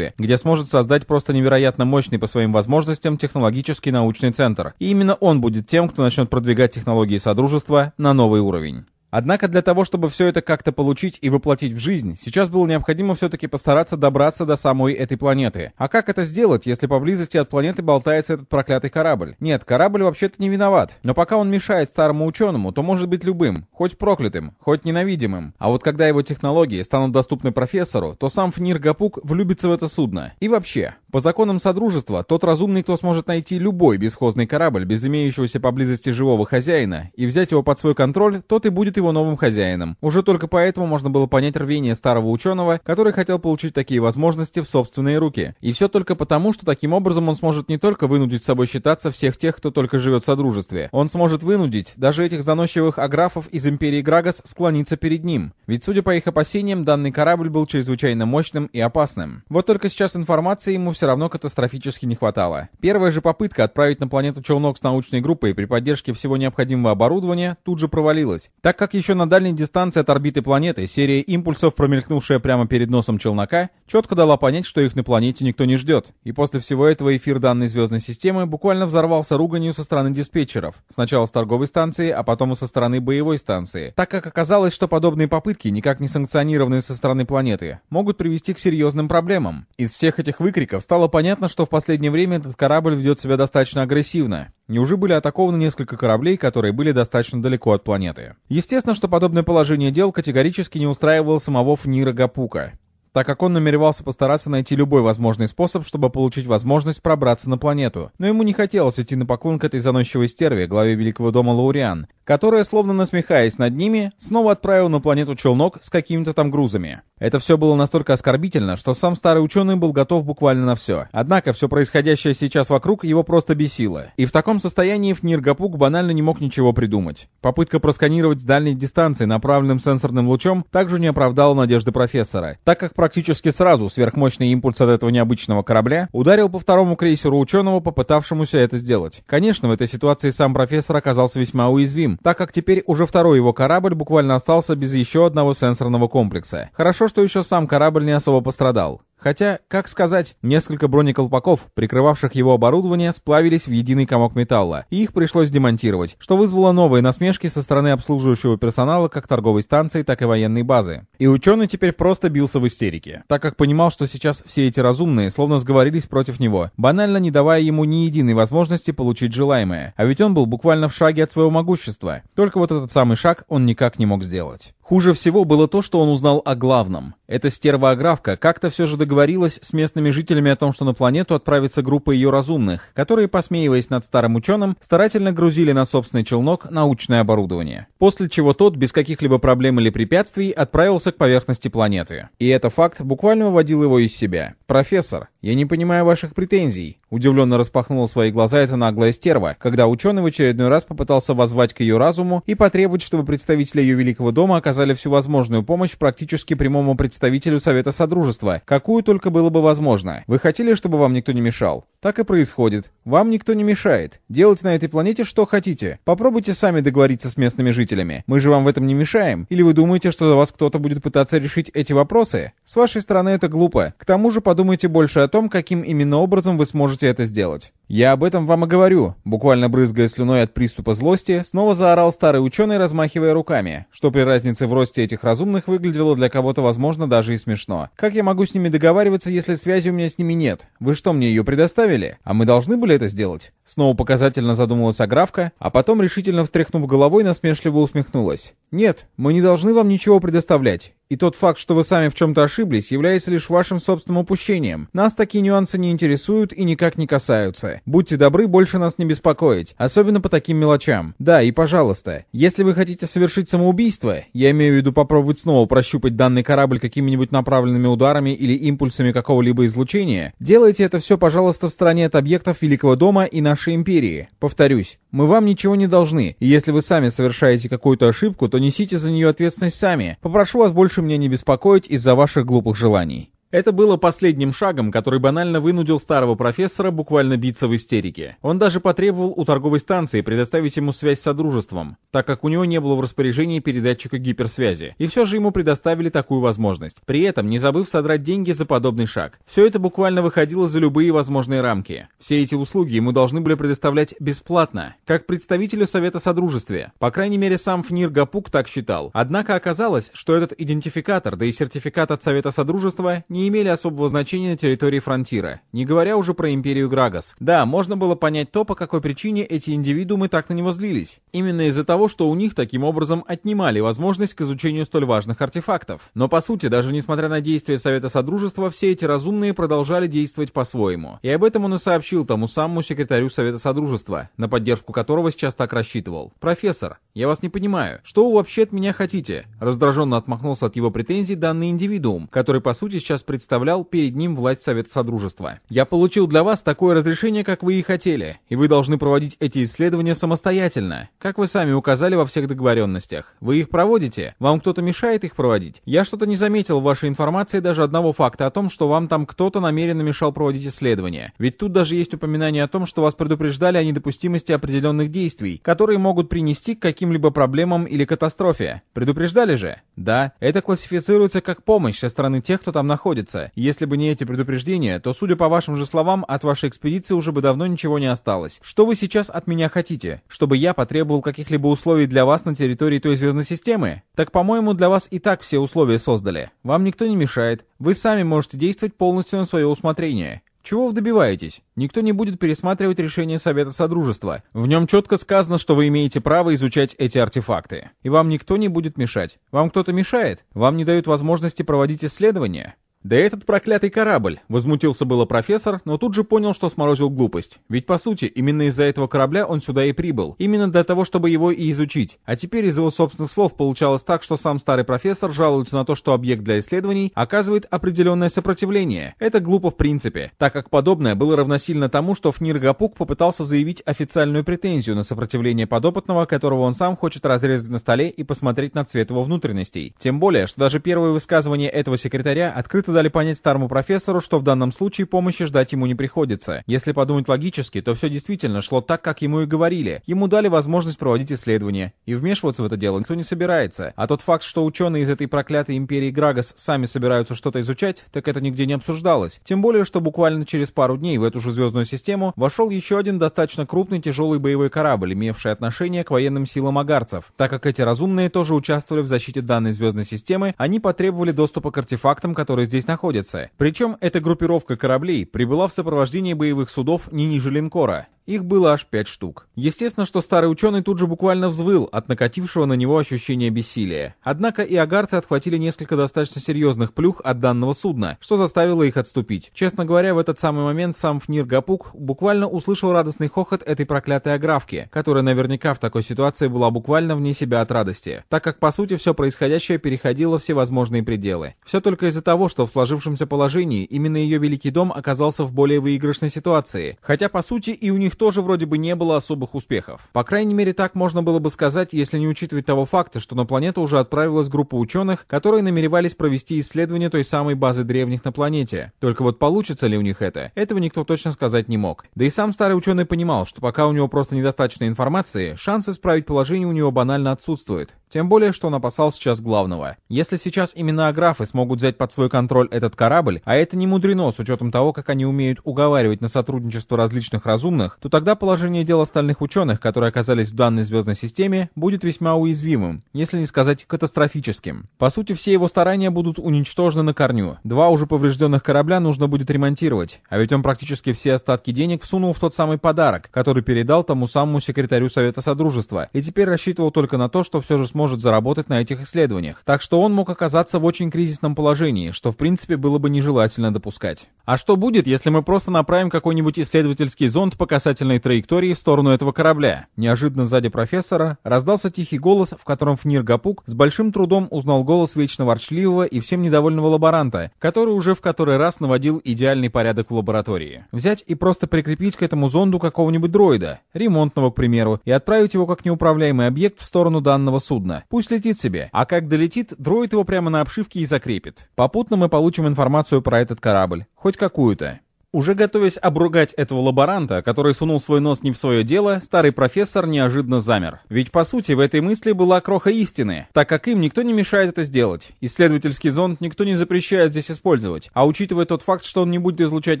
Содружестве, где сможет создать просто невероятно мощный по своим возможностям технологический научный центр. И именно он будет тем, кто начнет продвигать технологии Содружества на новый уровень. Однако для того, чтобы все это как-то получить и воплотить в жизнь, сейчас было необходимо все-таки постараться добраться до самой этой планеты. А как это сделать, если поблизости от планеты болтается этот проклятый корабль? Нет, корабль вообще-то не виноват. Но пока он мешает старому ученому, то может быть любым, хоть проклятым, хоть ненавидимым. А вот когда его технологии станут доступны профессору, то сам Фнир Гапук влюбится в это судно. И вообще, по законам Содружества, тот разумный, кто сможет найти любой бесхозный корабль без имеющегося поблизости живого хозяина и взять его под свой контроль, тот и будет его новым хозяином. Уже только поэтому можно было понять рвение старого ученого, который хотел получить такие возможности в собственные руки. И все только потому, что таким образом он сможет не только вынудить с собой считаться всех тех, кто только живет в Содружестве. Он сможет вынудить даже этих заносчивых аграфов из Империи Грагас склониться перед ним. Ведь, судя по их опасениям, данный корабль был чрезвычайно мощным и опасным. Вот только сейчас информации ему все равно катастрофически не хватало. Первая же попытка отправить на планету челнок с научной группой при поддержке всего необходимого оборудования тут же провалилась, так как еще на дальней дистанции от орбиты планеты серия импульсов, промелькнувшая прямо перед носом челнока, четко дала понять, что их на планете никто не ждет. И после всего этого эфир данной звездной системы буквально взорвался руганью со стороны диспетчеров. Сначала с торговой станции, а потом и со стороны боевой станции. Так как оказалось, что подобные попытки, никак не санкционированные со стороны планеты, могут привести к серьезным проблемам. Из всех этих выкриков стало понятно, что в последнее время этот корабль ведет себя достаточно агрессивно. Неужели были атакованы несколько кораблей, которые были достаточно далеко от планеты? Естественно, что подобное положение дел категорически не устраивало самого Фнира Гапука так как он намеревался постараться найти любой возможный способ, чтобы получить возможность пробраться на планету. Но ему не хотелось идти на поклон к этой заносчивой стерве, главе Великого дома Лауриан, которая, словно насмехаясь над ними, снова отправила на планету челнок с какими-то там грузами. Это все было настолько оскорбительно, что сам старый ученый был готов буквально на все. Однако все происходящее сейчас вокруг его просто бесило. И в таком состоянии Фнир Гапук банально не мог ничего придумать. Попытка просканировать с дальней дистанции направленным сенсорным лучом также не оправдала надежды профессора, так как практически сразу сверхмощный импульс от этого необычного корабля ударил по второму крейсеру ученого, попытавшемуся это сделать. Конечно, в этой ситуации сам профессор оказался весьма уязвим, так как теперь уже второй его корабль буквально остался без еще одного сенсорного комплекса. Хорошо, что еще сам корабль не особо пострадал. Хотя, как сказать, несколько бронеколпаков, прикрывавших его оборудование, сплавились в единый комок металла, и их пришлось демонтировать, что вызвало новые насмешки со стороны обслуживающего персонала как торговой станции, так и военной базы. И ученый теперь просто бился в истерике, так как понимал, что сейчас все эти разумные словно сговорились против него, банально не давая ему ни единой возможности получить желаемое. А ведь он был буквально в шаге от своего могущества. Только вот этот самый шаг он никак не мог сделать. Хуже всего было то, что он узнал о главном. Эта стерва-аграфка как-то все же договорилась с местными жителями о том, что на планету отправится группа ее разумных, которые, посмеиваясь над старым ученым, старательно грузили на собственный челнок научное оборудование. После чего тот, без каких-либо проблем или препятствий, отправился к поверхности планеты. И этот факт буквально выводил его из себя. «Профессор, я не понимаю ваших претензий», — удивленно распахнула свои глаза эта наглая стерва, когда ученый в очередной раз попытался воззвать к ее разуму и потребовать, чтобы представители ее Великого дома оказали всю возможную помощь практически прямому представителю Совета Содружества, какую только было бы возможно. Вы хотели, чтобы вам никто не мешал? Так и происходит. Вам никто не мешает. Делайте на этой планете что хотите. Попробуйте сами договориться с местными жителями. Мы же вам в этом не мешаем. Или вы думаете, что за вас кто-то будет пытаться решить эти вопросы? С вашей стороны это глупо. К тому же подумайте больше о том, каким именно образом вы сможете это сделать. Я об этом вам и говорю. Буквально брызгая слюной от приступа злости, снова заорал старый ученый, размахивая руками, что при разнице в росте этих разумных выглядело для кого-то, возможно, даже и смешно. Как я могу с ними договариваться, если связи у меня с ними нет? Вы что, мне ее предоставили? А мы должны были это сделать? Снова показательно задумалась Аграфка, а потом, решительно встряхнув головой, насмешливо усмехнулась. «Нет, мы не должны вам ничего предоставлять. И тот факт, что вы сами в чем-то ошиблись, является лишь вашим собственным упущением. Нас такие нюансы не интересуют и никак не касаются. Будьте добры больше нас не беспокоить, особенно по таким мелочам. Да, и пожалуйста, если вы хотите совершить самоубийство, я имею в виду попробовать снова прощупать данный корабль какими-нибудь направленными ударами или импульсами какого-либо излучения, делайте это все, пожалуйста, в стороне от объектов Великого дома и нашей империи. Повторюсь, мы вам ничего не должны, и если вы сами совершаете какую-то ошибку, то несите за нее ответственность сами. Попрошу вас больше мне не беспокоить из-за ваших глупых желаний. Это было последним шагом, который банально вынудил старого профессора буквально биться в истерике. Он даже потребовал у торговой станции предоставить ему связь с Содружеством, так как у него не было в распоряжении передатчика гиперсвязи. И все же ему предоставили такую возможность, при этом не забыв содрать деньги за подобный шаг. Все это буквально выходило за любые возможные рамки. Все эти услуги ему должны были предоставлять бесплатно, как представителю Совета Содружествия. По крайней мере, сам Фнир Гапук так считал. Однако оказалось, что этот идентификатор, да и сертификат от Совета Содружества не не имели особого значения на территории Фронтира, не говоря уже про Империю Грагас. Да, можно было понять то, по какой причине эти индивидуумы так на него злились. Именно из-за того, что у них таким образом отнимали возможность к изучению столь важных артефактов. Но по сути, даже несмотря на действия Совета Содружества, все эти разумные продолжали действовать по-своему. И об этом он и сообщил тому самому секретарю Совета Содружества, на поддержку которого сейчас так рассчитывал. «Профессор, я вас не понимаю. Что вы вообще от меня хотите?» Раздраженно отмахнулся от его претензий данный индивидуум, который по сути сейчас представлял перед ним власть Совета Содружества. «Я получил для вас такое разрешение, как вы и хотели, и вы должны проводить эти исследования самостоятельно, как вы сами указали во всех договоренностях. Вы их проводите? Вам кто-то мешает их проводить? Я что-то не заметил в вашей информации даже одного факта о том, что вам там кто-то намеренно мешал проводить исследования. Ведь тут даже есть упоминание о том, что вас предупреждали о недопустимости определенных действий, которые могут принести к каким-либо проблемам или катастрофе. Предупреждали же? Да, это классифицируется как помощь со стороны тех, кто там находится находится. Если бы не эти предупреждения, то, судя по вашим же словам, от вашей экспедиции уже бы давно ничего не осталось. Что вы сейчас от меня хотите? Чтобы я потребовал каких-либо условий для вас на территории той звездной системы? Так, по-моему, для вас и так все условия создали. Вам никто не мешает. Вы сами можете действовать полностью на свое усмотрение. Чего вы добиваетесь? Никто не будет пересматривать решение Совета Содружества. В нем четко сказано, что вы имеете право изучать эти артефакты. И вам никто не будет мешать. Вам кто-то мешает? Вам не дают возможности проводить исследования? «Да этот проклятый корабль!» — возмутился было профессор, но тут же понял, что сморозил глупость. Ведь, по сути, именно из-за этого корабля он сюда и прибыл. Именно для того, чтобы его и изучить. А теперь из его собственных слов получалось так, что сам старый профессор жалуется на то, что объект для исследований оказывает определенное сопротивление. Это глупо в принципе, так как подобное было равносильно тому, что Фнир Гапук попытался заявить официальную претензию на сопротивление подопытного, которого он сам хочет разрезать на столе и посмотреть на цвет его внутренностей. Тем более, что даже первое высказывание этого секретаря открыто дали понять старому профессору, что в данном случае помощи ждать ему не приходится. Если подумать логически, то все действительно шло так, как ему и говорили. Ему дали возможность проводить исследования. И вмешиваться в это дело никто не собирается. А тот факт, что ученые из этой проклятой империи Грагас сами собираются что-то изучать, так это нигде не обсуждалось. Тем более, что буквально через пару дней в эту же звездную систему вошел еще один достаточно крупный тяжелый боевой корабль, имевший отношение к военным силам агарцев. Так как эти разумные тоже участвовали в защите данной звездной системы, они потребовали доступа к артефактам, которые здесь здесь находятся. Причем эта группировка кораблей прибыла в сопровождении боевых судов не ниже линкора. Их было аж пять штук. Естественно, что старый ученый тут же буквально взвыл от накатившего на него ощущения бессилия. Однако и агарцы отхватили несколько достаточно серьезных плюх от данного судна, что заставило их отступить. Честно говоря, в этот самый момент сам Фнир Гапук буквально услышал радостный хохот этой проклятой аграфки, которая наверняка в такой ситуации была буквально вне себя от радости, так как по сути все происходящее переходило все возможные пределы. Все только из-за того, что в сложившемся положении именно ее великий дом оказался в более выигрышной ситуации, хотя по сути и у них тоже вроде бы не было особых успехов. По крайней мере, так можно было бы сказать, если не учитывать того факта, что на планету уже отправилась группа ученых, которые намеревались провести исследование той самой базы древних на планете. Только вот получится ли у них это, этого никто точно сказать не мог. Да и сам старый ученый понимал, что пока у него просто недостаточно информации, шанс исправить положение у него банально отсутствует. Тем более, что он опасался сейчас главного. Если сейчас именно аграфы смогут взять под свой контроль этот корабль, а это не мудрено с учетом того, как они умеют уговаривать на сотрудничество различных разумных, то тогда положение дел остальных ученых, которые оказались в данной звездной системе, будет весьма уязвимым, если не сказать катастрофическим. По сути, все его старания будут уничтожены на корню. Два уже поврежденных корабля нужно будет ремонтировать, а ведь он практически все остатки денег всунул в тот самый подарок, который передал тому самому секретарю Совета Содружества, и теперь рассчитывал только на то, что все же сможет заработать на этих исследованиях. Так что он мог оказаться в очень кризисном положении, что в принципе было бы нежелательно допускать. А что будет, если мы просто направим какой-нибудь исследовательский зонд по касательной траектории в сторону этого корабля? Неожиданно сзади профессора раздался тихий голос, в котором Фнир Гапук с большим трудом узнал голос вечно ворчливого и всем недовольного лаборанта, который уже в который раз наводил идеальный порядок в лаборатории. Взять и просто прикрепить к этому зонду какого-нибудь дроида, ремонтного, к примеру, и отправить его как неуправляемый объект в сторону данного судна. Пусть летит себе. А как долетит, дроид его прямо на обшивке и закрепит. Попутно мы получим информацию про этот корабль. Хоть какую-то. Уже готовясь обругать этого лаборанта, который сунул свой нос не в свое дело, старый профессор неожиданно замер. Ведь по сути в этой мысли была кроха истины, так как им никто не мешает это сделать. Исследовательский зонд никто не запрещает здесь использовать. А учитывая тот факт, что он не будет излучать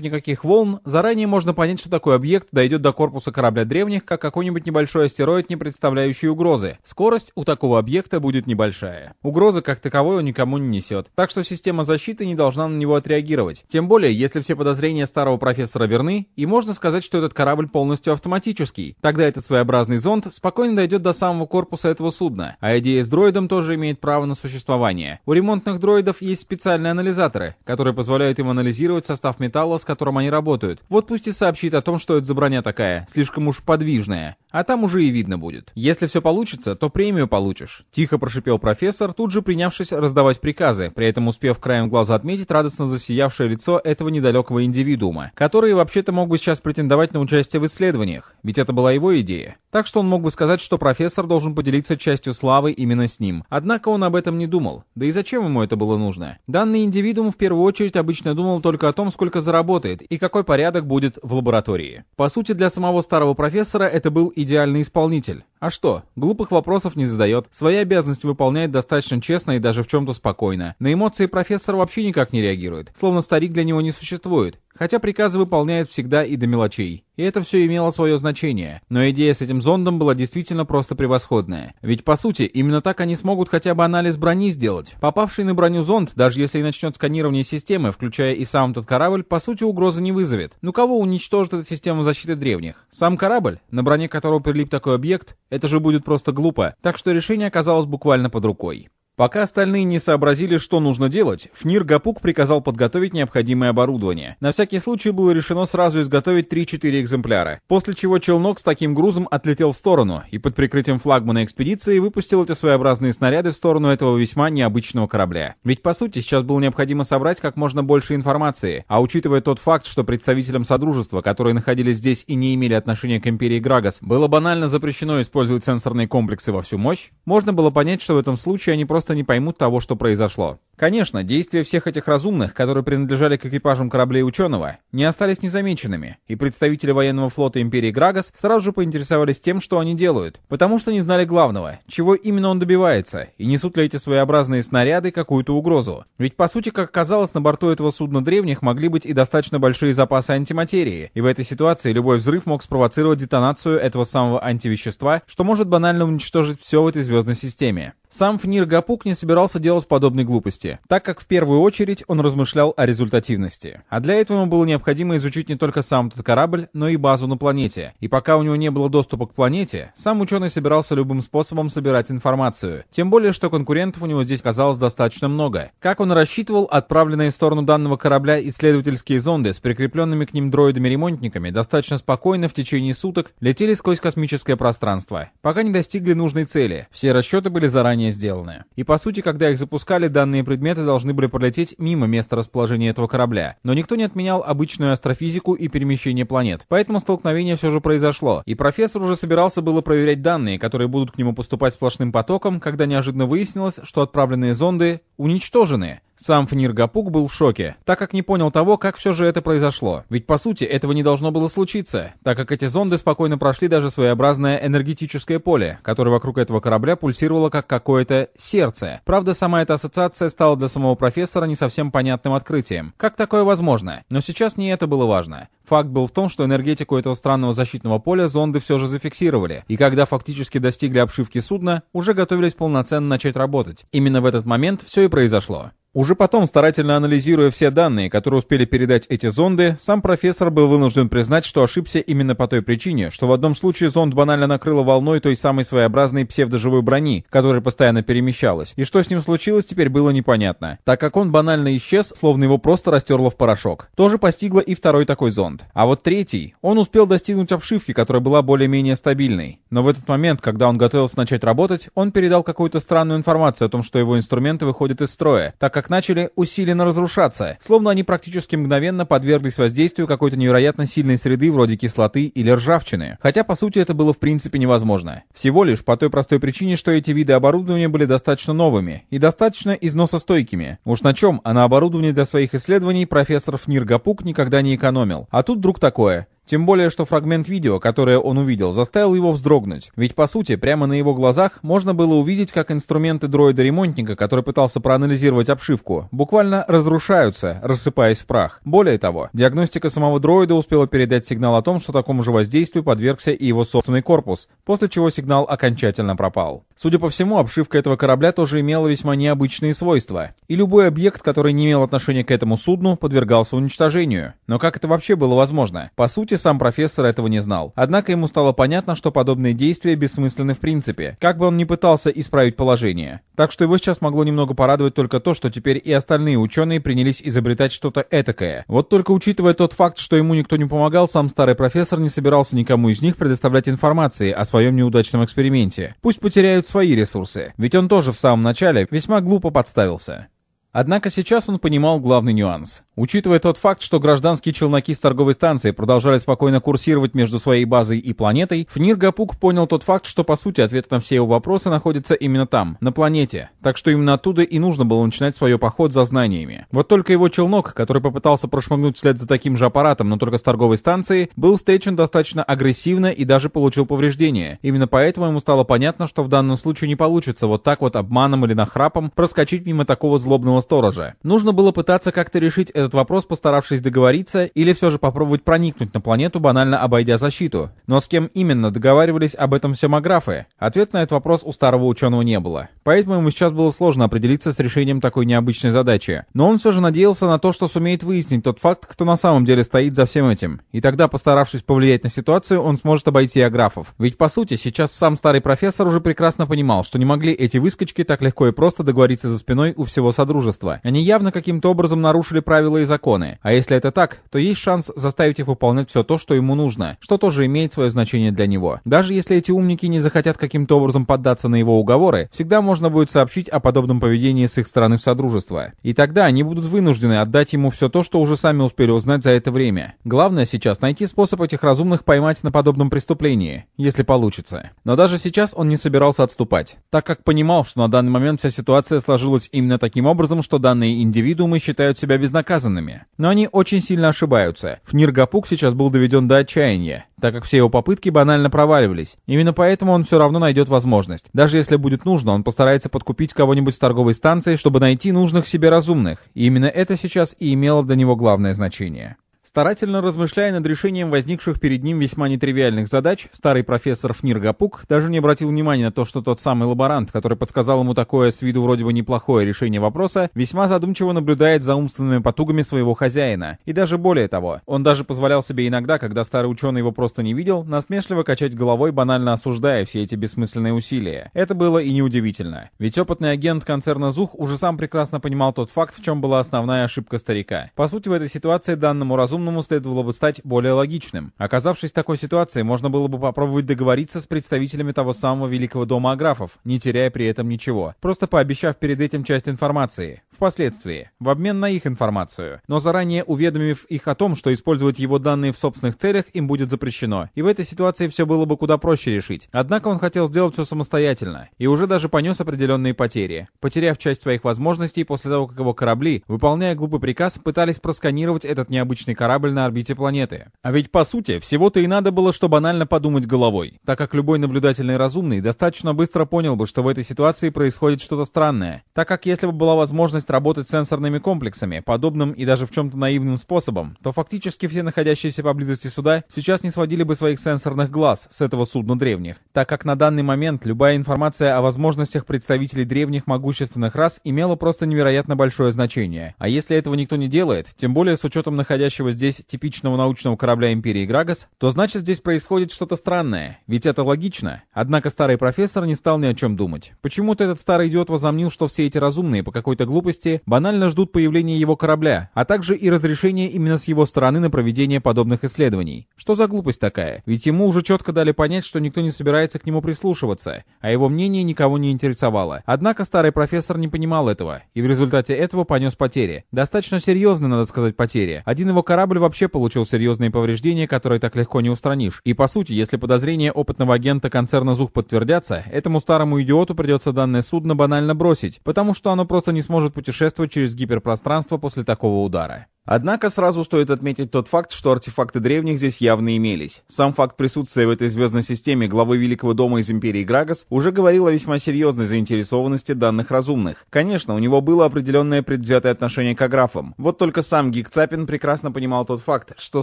никаких волн, заранее можно понять, что такой объект дойдет до корпуса корабля древних, как какой-нибудь небольшой астероид, не представляющий угрозы. Скорость у такого объекта будет небольшая. Угрозы как таковой он никому не несет. Так что система защиты не должна на него отреагировать. Тем более, если все подозрения старого профессора верны, и можно сказать, что этот корабль полностью автоматический. Тогда этот своеобразный зонд спокойно дойдет до самого корпуса этого судна, а идея с дроидом тоже имеет право на существование. У ремонтных дроидов есть специальные анализаторы, которые позволяют им анализировать состав металла, с которым они работают. Вот пусть и сообщит о том, что это за броня такая, слишком уж подвижная. А там уже и видно будет. Если все получится, то премию получишь. Тихо прошипел профессор, тут же принявшись раздавать приказы, при этом успев краем глаза отметить радостно засиявшее лицо этого недалекого индивидуума который вообще-то мог бы сейчас претендовать на участие в исследованиях, ведь это была его идея. Так что он мог бы сказать, что профессор должен поделиться частью славы именно с ним. Однако он об этом не думал. Да и зачем ему это было нужно? Данный индивидуум в первую очередь обычно думал только о том, сколько заработает и какой порядок будет в лаборатории. По сути, для самого старого профессора это был идеальный исполнитель. А что? Глупых вопросов не задает, свои обязанности выполняет достаточно честно и даже в чем-то спокойно. На эмоции профессор вообще никак не реагирует, словно старик для него не существует. Хотя приказы выполняет всегда и до мелочей. И это все имело свое значение. Но идея с этим зондом была действительно просто превосходная. Ведь по сути, именно так они смогут хотя бы анализ брони сделать. Попавший на броню зонд, даже если и начнет сканирование системы, включая и сам тот корабль, по сути угрозы не вызовет. Ну кого уничтожит эта система защиты древних? Сам корабль, на броне которого прилип такой объект? Это же будет просто глупо. Так что решение оказалось буквально под рукой. Пока остальные не сообразили, что нужно делать, Фнир Гапук приказал подготовить необходимое оборудование. На всякий случай было решено сразу изготовить 3-4 экземпляра, после чего челнок с таким грузом отлетел в сторону и под прикрытием флагмана экспедиции выпустил эти своеобразные снаряды в сторону этого весьма необычного корабля. Ведь по сути сейчас было необходимо собрать как можно больше информации, а учитывая тот факт, что представителям Содружества, которые находились здесь и не имели отношения к Империи Грагас, было банально запрещено использовать сенсорные комплексы во всю мощь, можно было понять, что в этом случае они просто просто не поймут того, что произошло. Конечно, действия всех этих разумных, которые принадлежали к экипажам кораблей ученого, не остались незамеченными, и представители военного флота Империи Грагас сразу же поинтересовались тем, что они делают, потому что не знали главного, чего именно он добивается, и несут ли эти своеобразные снаряды какую-то угрозу. Ведь по сути, как оказалось, на борту этого судна древних могли быть и достаточно большие запасы антиматерии, и в этой ситуации любой взрыв мог спровоцировать детонацию этого самого антивещества, что может банально уничтожить все в этой звездной системе. Сам Фнир Гапук не собирался делать подобной глупости, так как в первую очередь он размышлял о результативности. А для этого ему было необходимо изучить не только сам этот корабль, но и базу на планете. И пока у него не было доступа к планете, сам ученый собирался любым способом собирать информацию. Тем более, что конкурентов у него здесь казалось достаточно много. Как он рассчитывал, отправленные в сторону данного корабля исследовательские зонды с прикрепленными к ним дроидами-ремонтниками достаточно спокойно в течение суток летели сквозь космическое пространство, пока не достигли нужной цели. Все расчеты были заранее сделанное. И по сути, когда их запускали, данные предметы должны были пролететь мимо места расположения этого корабля. Но никто не отменял обычную астрофизику и перемещение планет. Поэтому столкновение все же произошло. И профессор уже собирался было проверять данные, которые будут к нему поступать сплошным потоком, когда неожиданно выяснилось, что отправленные зонды уничтожены. Сам Фнир Гапук был в шоке, так как не понял того, как все же это произошло. Ведь по сути этого не должно было случиться, так как эти зонды спокойно прошли даже своеобразное энергетическое поле, которое вокруг этого корабля пульсировало как какое-то сердце. Правда, сама эта ассоциация стала для самого профессора не совсем понятным открытием. Как такое возможно? Но сейчас не это было важно. Факт был в том, что энергетику этого странного защитного поля зонды все же зафиксировали, и когда фактически достигли обшивки судна, уже готовились полноценно начать работать. Именно в этот момент все и произошло. Уже потом, старательно анализируя все данные, которые успели передать эти зонды, сам профессор был вынужден признать, что ошибся именно по той причине, что в одном случае зонд банально накрыло волной той самой своеобразной псевдоживой брони, которая постоянно перемещалась, и что с ним случилось, теперь было непонятно, так как он банально исчез, словно его просто растерло в порошок. Тоже постигло и второй такой зонд. А вот третий, он успел достигнуть обшивки, которая была более-менее стабильной. Но в этот момент, когда он готовился начать работать, он передал какую-то странную информацию о том, что его инструменты выходят из строя, так как как начали усиленно разрушаться, словно они практически мгновенно подверглись воздействию какой-то невероятно сильной среды вроде кислоты или ржавчины. Хотя, по сути, это было в принципе невозможно. Всего лишь по той простой причине, что эти виды оборудования были достаточно новыми и достаточно износостойкими. Уж на чем, а на оборудовании для своих исследований профессор Фнир Гапук никогда не экономил. А тут вдруг такое. Тем более, что фрагмент видео, которое он увидел, заставил его вздрогнуть. Ведь, по сути, прямо на его глазах можно было увидеть, как инструменты дроида-ремонтника, который пытался проанализировать обшивку, буквально разрушаются, рассыпаясь в прах. Более того, диагностика самого дроида успела передать сигнал о том, что такому же воздействию подвергся и его собственный корпус, после чего сигнал окончательно пропал. Судя по всему, обшивка этого корабля тоже имела весьма необычные свойства, и любой объект, который не имел отношения к этому судну, подвергался уничтожению. Но как это вообще было возможно? По сути, сам профессор этого не знал. Однако ему стало понятно, что подобные действия бессмысленны в принципе, как бы он ни пытался исправить положение. Так что его сейчас могло немного порадовать только то, что теперь и остальные ученые принялись изобретать что-то этакое. Вот только учитывая тот факт, что ему никто не помогал, сам старый профессор не собирался никому из них предоставлять информации о своем неудачном эксперименте. Пусть потеряют свои ресурсы, ведь он тоже в самом начале весьма глупо подставился. Однако сейчас он понимал главный нюанс. Учитывая тот факт, что гражданские челноки с торговой станции продолжали спокойно курсировать между своей базой и планетой, Фнир Гапук понял тот факт, что по сути ответ на все его вопросы находится именно там, на планете. Так что именно оттуда и нужно было начинать свой поход за знаниями. Вот только его челнок, который попытался прошмыгнуть вслед за таким же аппаратом, но только с торговой станции, был встречен достаточно агрессивно и даже получил повреждения. Именно поэтому ему стало понятно, что в данном случае не получится вот так вот обманом или нахрапом проскочить мимо такого злобного сторожа. Нужно было пытаться как-то решить этот вопрос, постаравшись договориться, или все же попробовать проникнуть на планету, банально обойдя защиту. Но с кем именно договаривались об этом семографы? Ответ на этот вопрос у старого ученого не было. Поэтому ему сейчас было сложно определиться с решением такой необычной задачи. Но он все же надеялся на то, что сумеет выяснить тот факт, кто на самом деле стоит за всем этим. И тогда, постаравшись повлиять на ситуацию, он сможет обойти аграфов. Ведь по сути, сейчас сам старый профессор уже прекрасно понимал, что не могли эти выскочки так легко и просто договориться за спиной у всего Содружества. Они явно каким-то образом нарушили правила и законы. А если это так, то есть шанс заставить их выполнять все то, что ему нужно, что тоже имеет свое значение для него. Даже если эти умники не захотят каким-то образом поддаться на его уговоры, всегда можно будет сообщить о подобном поведении с их стороны в Содружество. И тогда они будут вынуждены отдать ему все то, что уже сами успели узнать за это время. Главное сейчас найти способ этих разумных поймать на подобном преступлении, если получится. Но даже сейчас он не собирался отступать, так как понимал, что на данный момент вся ситуация сложилась именно таким образом, что данные индивидуумы считают себя безнаказанными. Но они очень сильно ошибаются. Фнир Гапук сейчас был доведен до отчаяния, так как все его попытки банально проваливались. Именно поэтому он все равно найдет возможность. Даже если будет нужно, он постарается подкупить кого-нибудь с торговой станции, чтобы найти нужных себе разумных. И именно это сейчас и имело для него главное значение. Старательно размышляя над решением возникших перед ним весьма нетривиальных задач, старый профессор Фнир Гапук даже не обратил внимания на то, что тот самый лаборант, который подсказал ему такое с виду вроде бы неплохое решение вопроса, весьма задумчиво наблюдает за умственными потугами своего хозяина. И даже более того, он даже позволял себе иногда, когда старый ученый его просто не видел, насмешливо качать головой, банально осуждая все эти бессмысленные усилия. Это было и неудивительно. Ведь опытный агент концерна ЗУХ уже сам прекрасно понимал тот факт, в чем была основная ошибка старика. По сути, в этой ситуации данному разуму разумному следовало бы стать более логичным. Оказавшись в такой ситуации, можно было бы попробовать договориться с представителями того самого Великого Дома Аграфов, не теряя при этом ничего, просто пообещав перед этим часть информации. Впоследствии, в обмен на их информацию. Но заранее уведомив их о том, что использовать его данные в собственных целях им будет запрещено. И в этой ситуации все было бы куда проще решить. Однако он хотел сделать все самостоятельно. И уже даже понес определенные потери. Потеряв часть своих возможностей после того, как его корабли, выполняя глупый приказ, пытались просканировать этот необычный корабль на орбите планеты. А ведь по сути, всего-то и надо было, что банально подумать головой. Так как любой наблюдательный разумный достаточно быстро понял бы, что в этой ситуации происходит что-то странное. Так как если бы была возможность работать сенсорными комплексами, подобным и даже в чем-то наивным способом, то фактически все находящиеся поблизости суда сейчас не сводили бы своих сенсорных глаз с этого судна древних, так как на данный момент любая информация о возможностях представителей древних могущественных рас имела просто невероятно большое значение. А если этого никто не делает, тем более с учетом находящего здесь типичного научного корабля Империи Грагас, то значит здесь происходит что-то странное, ведь это логично. Однако старый профессор не стал ни о чем думать. Почему-то этот старый идиот возомнил, что все эти разумные по какой-то глупости банально ждут появления его корабля, а также и разрешения именно с его стороны на проведение подобных исследований. Что за глупость такая? Ведь ему уже четко дали понять, что никто не собирается к нему прислушиваться, а его мнение никого не интересовало. Однако старый профессор не понимал этого, и в результате этого понес потери. Достаточно серьезные, надо сказать, потери. Один его корабль вообще получил серьезные повреждения, которые так легко не устранишь. И по сути, если подозрения опытного агента концерна ЗУХ подтвердятся, этому старому идиоту придется данное судно банально бросить, потому что оно просто не сможет путешествовать через гиперпространство после такого удара. Однако сразу стоит отметить тот факт, что артефакты древних здесь явно имелись. Сам факт присутствия в этой звездной системе главы Великого дома из Империи Грагас уже говорил о весьма серьезной заинтересованности данных разумных. Конечно, у него было определенное предвзятое отношение к аграфам. Вот только сам Гик Цапин прекрасно понимал тот факт, что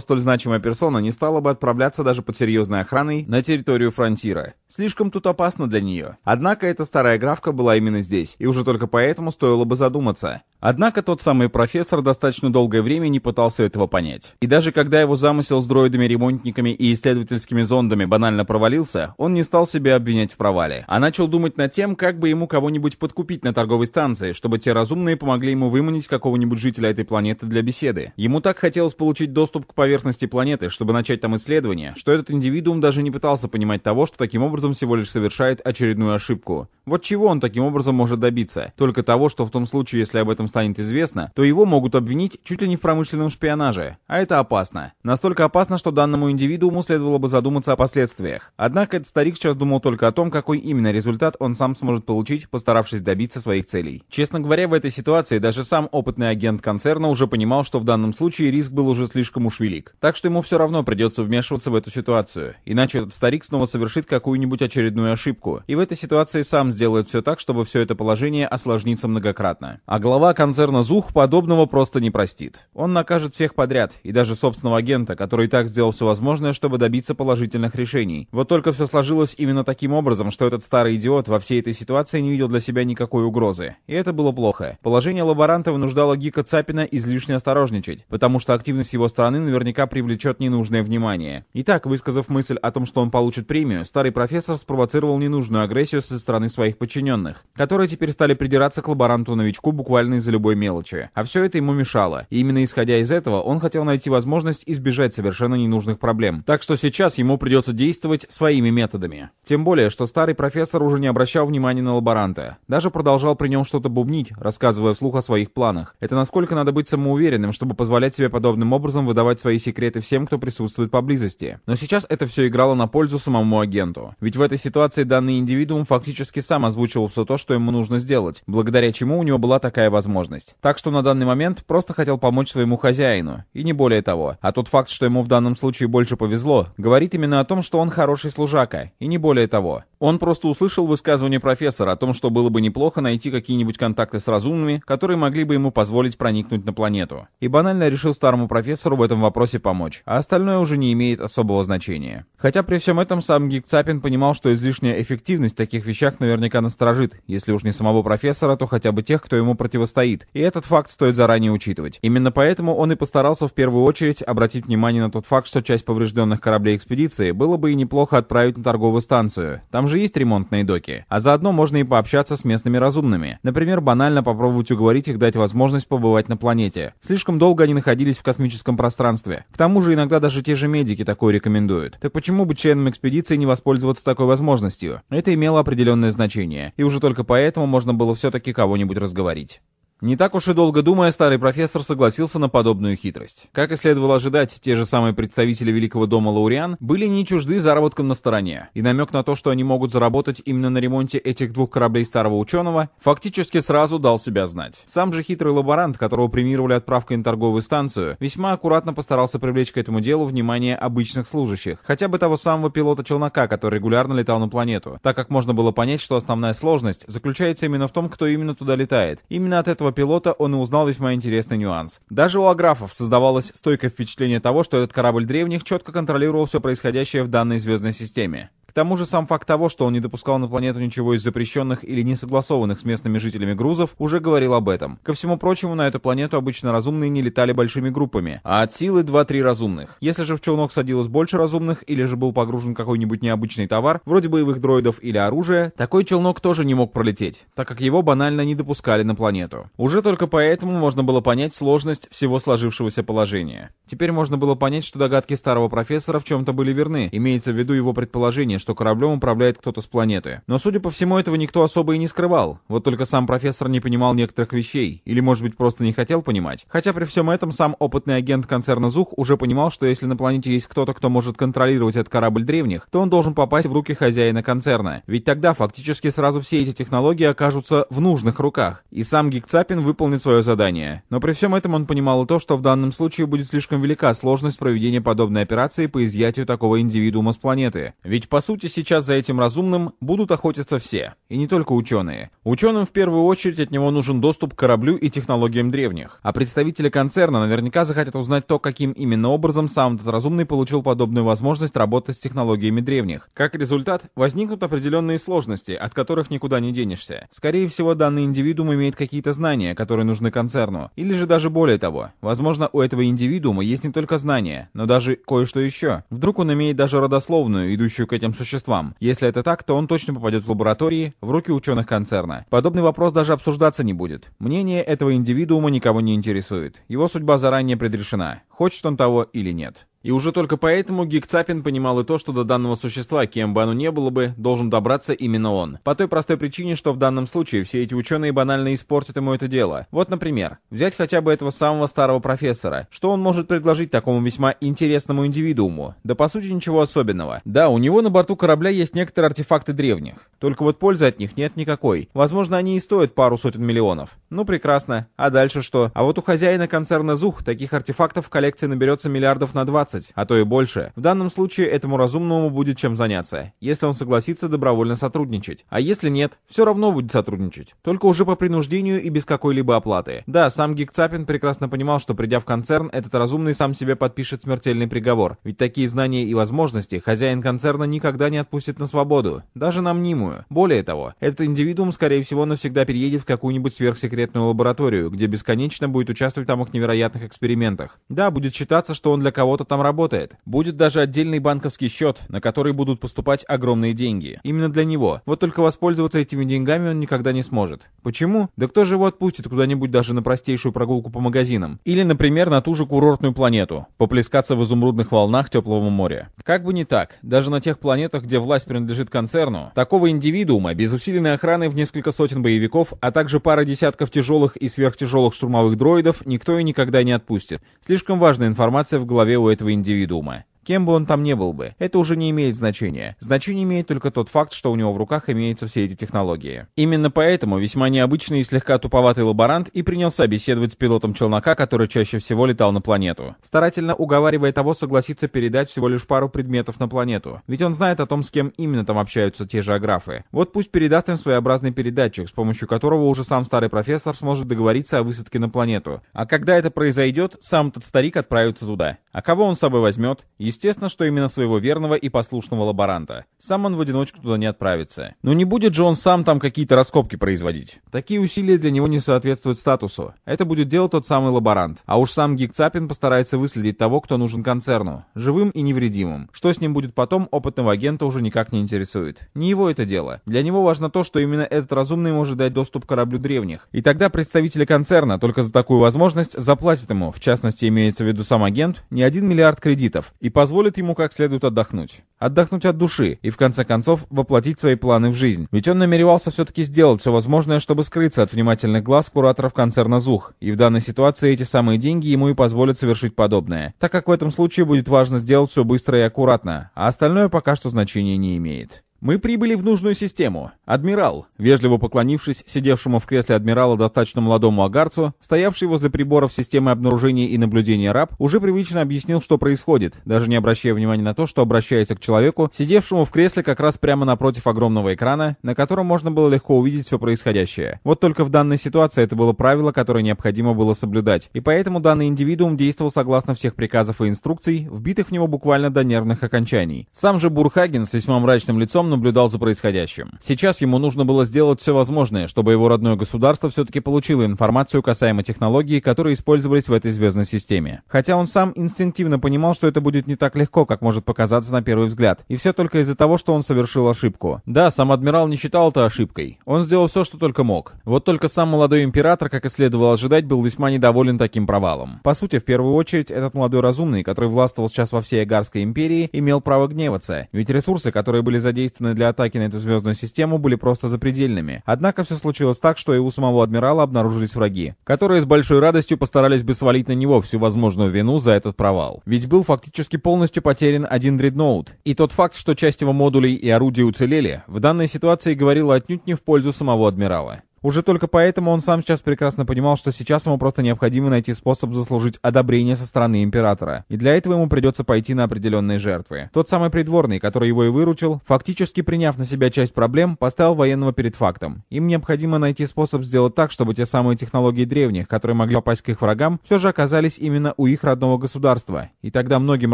столь значимая персона не стала бы отправляться даже под серьезной охраной на территорию фронтира. Слишком тут опасно для нее. Однако эта старая графка была именно здесь, и уже только поэтому стоило бы задуматься. Однако тот самый профессор достаточно долгое время не пытался этого понять. И даже когда его замысел с дроидами-ремонтниками и исследовательскими зондами банально провалился, он не стал себя обвинять в провале, а начал думать над тем, как бы ему кого-нибудь подкупить на торговой станции, чтобы те разумные помогли ему выманить какого-нибудь жителя этой планеты для беседы. Ему так хотелось получить доступ к поверхности планеты, чтобы начать там исследование, что этот индивидуум даже не пытался понимать того, что таким образом всего лишь совершает очередную ошибку. Вот чего он таким образом может добиться? Только того, что в том случае, если об этом станет известно, то его могут обвинить чуть ли не в промышленном шпионаже. А это опасно. Настолько опасно, что данному индивидууму следовало бы задуматься о последствиях. Однако этот старик сейчас думал только о том, какой именно результат он сам сможет получить, постаравшись добиться своих целей. Честно говоря, в этой ситуации даже сам опытный агент концерна уже понимал, что в данном случае риск был уже слишком уж велик. Так что ему все равно придется вмешиваться в эту ситуацию. Иначе этот старик снова совершит какую-нибудь очередную ошибку. И в этой ситуации сам сделает все так, чтобы все это положение осложнится многократно. А глава концерна ЗУХ подобного просто не простит. Он накажет всех подряд, и даже собственного агента, который и так сделал все возможное, чтобы добиться положительных решений. Вот только все сложилось именно таким образом, что этот старый идиот во всей этой ситуации не видел для себя никакой угрозы. И это было плохо. Положение лаборанта вынуждало Гика Цапина излишне осторожничать, потому что активность его стороны наверняка привлечет ненужное внимание. Итак, высказав мысль о том, что он получит премию, старый профессор спровоцировал ненужную агрессию со стороны своих подчиненных, которые теперь стали придираться к лаборанту-новичку буквально из-за любой мелочи. А все это ему мешало. И именно исходя из этого, он хотел найти возможность избежать совершенно ненужных проблем. Так что сейчас ему придется действовать своими методами. Тем более, что старый профессор уже не обращал внимания на лаборанта. Даже продолжал при нем что-то бубнить, рассказывая вслух о своих планах. Это насколько надо быть самоуверенным, чтобы позволять себе подобным образом выдавать свои секреты всем, кто присутствует поблизости. Но сейчас это все играло на пользу самому агенту. Ведь в этой ситуации данный индивидуум фактически сам озвучивал все то, что ему нужно сделать, благодаря чему у него была такая возможность. Так что на данный момент просто хотел помочь своему хозяину, и не более того. А тот факт, что ему в данном случае больше повезло, говорит именно о том, что он хороший служака, и не более того. Он просто услышал высказывание профессора о том, что было бы неплохо найти какие-нибудь контакты с разумными, которые могли бы ему позволить проникнуть на планету. И банально решил старому профессору в этом вопросе помочь, а остальное уже не имеет особого значения. Хотя при всем этом сам Гик Цапин понимал, что излишняя эффективность в таких вещах наверняка насторожит, если уж не самого профессора, то хотя бы тех, кто ему противостоит. И этот факт стоит заранее учитывать. Именно поэтому он и постарался в первую очередь обратить внимание на тот факт, что часть поврежденных кораблей экспедиции было бы и неплохо отправить на торговую станцию. Там же есть ремонтные доки. А заодно можно и пообщаться с местными разумными. Например, банально попробовать уговорить их дать возможность побывать на планете. Слишком долго они находились в космическом пространстве. К тому же иногда даже те же медики такое рекомендуют. Так почему бы членам экспедиции не воспользоваться такой возможностью? Это имело определенное значение. И уже только поэтому можно было все-таки кого-нибудь разговорить. Не так уж и долго думая, старый профессор согласился на подобную хитрость. Как и следовало ожидать, те же самые представители Великого дома Лауриан были не чужды заработком на стороне, и намек на то, что они могут заработать именно на ремонте этих двух кораблей старого ученого, фактически сразу дал себя знать. Сам же хитрый лаборант, которого премировали отправкой на торговую станцию, весьма аккуратно постарался привлечь к этому делу внимание обычных служащих, хотя бы того самого пилота челнока, который регулярно летал на планету, так как можно было понять, что основная сложность заключается именно в том, кто именно туда летает. Именно от этого этого пилота он и узнал весьма интересный нюанс. Даже у аграфов создавалось стойкое впечатление того, что этот корабль древних четко контролировал все происходящее в данной звездной системе. К тому же сам факт того, что он не допускал на планету ничего из запрещенных или не согласованных с местными жителями грузов, уже говорил об этом. Ко всему прочему, на эту планету обычно разумные не летали большими группами, а от силы 2-3 разумных. Если же в челнок садилось больше разумных, или же был погружен какой-нибудь необычный товар, вроде боевых дроидов или оружия, такой челнок тоже не мог пролететь, так как его банально не допускали на планету. Уже только поэтому можно было понять сложность всего сложившегося положения. Теперь можно было понять, что догадки старого профессора в чем-то были верны, имеется в виду его предположение, что кораблем управляет кто-то с планеты. Но, судя по всему, этого никто особо и не скрывал. Вот только сам профессор не понимал некоторых вещей, или, может быть, просто не хотел понимать. Хотя при всем этом сам опытный агент концерна ЗУХ уже понимал, что если на планете есть кто-то, кто может контролировать этот корабль древних, то он должен попасть в руки хозяина концерна. Ведь тогда фактически сразу все эти технологии окажутся в нужных руках. И сам Гикцапин выполнит свое задание. Но при всем этом он понимал и то, что в данном случае будет слишком велика сложность проведения подобной операции по изъятию такого индивидуума с планеты. Ведь по сути сейчас за этим разумным будут охотиться все, и не только ученые. Ученым в первую очередь от него нужен доступ к кораблю и технологиям древних, а представители концерна наверняка захотят узнать то, каким именно образом сам этот разумный получил подобную возможность работать с технологиями древних. Как результат, возникнут определенные сложности, от которых никуда не денешься. Скорее всего, данный индивидуум имеет какие-то знания, которые нужны концерну, или же даже более того. Возможно, у этого индивидуума есть не только знания, но даже кое-что еще. Вдруг он имеет даже родословную, идущую к этим существам. Если это так, то он точно попадет в лаборатории, в руки ученых концерна. Подобный вопрос даже обсуждаться не будет. Мнение этого индивидуума никого не интересует. Его судьба заранее предрешена, хочет он того или нет. И уже только поэтому Гик Цапин понимал и то, что до данного существа, кем бы оно ни было бы, должен добраться именно он. По той простой причине, что в данном случае все эти ученые банально испортят ему это дело. Вот, например, взять хотя бы этого самого старого профессора. Что он может предложить такому весьма интересному индивидууму? Да по сути ничего особенного. Да, у него на борту корабля есть некоторые артефакты древних. Только вот пользы от них нет никакой. Возможно, они и стоят пару сотен миллионов. Ну прекрасно. А дальше что? А вот у хозяина концерна ЗУХ таких артефактов в коллекции наберется миллиардов на 20. 20, а то и больше. В данном случае этому разумному будет чем заняться, если он согласится добровольно сотрудничать. А если нет, все равно будет сотрудничать. Только уже по принуждению и без какой-либо оплаты. Да, сам Гик Цапин прекрасно понимал, что придя в концерн, этот разумный сам себе подпишет смертельный приговор. Ведь такие знания и возможности хозяин концерна никогда не отпустит на свободу. Даже на мнимую. Более того, этот индивидуум, скорее всего, навсегда переедет в какую-нибудь сверхсекретную лабораторию, где бесконечно будет участвовать в самых невероятных экспериментах. Да, будет считаться, что он для кого-то там там работает. Будет даже отдельный банковский счет, на который будут поступать огромные деньги. Именно для него. Вот только воспользоваться этими деньгами он никогда не сможет. Почему? Да кто же его отпустит куда-нибудь даже на простейшую прогулку по магазинам? Или, например, на ту же курортную планету. Поплескаться в изумрудных волнах теплого моря. Как бы не так. Даже на тех планетах, где власть принадлежит концерну, такого индивидуума без усиленной охраны в несколько сотен боевиков, а также пара десятков тяжелых и сверхтяжелых штурмовых дроидов никто и никогда не отпустит. Слишком важная информация в голове у этого индивидуума. Кем бы он там не был бы, это уже не имеет значения. Значение имеет только тот факт, что у него в руках имеются все эти технологии. Именно поэтому весьма необычный и слегка туповатый лаборант и принялся беседовать с пилотом челнока, который чаще всего летал на планету, старательно уговаривая того согласиться передать всего лишь пару предметов на планету. Ведь он знает о том, с кем именно там общаются те же аграфы. Вот пусть передаст им своеобразный передатчик, с помощью которого уже сам старый профессор сможет договориться о высадке на планету. А когда это произойдет, сам этот старик отправится туда. А кого он с собой возьмет? Естественно, Естественно, что именно своего верного и послушного лаборанта. Сам он в одиночку туда не отправится. Но не будет же он сам там какие-то раскопки производить. Такие усилия для него не соответствуют статусу. Это будет делать тот самый лаборант. А уж сам Гик Цапин постарается выследить того, кто нужен концерну. Живым и невредимым. Что с ним будет потом, опытного агента уже никак не интересует. Не его это дело. Для него важно то, что именно этот разумный может дать доступ к кораблю древних. И тогда представители концерна только за такую возможность заплатят ему, в частности имеется в виду сам агент, не один миллиард кредитов, и позволит ему как следует отдохнуть. Отдохнуть от души и в конце концов воплотить свои планы в жизнь. Ведь он намеревался все-таки сделать все возможное, чтобы скрыться от внимательных глаз кураторов концерна ЗУХ, и в данной ситуации эти самые деньги ему и позволят совершить подобное, так как в этом случае будет важно сделать все быстро и аккуратно, а остальное пока что значения не имеет. «Мы прибыли в нужную систему. Адмирал», вежливо поклонившись сидевшему в кресле адмирала достаточно молодому агарцу, стоявший возле приборов системы обнаружения и наблюдения раб, уже привычно объяснил, что происходит, даже не обращая внимания на то, что обращается к человеку, сидевшему в кресле как раз прямо напротив огромного экрана, на котором можно было легко увидеть все происходящее. Вот только в данной ситуации это было правило, которое необходимо было соблюдать, и поэтому данный индивидуум действовал согласно всех приказов и инструкций, вбитых в него буквально до нервных окончаний. Сам же Бурхаген с весьма мрачным лицом наблюдал за происходящим. Сейчас ему нужно было сделать все возможное, чтобы его родное государство все-таки получило информацию касаемо технологий, которые использовались в этой звездной системе. Хотя он сам инстинктивно понимал, что это будет не так легко, как может показаться на первый взгляд. И все только из-за того, что он совершил ошибку. Да, сам адмирал не считал это ошибкой. Он сделал все, что только мог. Вот только сам молодой император, как и следовало ожидать, был весьма недоволен таким провалом. По сути, в первую очередь, этот молодой разумный, который властвовал сейчас во всей Агарской империи, имел право гневаться. Ведь ресурсы, которые были задействованы задействованные для атаки на эту звездную систему, были просто запредельными. Однако все случилось так, что и у самого адмирала обнаружились враги, которые с большой радостью постарались бы свалить на него всю возможную вину за этот провал. Ведь был фактически полностью потерян один дредноут. И тот факт, что часть его модулей и орудий уцелели, в данной ситуации говорил отнюдь не в пользу самого адмирала. Уже только поэтому он сам сейчас прекрасно понимал, что сейчас ему просто необходимо найти способ заслужить одобрение со стороны императора. И для этого ему придется пойти на определенные жертвы. Тот самый придворный, который его и выручил, фактически приняв на себя часть проблем, поставил военного перед фактом. Им необходимо найти способ сделать так, чтобы те самые технологии древних, которые могли попасть к их врагам, все же оказались именно у их родного государства. И тогда многим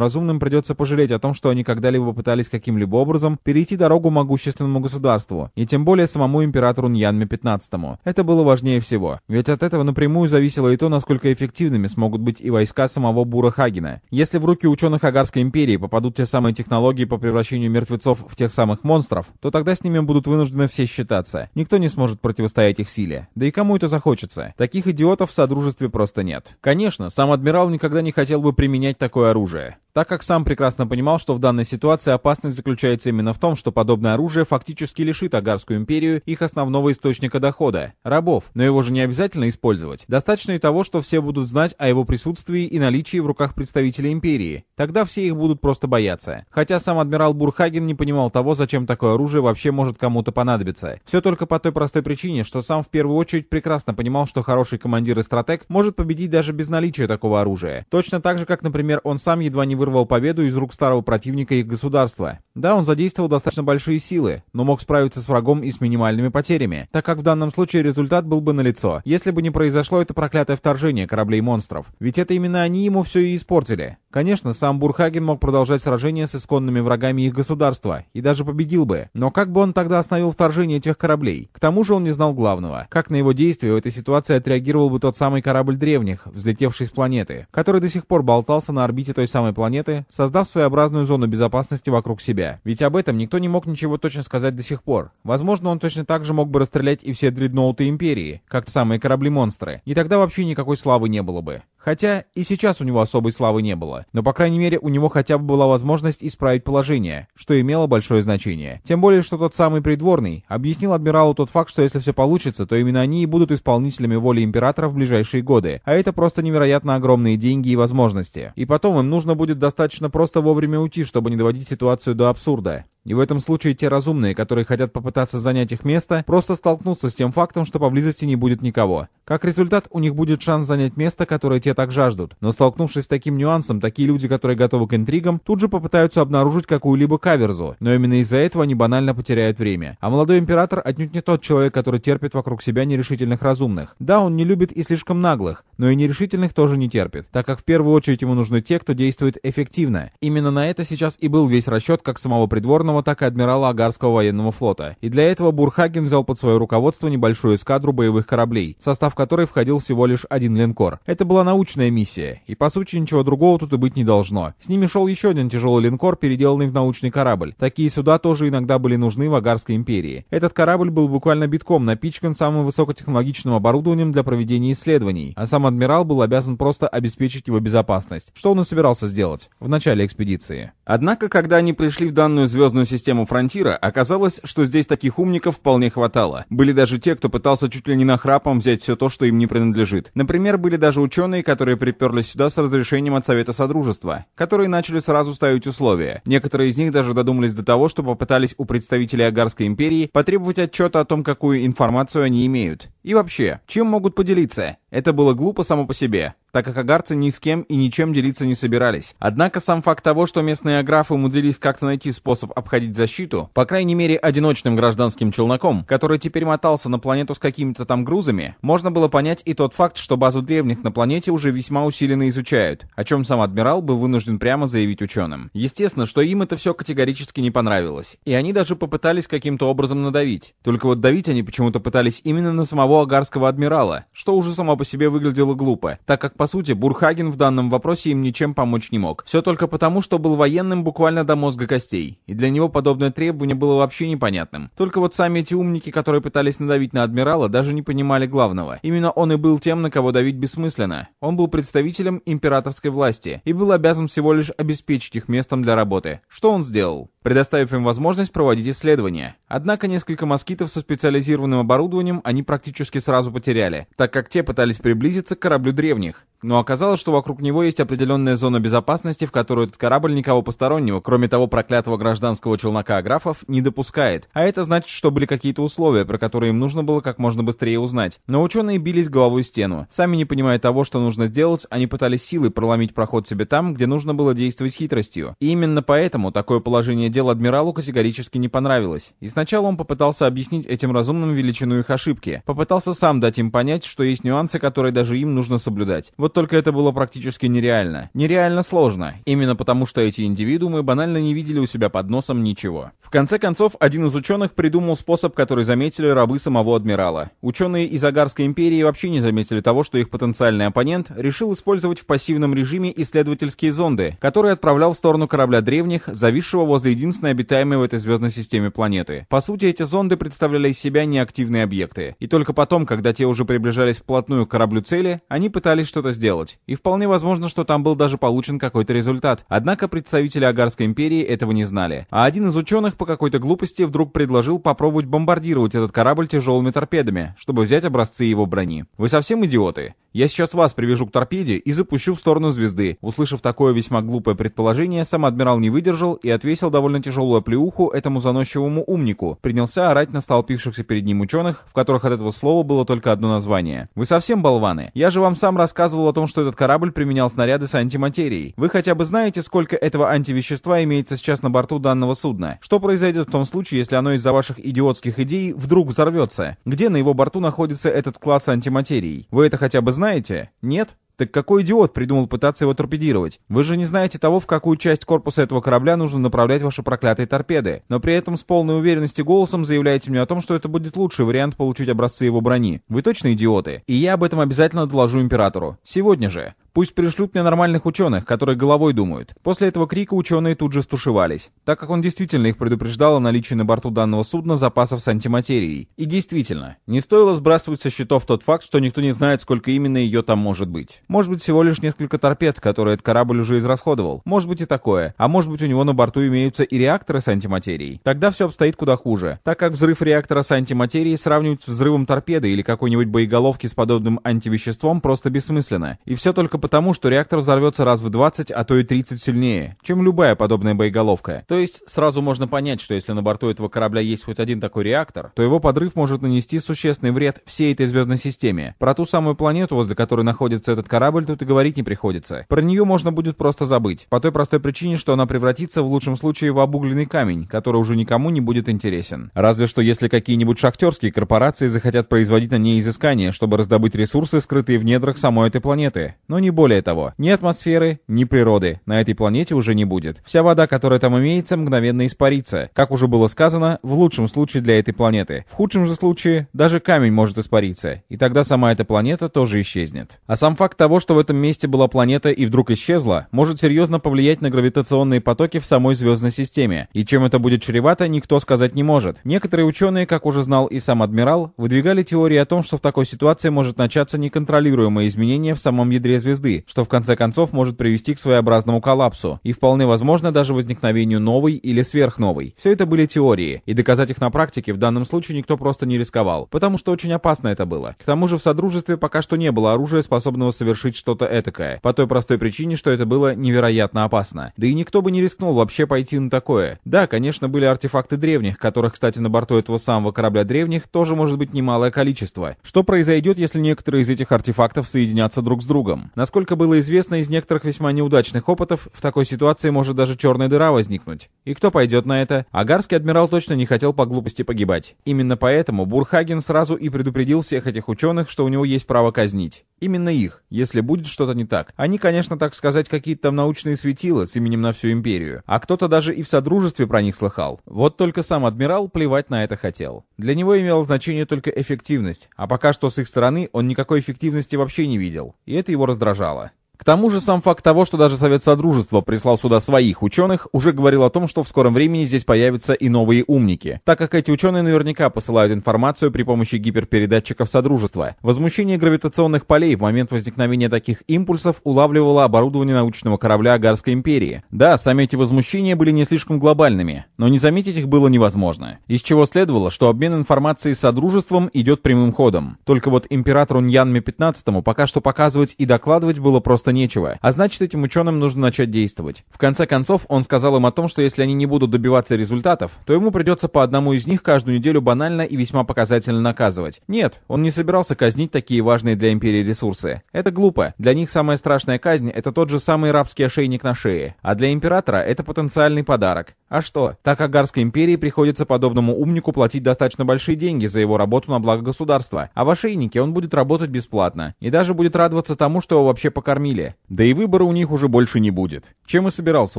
разумным придется пожалеть о том, что они когда-либо пытались каким-либо образом перейти дорогу могущественному государству, и тем более самому императору Ньянме 15 этому. Это было важнее всего, ведь от этого напрямую зависело и то, насколько эффективными смогут быть и войска самого Бура Хагена. Если в руки ученых Агарской империи попадут те самые технологии по превращению мертвецов в тех самых монстров, то тогда с ними будут вынуждены все считаться. Никто не сможет противостоять их силе. Да и кому это захочется? Таких идиотов в Содружестве просто нет. Конечно, сам адмирал никогда не хотел бы применять такое оружие так как сам прекрасно понимал, что в данной ситуации опасность заключается именно в том, что подобное оружие фактически лишит Агарскую империю их основного источника дохода – рабов, но его же не обязательно использовать. Достаточно и того, что все будут знать о его присутствии и наличии в руках представителей империи. Тогда все их будут просто бояться. Хотя сам адмирал Бурхаген не понимал того, зачем такое оружие вообще может кому-то понадобиться. Все только по той простой причине, что сам в первую очередь прекрасно понимал, что хороший командир и стратег может победить даже без наличия такого оружия. Точно так же, как, например, он сам едва не вырвал победу из рук старого противника их государства. Да, он задействовал достаточно большие силы, но мог справиться с врагом и с минимальными потерями, так как в данном случае результат был бы налицо, если бы не произошло это проклятое вторжение кораблей-монстров. Ведь это именно они ему все и испортили. Конечно, сам Бурхаген мог продолжать сражение с исконными врагами их государства, и даже победил бы. Но как бы он тогда остановил вторжение этих кораблей? К тому же он не знал главного. Как на его действия в этой ситуации отреагировал бы тот самый корабль древних, взлетевший с планеты, который до сих пор болтался на орбите той самой планеты, создав своеобразную зону безопасности вокруг себя. Ведь об этом никто не мог ничего точно сказать до сих пор. Возможно, он точно так же мог бы расстрелять и все дредноуты Империи, как самые корабли-монстры. И тогда вообще никакой славы не было бы. Хотя и сейчас у него особой славы не было, но по крайней мере у него хотя бы была возможность исправить положение, что имело большое значение. Тем более, что тот самый придворный объяснил адмиралу тот факт, что если все получится, то именно они и будут исполнителями воли императора в ближайшие годы, а это просто невероятно огромные деньги и возможности. И потом им нужно будет достаточно просто вовремя уйти, чтобы не доводить ситуацию до абсурда. И в этом случае те разумные, которые хотят попытаться занять их место, просто столкнутся с тем фактом, что поблизости не будет никого. Как результат, у них будет шанс занять место, которое те так жаждут. Но столкнувшись с таким нюансом, такие люди, которые готовы к интригам, тут же попытаются обнаружить какую-либо каверзу. Но именно из-за этого они банально потеряют время. А молодой император отнюдь не тот человек, который терпит вокруг себя нерешительных разумных. Да, он не любит и слишком наглых, но и нерешительных тоже не терпит, так как в первую очередь ему нужны те, кто действует эффективно. Именно на это сейчас и был весь расчет как самого придворного, так и адмирала Агарского военного флота. И для этого Бурхаген взял под свое руководство небольшую эскадру боевых кораблей, в состав которой входил всего лишь один линкор. Это была научная миссия, и по сути ничего другого тут и быть не должно. С ними шел еще один тяжелый линкор, переделанный в научный корабль. Такие суда тоже иногда были нужны в Агарской империи. Этот корабль был буквально битком напичкан самым высокотехнологичным оборудованием для проведения исследований, а сам адмирал был обязан просто обеспечить его безопасность, что он и собирался сделать в начале экспедиции. Однако, когда они пришли в данную звездную систему Фронтира, оказалось, что здесь таких умников вполне хватало. Были даже те, кто пытался чуть ли не нахрапом взять все то, что им не принадлежит. Например, были даже ученые, которые приперлись сюда с разрешением от Совета Содружества, которые начали сразу ставить условия. Некоторые из них даже додумались до того, что попытались у представителей Агарской империи потребовать отчета о том, какую информацию они имеют. И вообще, чем могут поделиться? Это было глупо само по себе, так как агарцы ни с кем и ничем делиться не собирались. Однако сам факт того, что местные аграфы умудрились как-то найти способ обходить защиту, по крайней мере одиночным гражданским челноком, который теперь мотался на планету с какими-то там грузами, можно было понять и тот факт, что базу древних на планете уже весьма усиленно изучают, о чем сам адмирал был вынужден прямо заявить ученым. Естественно, что им это все категорически не понравилось, и они даже попытались каким-то образом надавить. Только вот давить они почему-то пытались именно на самого агарского адмирала, что уже само по по себе выглядело глупо, так как, по сути, Бурхаген в данном вопросе им ничем помочь не мог. Все только потому, что был военным буквально до мозга костей, и для него подобное требование было вообще непонятным. Только вот сами эти умники, которые пытались надавить на адмирала, даже не понимали главного. Именно он и был тем, на кого давить бессмысленно. Он был представителем императорской власти и был обязан всего лишь обеспечить их местом для работы. Что он сделал? Предоставив им возможность проводить исследования. Однако несколько москитов со специализированным оборудованием они практически сразу потеряли, так как те пытались приблизиться к кораблю древних. Но оказалось, что вокруг него есть определенная зона безопасности, в которую этот корабль никого постороннего, кроме того проклятого гражданского челнока Аграфов, не допускает. А это значит, что были какие-то условия, про которые им нужно было как можно быстрее узнать. Но ученые бились головой в стену. Сами не понимая того, что нужно сделать, они пытались силой проломить проход себе там, где нужно было действовать хитростью. И именно поэтому такое положение дел адмиралу категорически не понравилось. И сначала он попытался объяснить этим разумным величину их ошибки. Попытался сам дать им понять, что есть нюансы, которые даже им нужно соблюдать. Вот только это было практически нереально. Нереально сложно. Именно потому, что эти индивидуумы банально не видели у себя под носом ничего. В конце концов, один из ученых придумал способ, который заметили рабы самого адмирала. Ученые из Агарской империи вообще не заметили того, что их потенциальный оппонент решил использовать в пассивном режиме исследовательские зонды, которые отправлял в сторону корабля древних, зависшего возле единственной обитаемой в этой звездной системе планеты. По сути, эти зонды представляли из себя неактивные объекты. И только потом, когда те уже приближались вплотную к кораблю цели, они пытались что-то сделать. И вполне возможно, что там был даже получен какой-то результат. Однако представители Агарской империи этого не знали. А один из ученых по какой-то глупости вдруг предложил попробовать бомбардировать этот корабль тяжелыми торпедами, чтобы взять образцы его брони. Вы совсем идиоты? Я сейчас вас привяжу к торпеде и запущу в сторону звезды. Услышав такое весьма глупое предположение, сам адмирал не выдержал и отвесил довольно тяжелую плеуху этому заносчивому умнику. Принялся орать на столпившихся перед ним ученых, в которых от этого слова было только одно название. Вы совсем болваны? Я же вам сам рассказывал о том, что этот корабль применял снаряды с антиматерией. Вы хотя бы знаете, сколько этого антивещества имеется сейчас на борту данного судна? Что произойдет в том случае, если оно из-за ваших идиотских идей вдруг взорвется? Где на его борту находится этот склад с антиматерией? Вы это хотя бы знаете? Нет? Так какой идиот придумал пытаться его торпедировать? Вы же не знаете того, в какую часть корпуса этого корабля нужно направлять ваши проклятые торпеды. Но при этом с полной уверенностью голосом заявляете мне о том, что это будет лучший вариант получить образцы его брони. Вы точно идиоты? И я об этом обязательно доложу императору. Сегодня же. Пусть пришлют мне нормальных ученых, которые головой думают. После этого крика ученые тут же стушевались, так как он действительно их предупреждал о наличии на борту данного судна запасов с антиматерией. И действительно, не стоило сбрасывать со счетов тот факт, что никто не знает, сколько именно ее там может быть. Может быть всего лишь несколько торпед, которые этот корабль уже израсходовал. Может быть и такое. А может быть у него на борту имеются и реакторы с антиматерией. Тогда все обстоит куда хуже, так как взрыв реактора с антиматерией сравнивать с взрывом торпеды или какой-нибудь боеголовки с подобным антивеществом просто бессмысленно. И все только потому, что реактор взорвется раз в 20, а то и 30 сильнее, чем любая подобная боеголовка. То есть сразу можно понять, что если на борту этого корабля есть хоть один такой реактор, то его подрыв может нанести существенный вред всей этой звездной системе. Про ту самую планету, возле которой находится этот корабль, тут и говорить не приходится. Про нее можно будет просто забыть. По той простой причине, что она превратится в лучшем случае в обугленный камень, который уже никому не будет интересен. Разве что если какие-нибудь шахтерские корпорации захотят производить на ней изыскания, чтобы раздобыть ресурсы, скрытые в недрах самой этой планеты. Но не более того. Ни атмосферы, ни природы на этой планете уже не будет. Вся вода, которая там имеется, мгновенно испарится. Как уже было сказано, в лучшем случае для этой планеты. В худшем же случае даже камень может испариться. И тогда сама эта планета тоже исчезнет. А сам факт того, что в этом месте была планета и вдруг исчезла, может серьезно повлиять на гравитационные потоки в самой звездной системе. И чем это будет чревато, никто сказать не может. Некоторые ученые, как уже знал и сам адмирал, выдвигали теории о том, что в такой ситуации может начаться неконтролируемое изменение в самом ядре звезды, что в конце концов может привести к своеобразному коллапсу, и вполне возможно даже возникновению новой или сверхновой. Все это были теории, и доказать их на практике в данном случае никто просто не рисковал, потому что очень опасно это было. К тому же в Содружестве пока что не было оружия, способного совершить что-то этакое, по той простой причине, что это было невероятно опасно. Да и никто бы не рискнул вообще пойти на такое. Да, конечно, были артефакты древних, которых, кстати, на борту этого самого корабля древних тоже может быть немалое количество. Что произойдет, если некоторые из этих артефактов соединятся друг с другом? Насколько было известно из некоторых весьма неудачных опытов, в такой ситуации может даже черная дыра возникнуть. И кто пойдет на это? Агарский адмирал точно не хотел по глупости погибать. Именно поэтому Бурхаген сразу и предупредил всех этих ученых, что у него есть право казнить. Именно их, если будет что-то не так. Они, конечно, так сказать, какие-то там научные светила с именем на всю империю. А кто-то даже и в Содружестве про них слыхал. Вот только сам адмирал плевать на это хотел. Для него имело значение только эффективность, а пока что с их стороны он никакой эффективности вообще не видел. И это его раздражало. дрожала. Тому же сам факт того, что даже Совет Содружества прислал сюда своих ученых, уже говорил о том, что в скором времени здесь появятся и новые умники, так как эти ученые наверняка посылают информацию при помощи гиперпередатчиков Содружества. Возмущение гравитационных полей в момент возникновения таких импульсов улавливало оборудование научного корабля Агарской империи. Да, сами эти возмущения были не слишком глобальными, но не заметить их было невозможно. Из чего следовало, что обмен информацией с Содружеством идет прямым ходом. Только вот императору Ньянме 15 пока что показывать и докладывать было просто нечего. А значит, этим ученым нужно начать действовать. В конце концов, он сказал им о том, что если они не будут добиваться результатов, то ему придется по одному из них каждую неделю банально и весьма показательно наказывать. Нет, он не собирался казнить такие важные для империи ресурсы. Это глупо. Для них самая страшная казнь — это тот же самый рабский ошейник на шее. А для императора это потенциальный подарок. А что? Так Агарской империи приходится подобному умнику платить достаточно большие деньги за его работу на благо государства. А в ошейнике он будет работать бесплатно. И даже будет радоваться тому, что его вообще покормили флотилия. Да и выбора у них уже больше не будет. Чем и собирался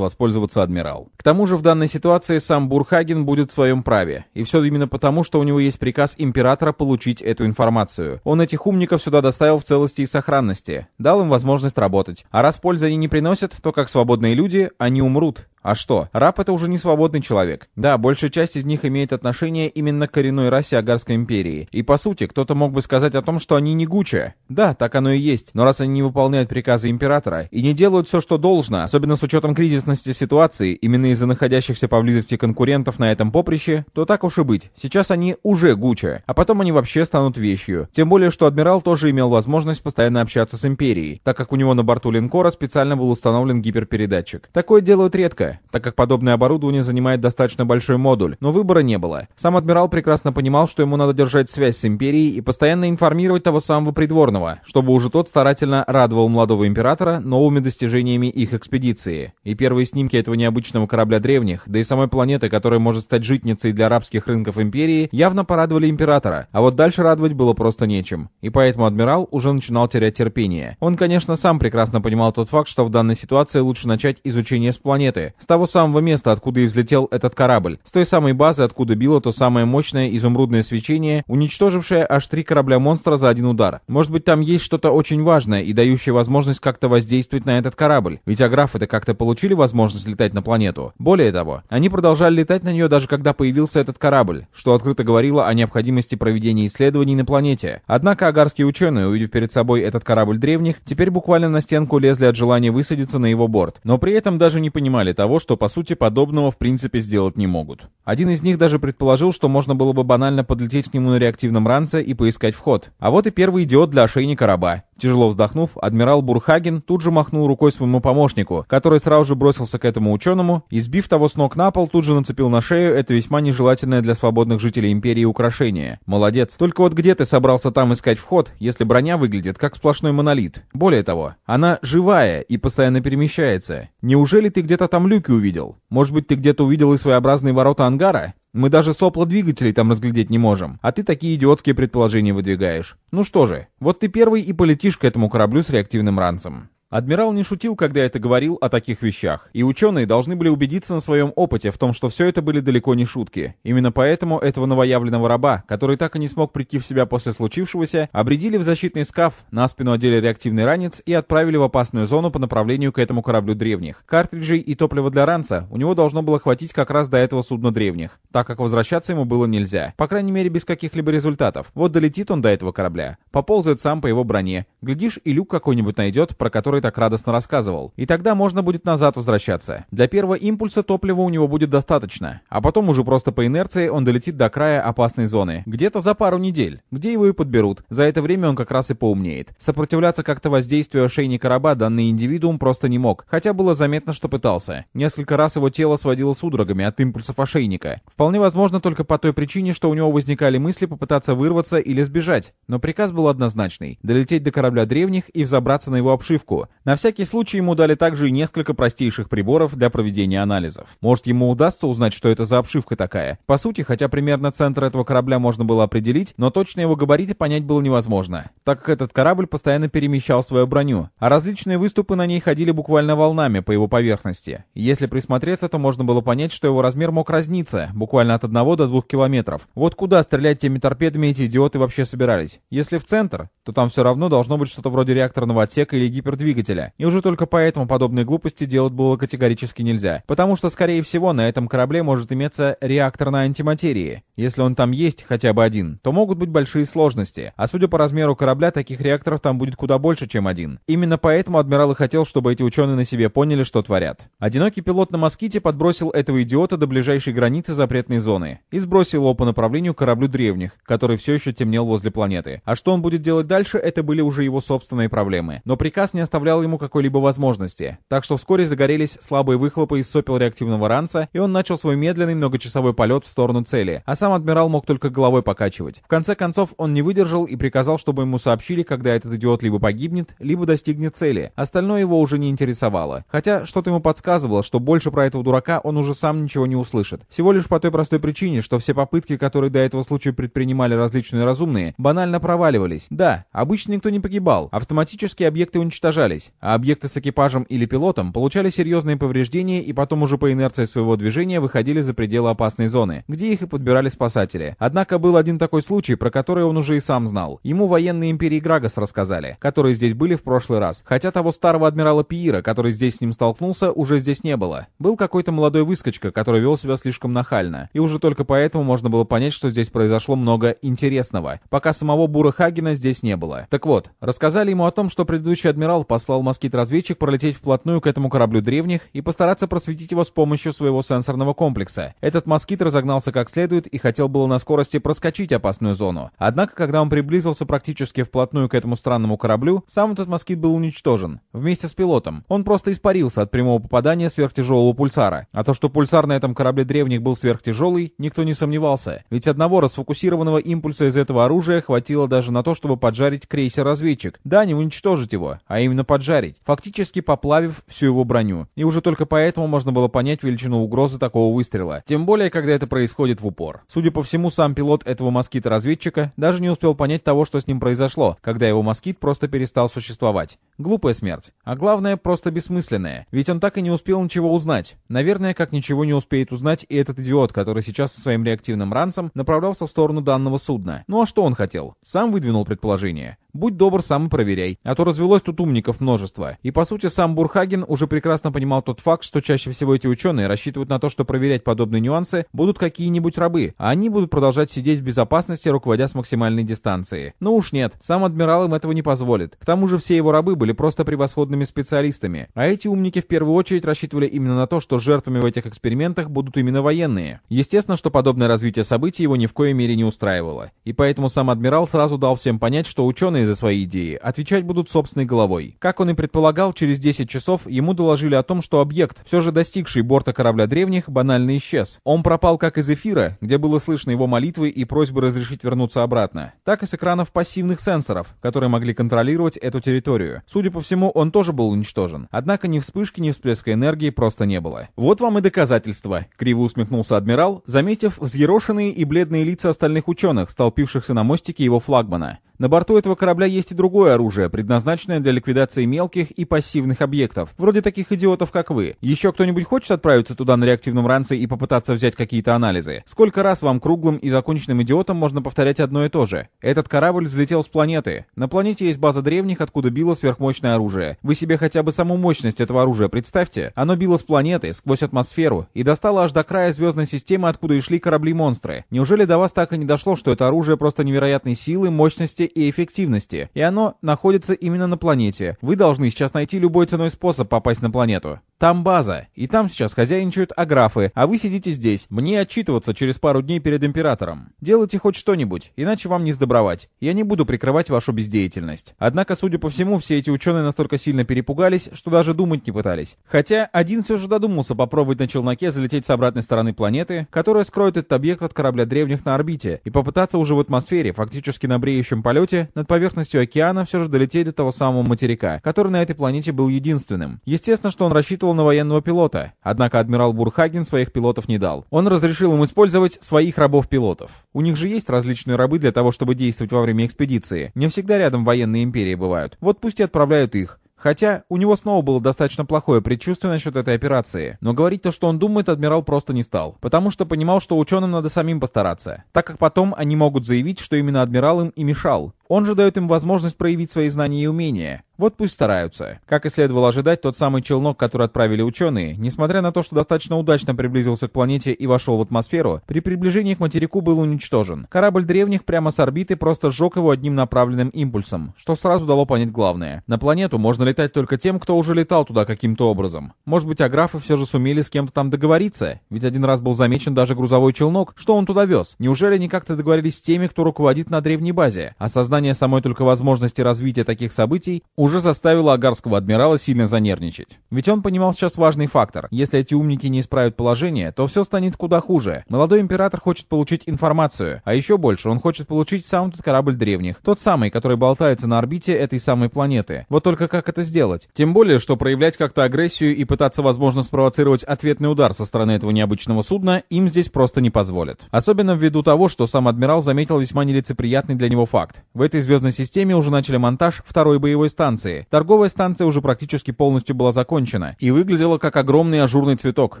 воспользоваться адмирал. К тому же в данной ситуации сам Бурхаген будет в своем праве. И все именно потому, что у него есть приказ императора получить эту информацию. Он этих умников сюда доставил в целости и сохранности. Дал им возможность работать. А раз пользы они не приносят, то как свободные люди, они умрут. А что, раб это уже не свободный человек. Да, большая часть из них имеет отношение именно к коренной расе Агарской империи. И по сути, кто-то мог бы сказать о том, что они не гуча. Да, так оно и есть. Но раз они не выполняют приказы императора и не делают все, что должно, особенно с учетом кризисности ситуации, именно из-за находящихся поблизости конкурентов на этом поприще, то так уж и быть. Сейчас они уже гуча, а потом они вообще станут вещью. Тем более, что адмирал тоже имел возможность постоянно общаться с империей, так как у него на борту линкора специально был установлен гиперпередатчик. Такое делают редко, так как подобное оборудование занимает достаточно большой модуль, но выбора не было. Сам адмирал прекрасно понимал, что ему надо держать связь с Империей и постоянно информировать того самого придворного, чтобы уже тот старательно радовал молодого императора новыми достижениями их экспедиции. И первые снимки этого необычного корабля древних, да и самой планеты, которая может стать житницей для арабских рынков Империи, явно порадовали императора, а вот дальше радовать было просто нечем. И поэтому адмирал уже начинал терять терпение. Он, конечно, сам прекрасно понимал тот факт, что в данной ситуации лучше начать изучение с планеты, с того самого места, откуда и взлетел этот корабль. С той самой базы, откуда било то самое мощное изумрудное свечение, уничтожившее аж три корабля-монстра за один удар. Может быть, там есть что-то очень важное и дающее возможность как-то воздействовать на этот корабль. Ведь аграфы-то как-то получили возможность летать на планету. Более того, они продолжали летать на нее даже когда появился этот корабль, что открыто говорило о необходимости проведения исследований на планете. Однако агарские ученые, увидев перед собой этот корабль древних, теперь буквально на стенку лезли от желания высадиться на его борт. Но при этом даже не понимали того, того, что по сути подобного в принципе сделать не могут. Один из них даже предположил, что можно было бы банально подлететь к нему на реактивном ранце и поискать вход. А вот и первый идиот для ошейника раба. Тяжело вздохнув, адмирал Бурхаген тут же махнул рукой своему помощнику, который сразу же бросился к этому ученому и, сбив того с ног на пол, тут же нацепил на шею это весьма нежелательное для свободных жителей Империи украшение. Молодец. Только вот где ты собрался там искать вход, если броня выглядит как сплошной монолит? Более того, она живая и постоянно перемещается. Неужели ты где-то там люки увидел? Может быть, ты где-то увидел и своеобразные ворота ангара? Мы даже сопла двигателей там разглядеть не можем, а ты такие идиотские предположения выдвигаешь. Ну что же, вот ты первый и полетишь к этому кораблю с реактивным ранцем. Адмирал не шутил, когда это говорил о таких вещах, и ученые должны были убедиться на своем опыте в том, что все это были далеко не шутки. Именно поэтому этого новоявленного раба, который так и не смог прийти в себя после случившегося, обредили в защитный скаф, на спину одели реактивный ранец и отправили в опасную зону по направлению к этому кораблю древних. Картриджей и топлива для ранца у него должно было хватить как раз до этого судна древних, так как возвращаться ему было нельзя, по крайней мере без каких-либо результатов. Вот долетит он до этого корабля, поползает сам по его броне, глядишь и люк какой-нибудь найдет, про который который так радостно рассказывал. И тогда можно будет назад возвращаться. Для первого импульса топлива у него будет достаточно, а потом уже просто по инерции он долетит до края опасной зоны. Где-то за пару недель, где его и подберут. За это время он как раз и поумнеет. Сопротивляться как-то воздействию ошейника раба данный индивидуум просто не мог, хотя было заметно, что пытался. Несколько раз его тело сводило судорогами от импульсов ошейника. Вполне возможно только по той причине, что у него возникали мысли попытаться вырваться или сбежать. Но приказ был однозначный — долететь до корабля древних и взобраться на его обшивку, на всякий случай ему дали также и несколько простейших приборов для проведения анализов. Может, ему удастся узнать, что это за обшивка такая. По сути, хотя примерно центр этого корабля можно было определить, но точно его габариты понять было невозможно, так как этот корабль постоянно перемещал свою броню, а различные выступы на ней ходили буквально волнами по его поверхности. Если присмотреться, то можно было понять, что его размер мог разниться, буквально от 1 до 2 километров. Вот куда стрелять теми торпедами эти идиоты вообще собирались? Если в центр, то там все равно должно быть что-то вроде реакторного отсека или гипердвигателя, двигателя. И уже только поэтому подобные глупости делать было категорически нельзя. Потому что, скорее всего, на этом корабле может иметься реактор на антиматерии. Если он там есть, хотя бы один, то могут быть большие сложности. А судя по размеру корабля, таких реакторов там будет куда больше, чем один. Именно поэтому адмирал и хотел, чтобы эти ученые на себе поняли, что творят. Одинокий пилот на моските подбросил этого идиота до ближайшей границы запретной зоны и сбросил его по направлению к кораблю древних, который все еще темнел возле планеты. А что он будет делать дальше, это были уже его собственные проблемы. Но приказ не оставлял оставлял ему какой-либо возможности, так что вскоре загорелись слабые выхлопы из сопел реактивного ранца, и он начал свой медленный многочасовой полет в сторону цели, а сам адмирал мог только головой покачивать. В конце концов, он не выдержал и приказал, чтобы ему сообщили, когда этот идиот либо погибнет, либо достигнет цели. Остальное его уже не интересовало. Хотя что-то ему подсказывало, что больше про этого дурака он уже сам ничего не услышит. Всего лишь по той простой причине, что все попытки, которые до этого случая предпринимали различные разумные, банально проваливались. Да, обычно никто не погибал, автоматически объекты уничтожались, взрывались, а объекты с экипажем или пилотом получали серьезные повреждения и потом уже по инерции своего движения выходили за пределы опасной зоны, где их и подбирали спасатели. Однако был один такой случай, про который он уже и сам знал. Ему военные империи Грагос рассказали, которые здесь были в прошлый раз. Хотя того старого адмирала Пиира, который здесь с ним столкнулся, уже здесь не было. Был какой-то молодой выскочка, который вел себя слишком нахально. И уже только поэтому можно было понять, что здесь произошло много интересного, пока самого Бура Хагена здесь не было. Так вот, рассказали ему о том, что предыдущий адмирал послал москит-разведчик пролететь вплотную к этому кораблю древних и постараться просветить его с помощью своего сенсорного комплекса. Этот москит разогнался как следует и хотел было на скорости проскочить опасную зону. Однако, когда он приблизился практически вплотную к этому странному кораблю, сам этот москит был уничтожен. Вместе с пилотом. Он просто испарился от прямого попадания сверхтяжелого пульсара. А то, что пульсар на этом корабле древних был сверхтяжелый, никто не сомневался. Ведь одного расфокусированного импульса из этого оружия хватило даже на то, чтобы поджарить крейсер-разведчик. Да, не уничтожить его, а именно поджарить, фактически поплавив всю его броню. И уже только поэтому можно было понять величину угрозы такого выстрела. Тем более, когда это происходит в упор. Судя по всему, сам пилот этого москита-разведчика даже не успел понять того, что с ним произошло, когда его москит просто перестал существовать. Глупая смерть. А главное, просто бессмысленная. Ведь он так и не успел ничего узнать. Наверное, как ничего не успеет узнать и этот идиот, который сейчас со своим реактивным ранцем направлялся в сторону данного судна. Ну а что он хотел? Сам выдвинул предположение. Будь добр, сам и проверяй. А то развелось тут умников множество. И по сути сам Бурхаген уже прекрасно понимал тот факт, что чаще всего эти ученые рассчитывают на то, что проверять подобные нюансы будут какие-нибудь рабы, а они будут продолжать сидеть в безопасности, руководя с максимальной дистанции. Но уж нет, сам адмирал им этого не позволит. К тому же все его рабы были просто превосходными специалистами, а эти умники в первую очередь рассчитывали именно на то, что жертвами в этих экспериментах будут именно военные. Естественно, что подобное развитие событий его ни в коей мере не устраивало. И поэтому сам адмирал сразу дал всем понять, что ученые за свои идеи отвечать будут собственной головой. Как он и предполагал, через 10 часов ему доложили о том, что объект, все же достигший борта корабля древних, банально исчез. Он пропал как из эфира, где было слышно его молитвы и просьбы разрешить вернуться обратно, так и с экранов пассивных сенсоров, которые могли контролировать эту территорию. Судя по всему, он тоже был уничтожен. Однако ни вспышки, ни всплеска энергии просто не было. Вот вам и доказательства, криво усмехнулся адмирал, заметив взъерошенные и бледные лица остальных ученых, столпившихся на мостике его флагмана. На борту этого корабля есть и другое оружие, предназначенное для ликвидации мелких и пассивных объектов, вроде таких идиотов, как вы. Еще кто-нибудь хочет отправиться туда на реактивном ранце и попытаться взять какие-то анализы? Сколько раз вам круглым и законченным идиотам можно повторять одно и то же? Этот корабль взлетел с планеты. На планете есть база древних, откуда било сверхмощное оружие. Вы себе хотя бы саму мощность этого оружия представьте. Оно било с планеты, сквозь атмосферу, и достало аж до края звездной системы, откуда и шли корабли-монстры. Неужели до вас так и не дошло, что это оружие просто невероятной силы, мощности и эффективности, и оно находится именно на планете. Вы должны сейчас найти любой ценой способ попасть на планету. Там база, и там сейчас хозяйничают аграфы, а вы сидите здесь. Мне отчитываться через пару дней перед императором. Делайте хоть что-нибудь, иначе вам не сдобровать. Я не буду прикрывать вашу бездеятельность. Однако, судя по всему, все эти ученые настолько сильно перепугались, что даже думать не пытались. Хотя один все же додумался попробовать на челноке залететь с обратной стороны планеты, которая скроет этот объект от корабля древних на орбите, и попытаться уже в атмосфере, фактически на бреющем полете, над поверхностью океана все же долететь до того самого материка, который на этой планете был единственным. Естественно, что он рассчитывал на военного пилота, однако адмирал Бурхаген своих пилотов не дал. Он разрешил им использовать своих рабов-пилотов. У них же есть различные рабы для того, чтобы действовать во время экспедиции. Не всегда рядом военные империи бывают. Вот пусть и отправляют их. Хотя у него снова было достаточно плохое предчувствие насчет этой операции, но говорить то, что он думает, адмирал просто не стал, потому что понимал, что ученым надо самим постараться, так как потом они могут заявить, что именно адмирал им и мешал, он же дает им возможность проявить свои знания и умения. Вот пусть стараются. Как и следовало ожидать, тот самый челнок, который отправили ученые, несмотря на то, что достаточно удачно приблизился к планете и вошел в атмосферу, при приближении к материку был уничтожен. Корабль древних прямо с орбиты просто сжег его одним направленным импульсом, что сразу дало понять главное. На планету можно летать только тем, кто уже летал туда каким-то образом. Может быть, аграфы все же сумели с кем-то там договориться? Ведь один раз был замечен даже грузовой челнок. Что он туда вез? Неужели они как-то договорились с теми, кто руководит на древней базе? Осознание Осознание самой только возможности развития таких событий уже заставило агарского адмирала сильно занервничать. Ведь он понимал сейчас важный фактор. Если эти умники не исправят положение, то все станет куда хуже. Молодой император хочет получить информацию, а еще больше он хочет получить сам тот корабль древних. Тот самый, который болтается на орбите этой самой планеты. Вот только как это сделать? Тем более, что проявлять как-то агрессию и пытаться, возможно, спровоцировать ответный удар со стороны этого необычного судна им здесь просто не позволят. Особенно ввиду того, что сам адмирал заметил весьма нелицеприятный для него факт. В этой звездной системе уже начали монтаж второй боевой станции. Торговая станция уже практически полностью была закончена и выглядела как огромный ажурный цветок,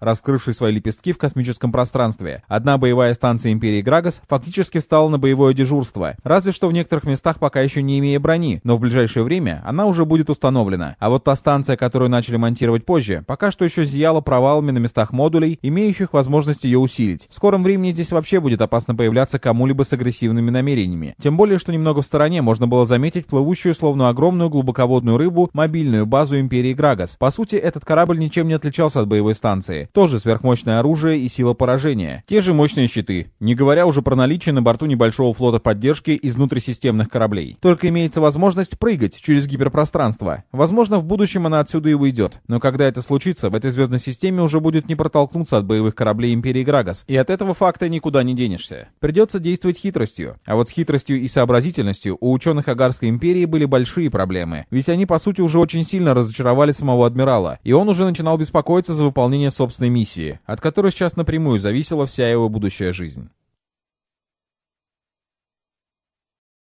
раскрывший свои лепестки в космическом пространстве. Одна боевая станция Империи Грагос фактически встала на боевое дежурство, разве что в некоторых местах пока еще не имея брони, но в ближайшее время она уже будет установлена. А вот та станция, которую начали монтировать позже, пока что еще зияла провалами на местах модулей, имеющих возможность ее усилить. В скором времени здесь вообще будет опасно появляться кому-либо с агрессивными намерениями. Тем более, что немного в стороне можно было заметить плывущую, словно огромную глубоководную рыбу, мобильную базу Империи Грагас. По сути, этот корабль ничем не отличался от боевой станции. Тоже сверхмощное оружие и сила поражения. Те же мощные щиты. Не говоря уже про наличие на борту небольшого флота поддержки из внутрисистемных кораблей. Только имеется возможность прыгать через гиперпространство. Возможно, в будущем она отсюда и уйдет. Но когда это случится, в этой звездной системе уже будет не протолкнуться от боевых кораблей Империи Грагас. И от этого факта никуда не денешься. Придется действовать хитростью. А вот с хитростью и сообразительностью у ученых Агарской империи были большие проблемы, ведь они, по сути, уже очень сильно разочаровали самого адмирала, и он уже начинал беспокоиться за выполнение собственной миссии, от которой сейчас напрямую зависела вся его будущая жизнь.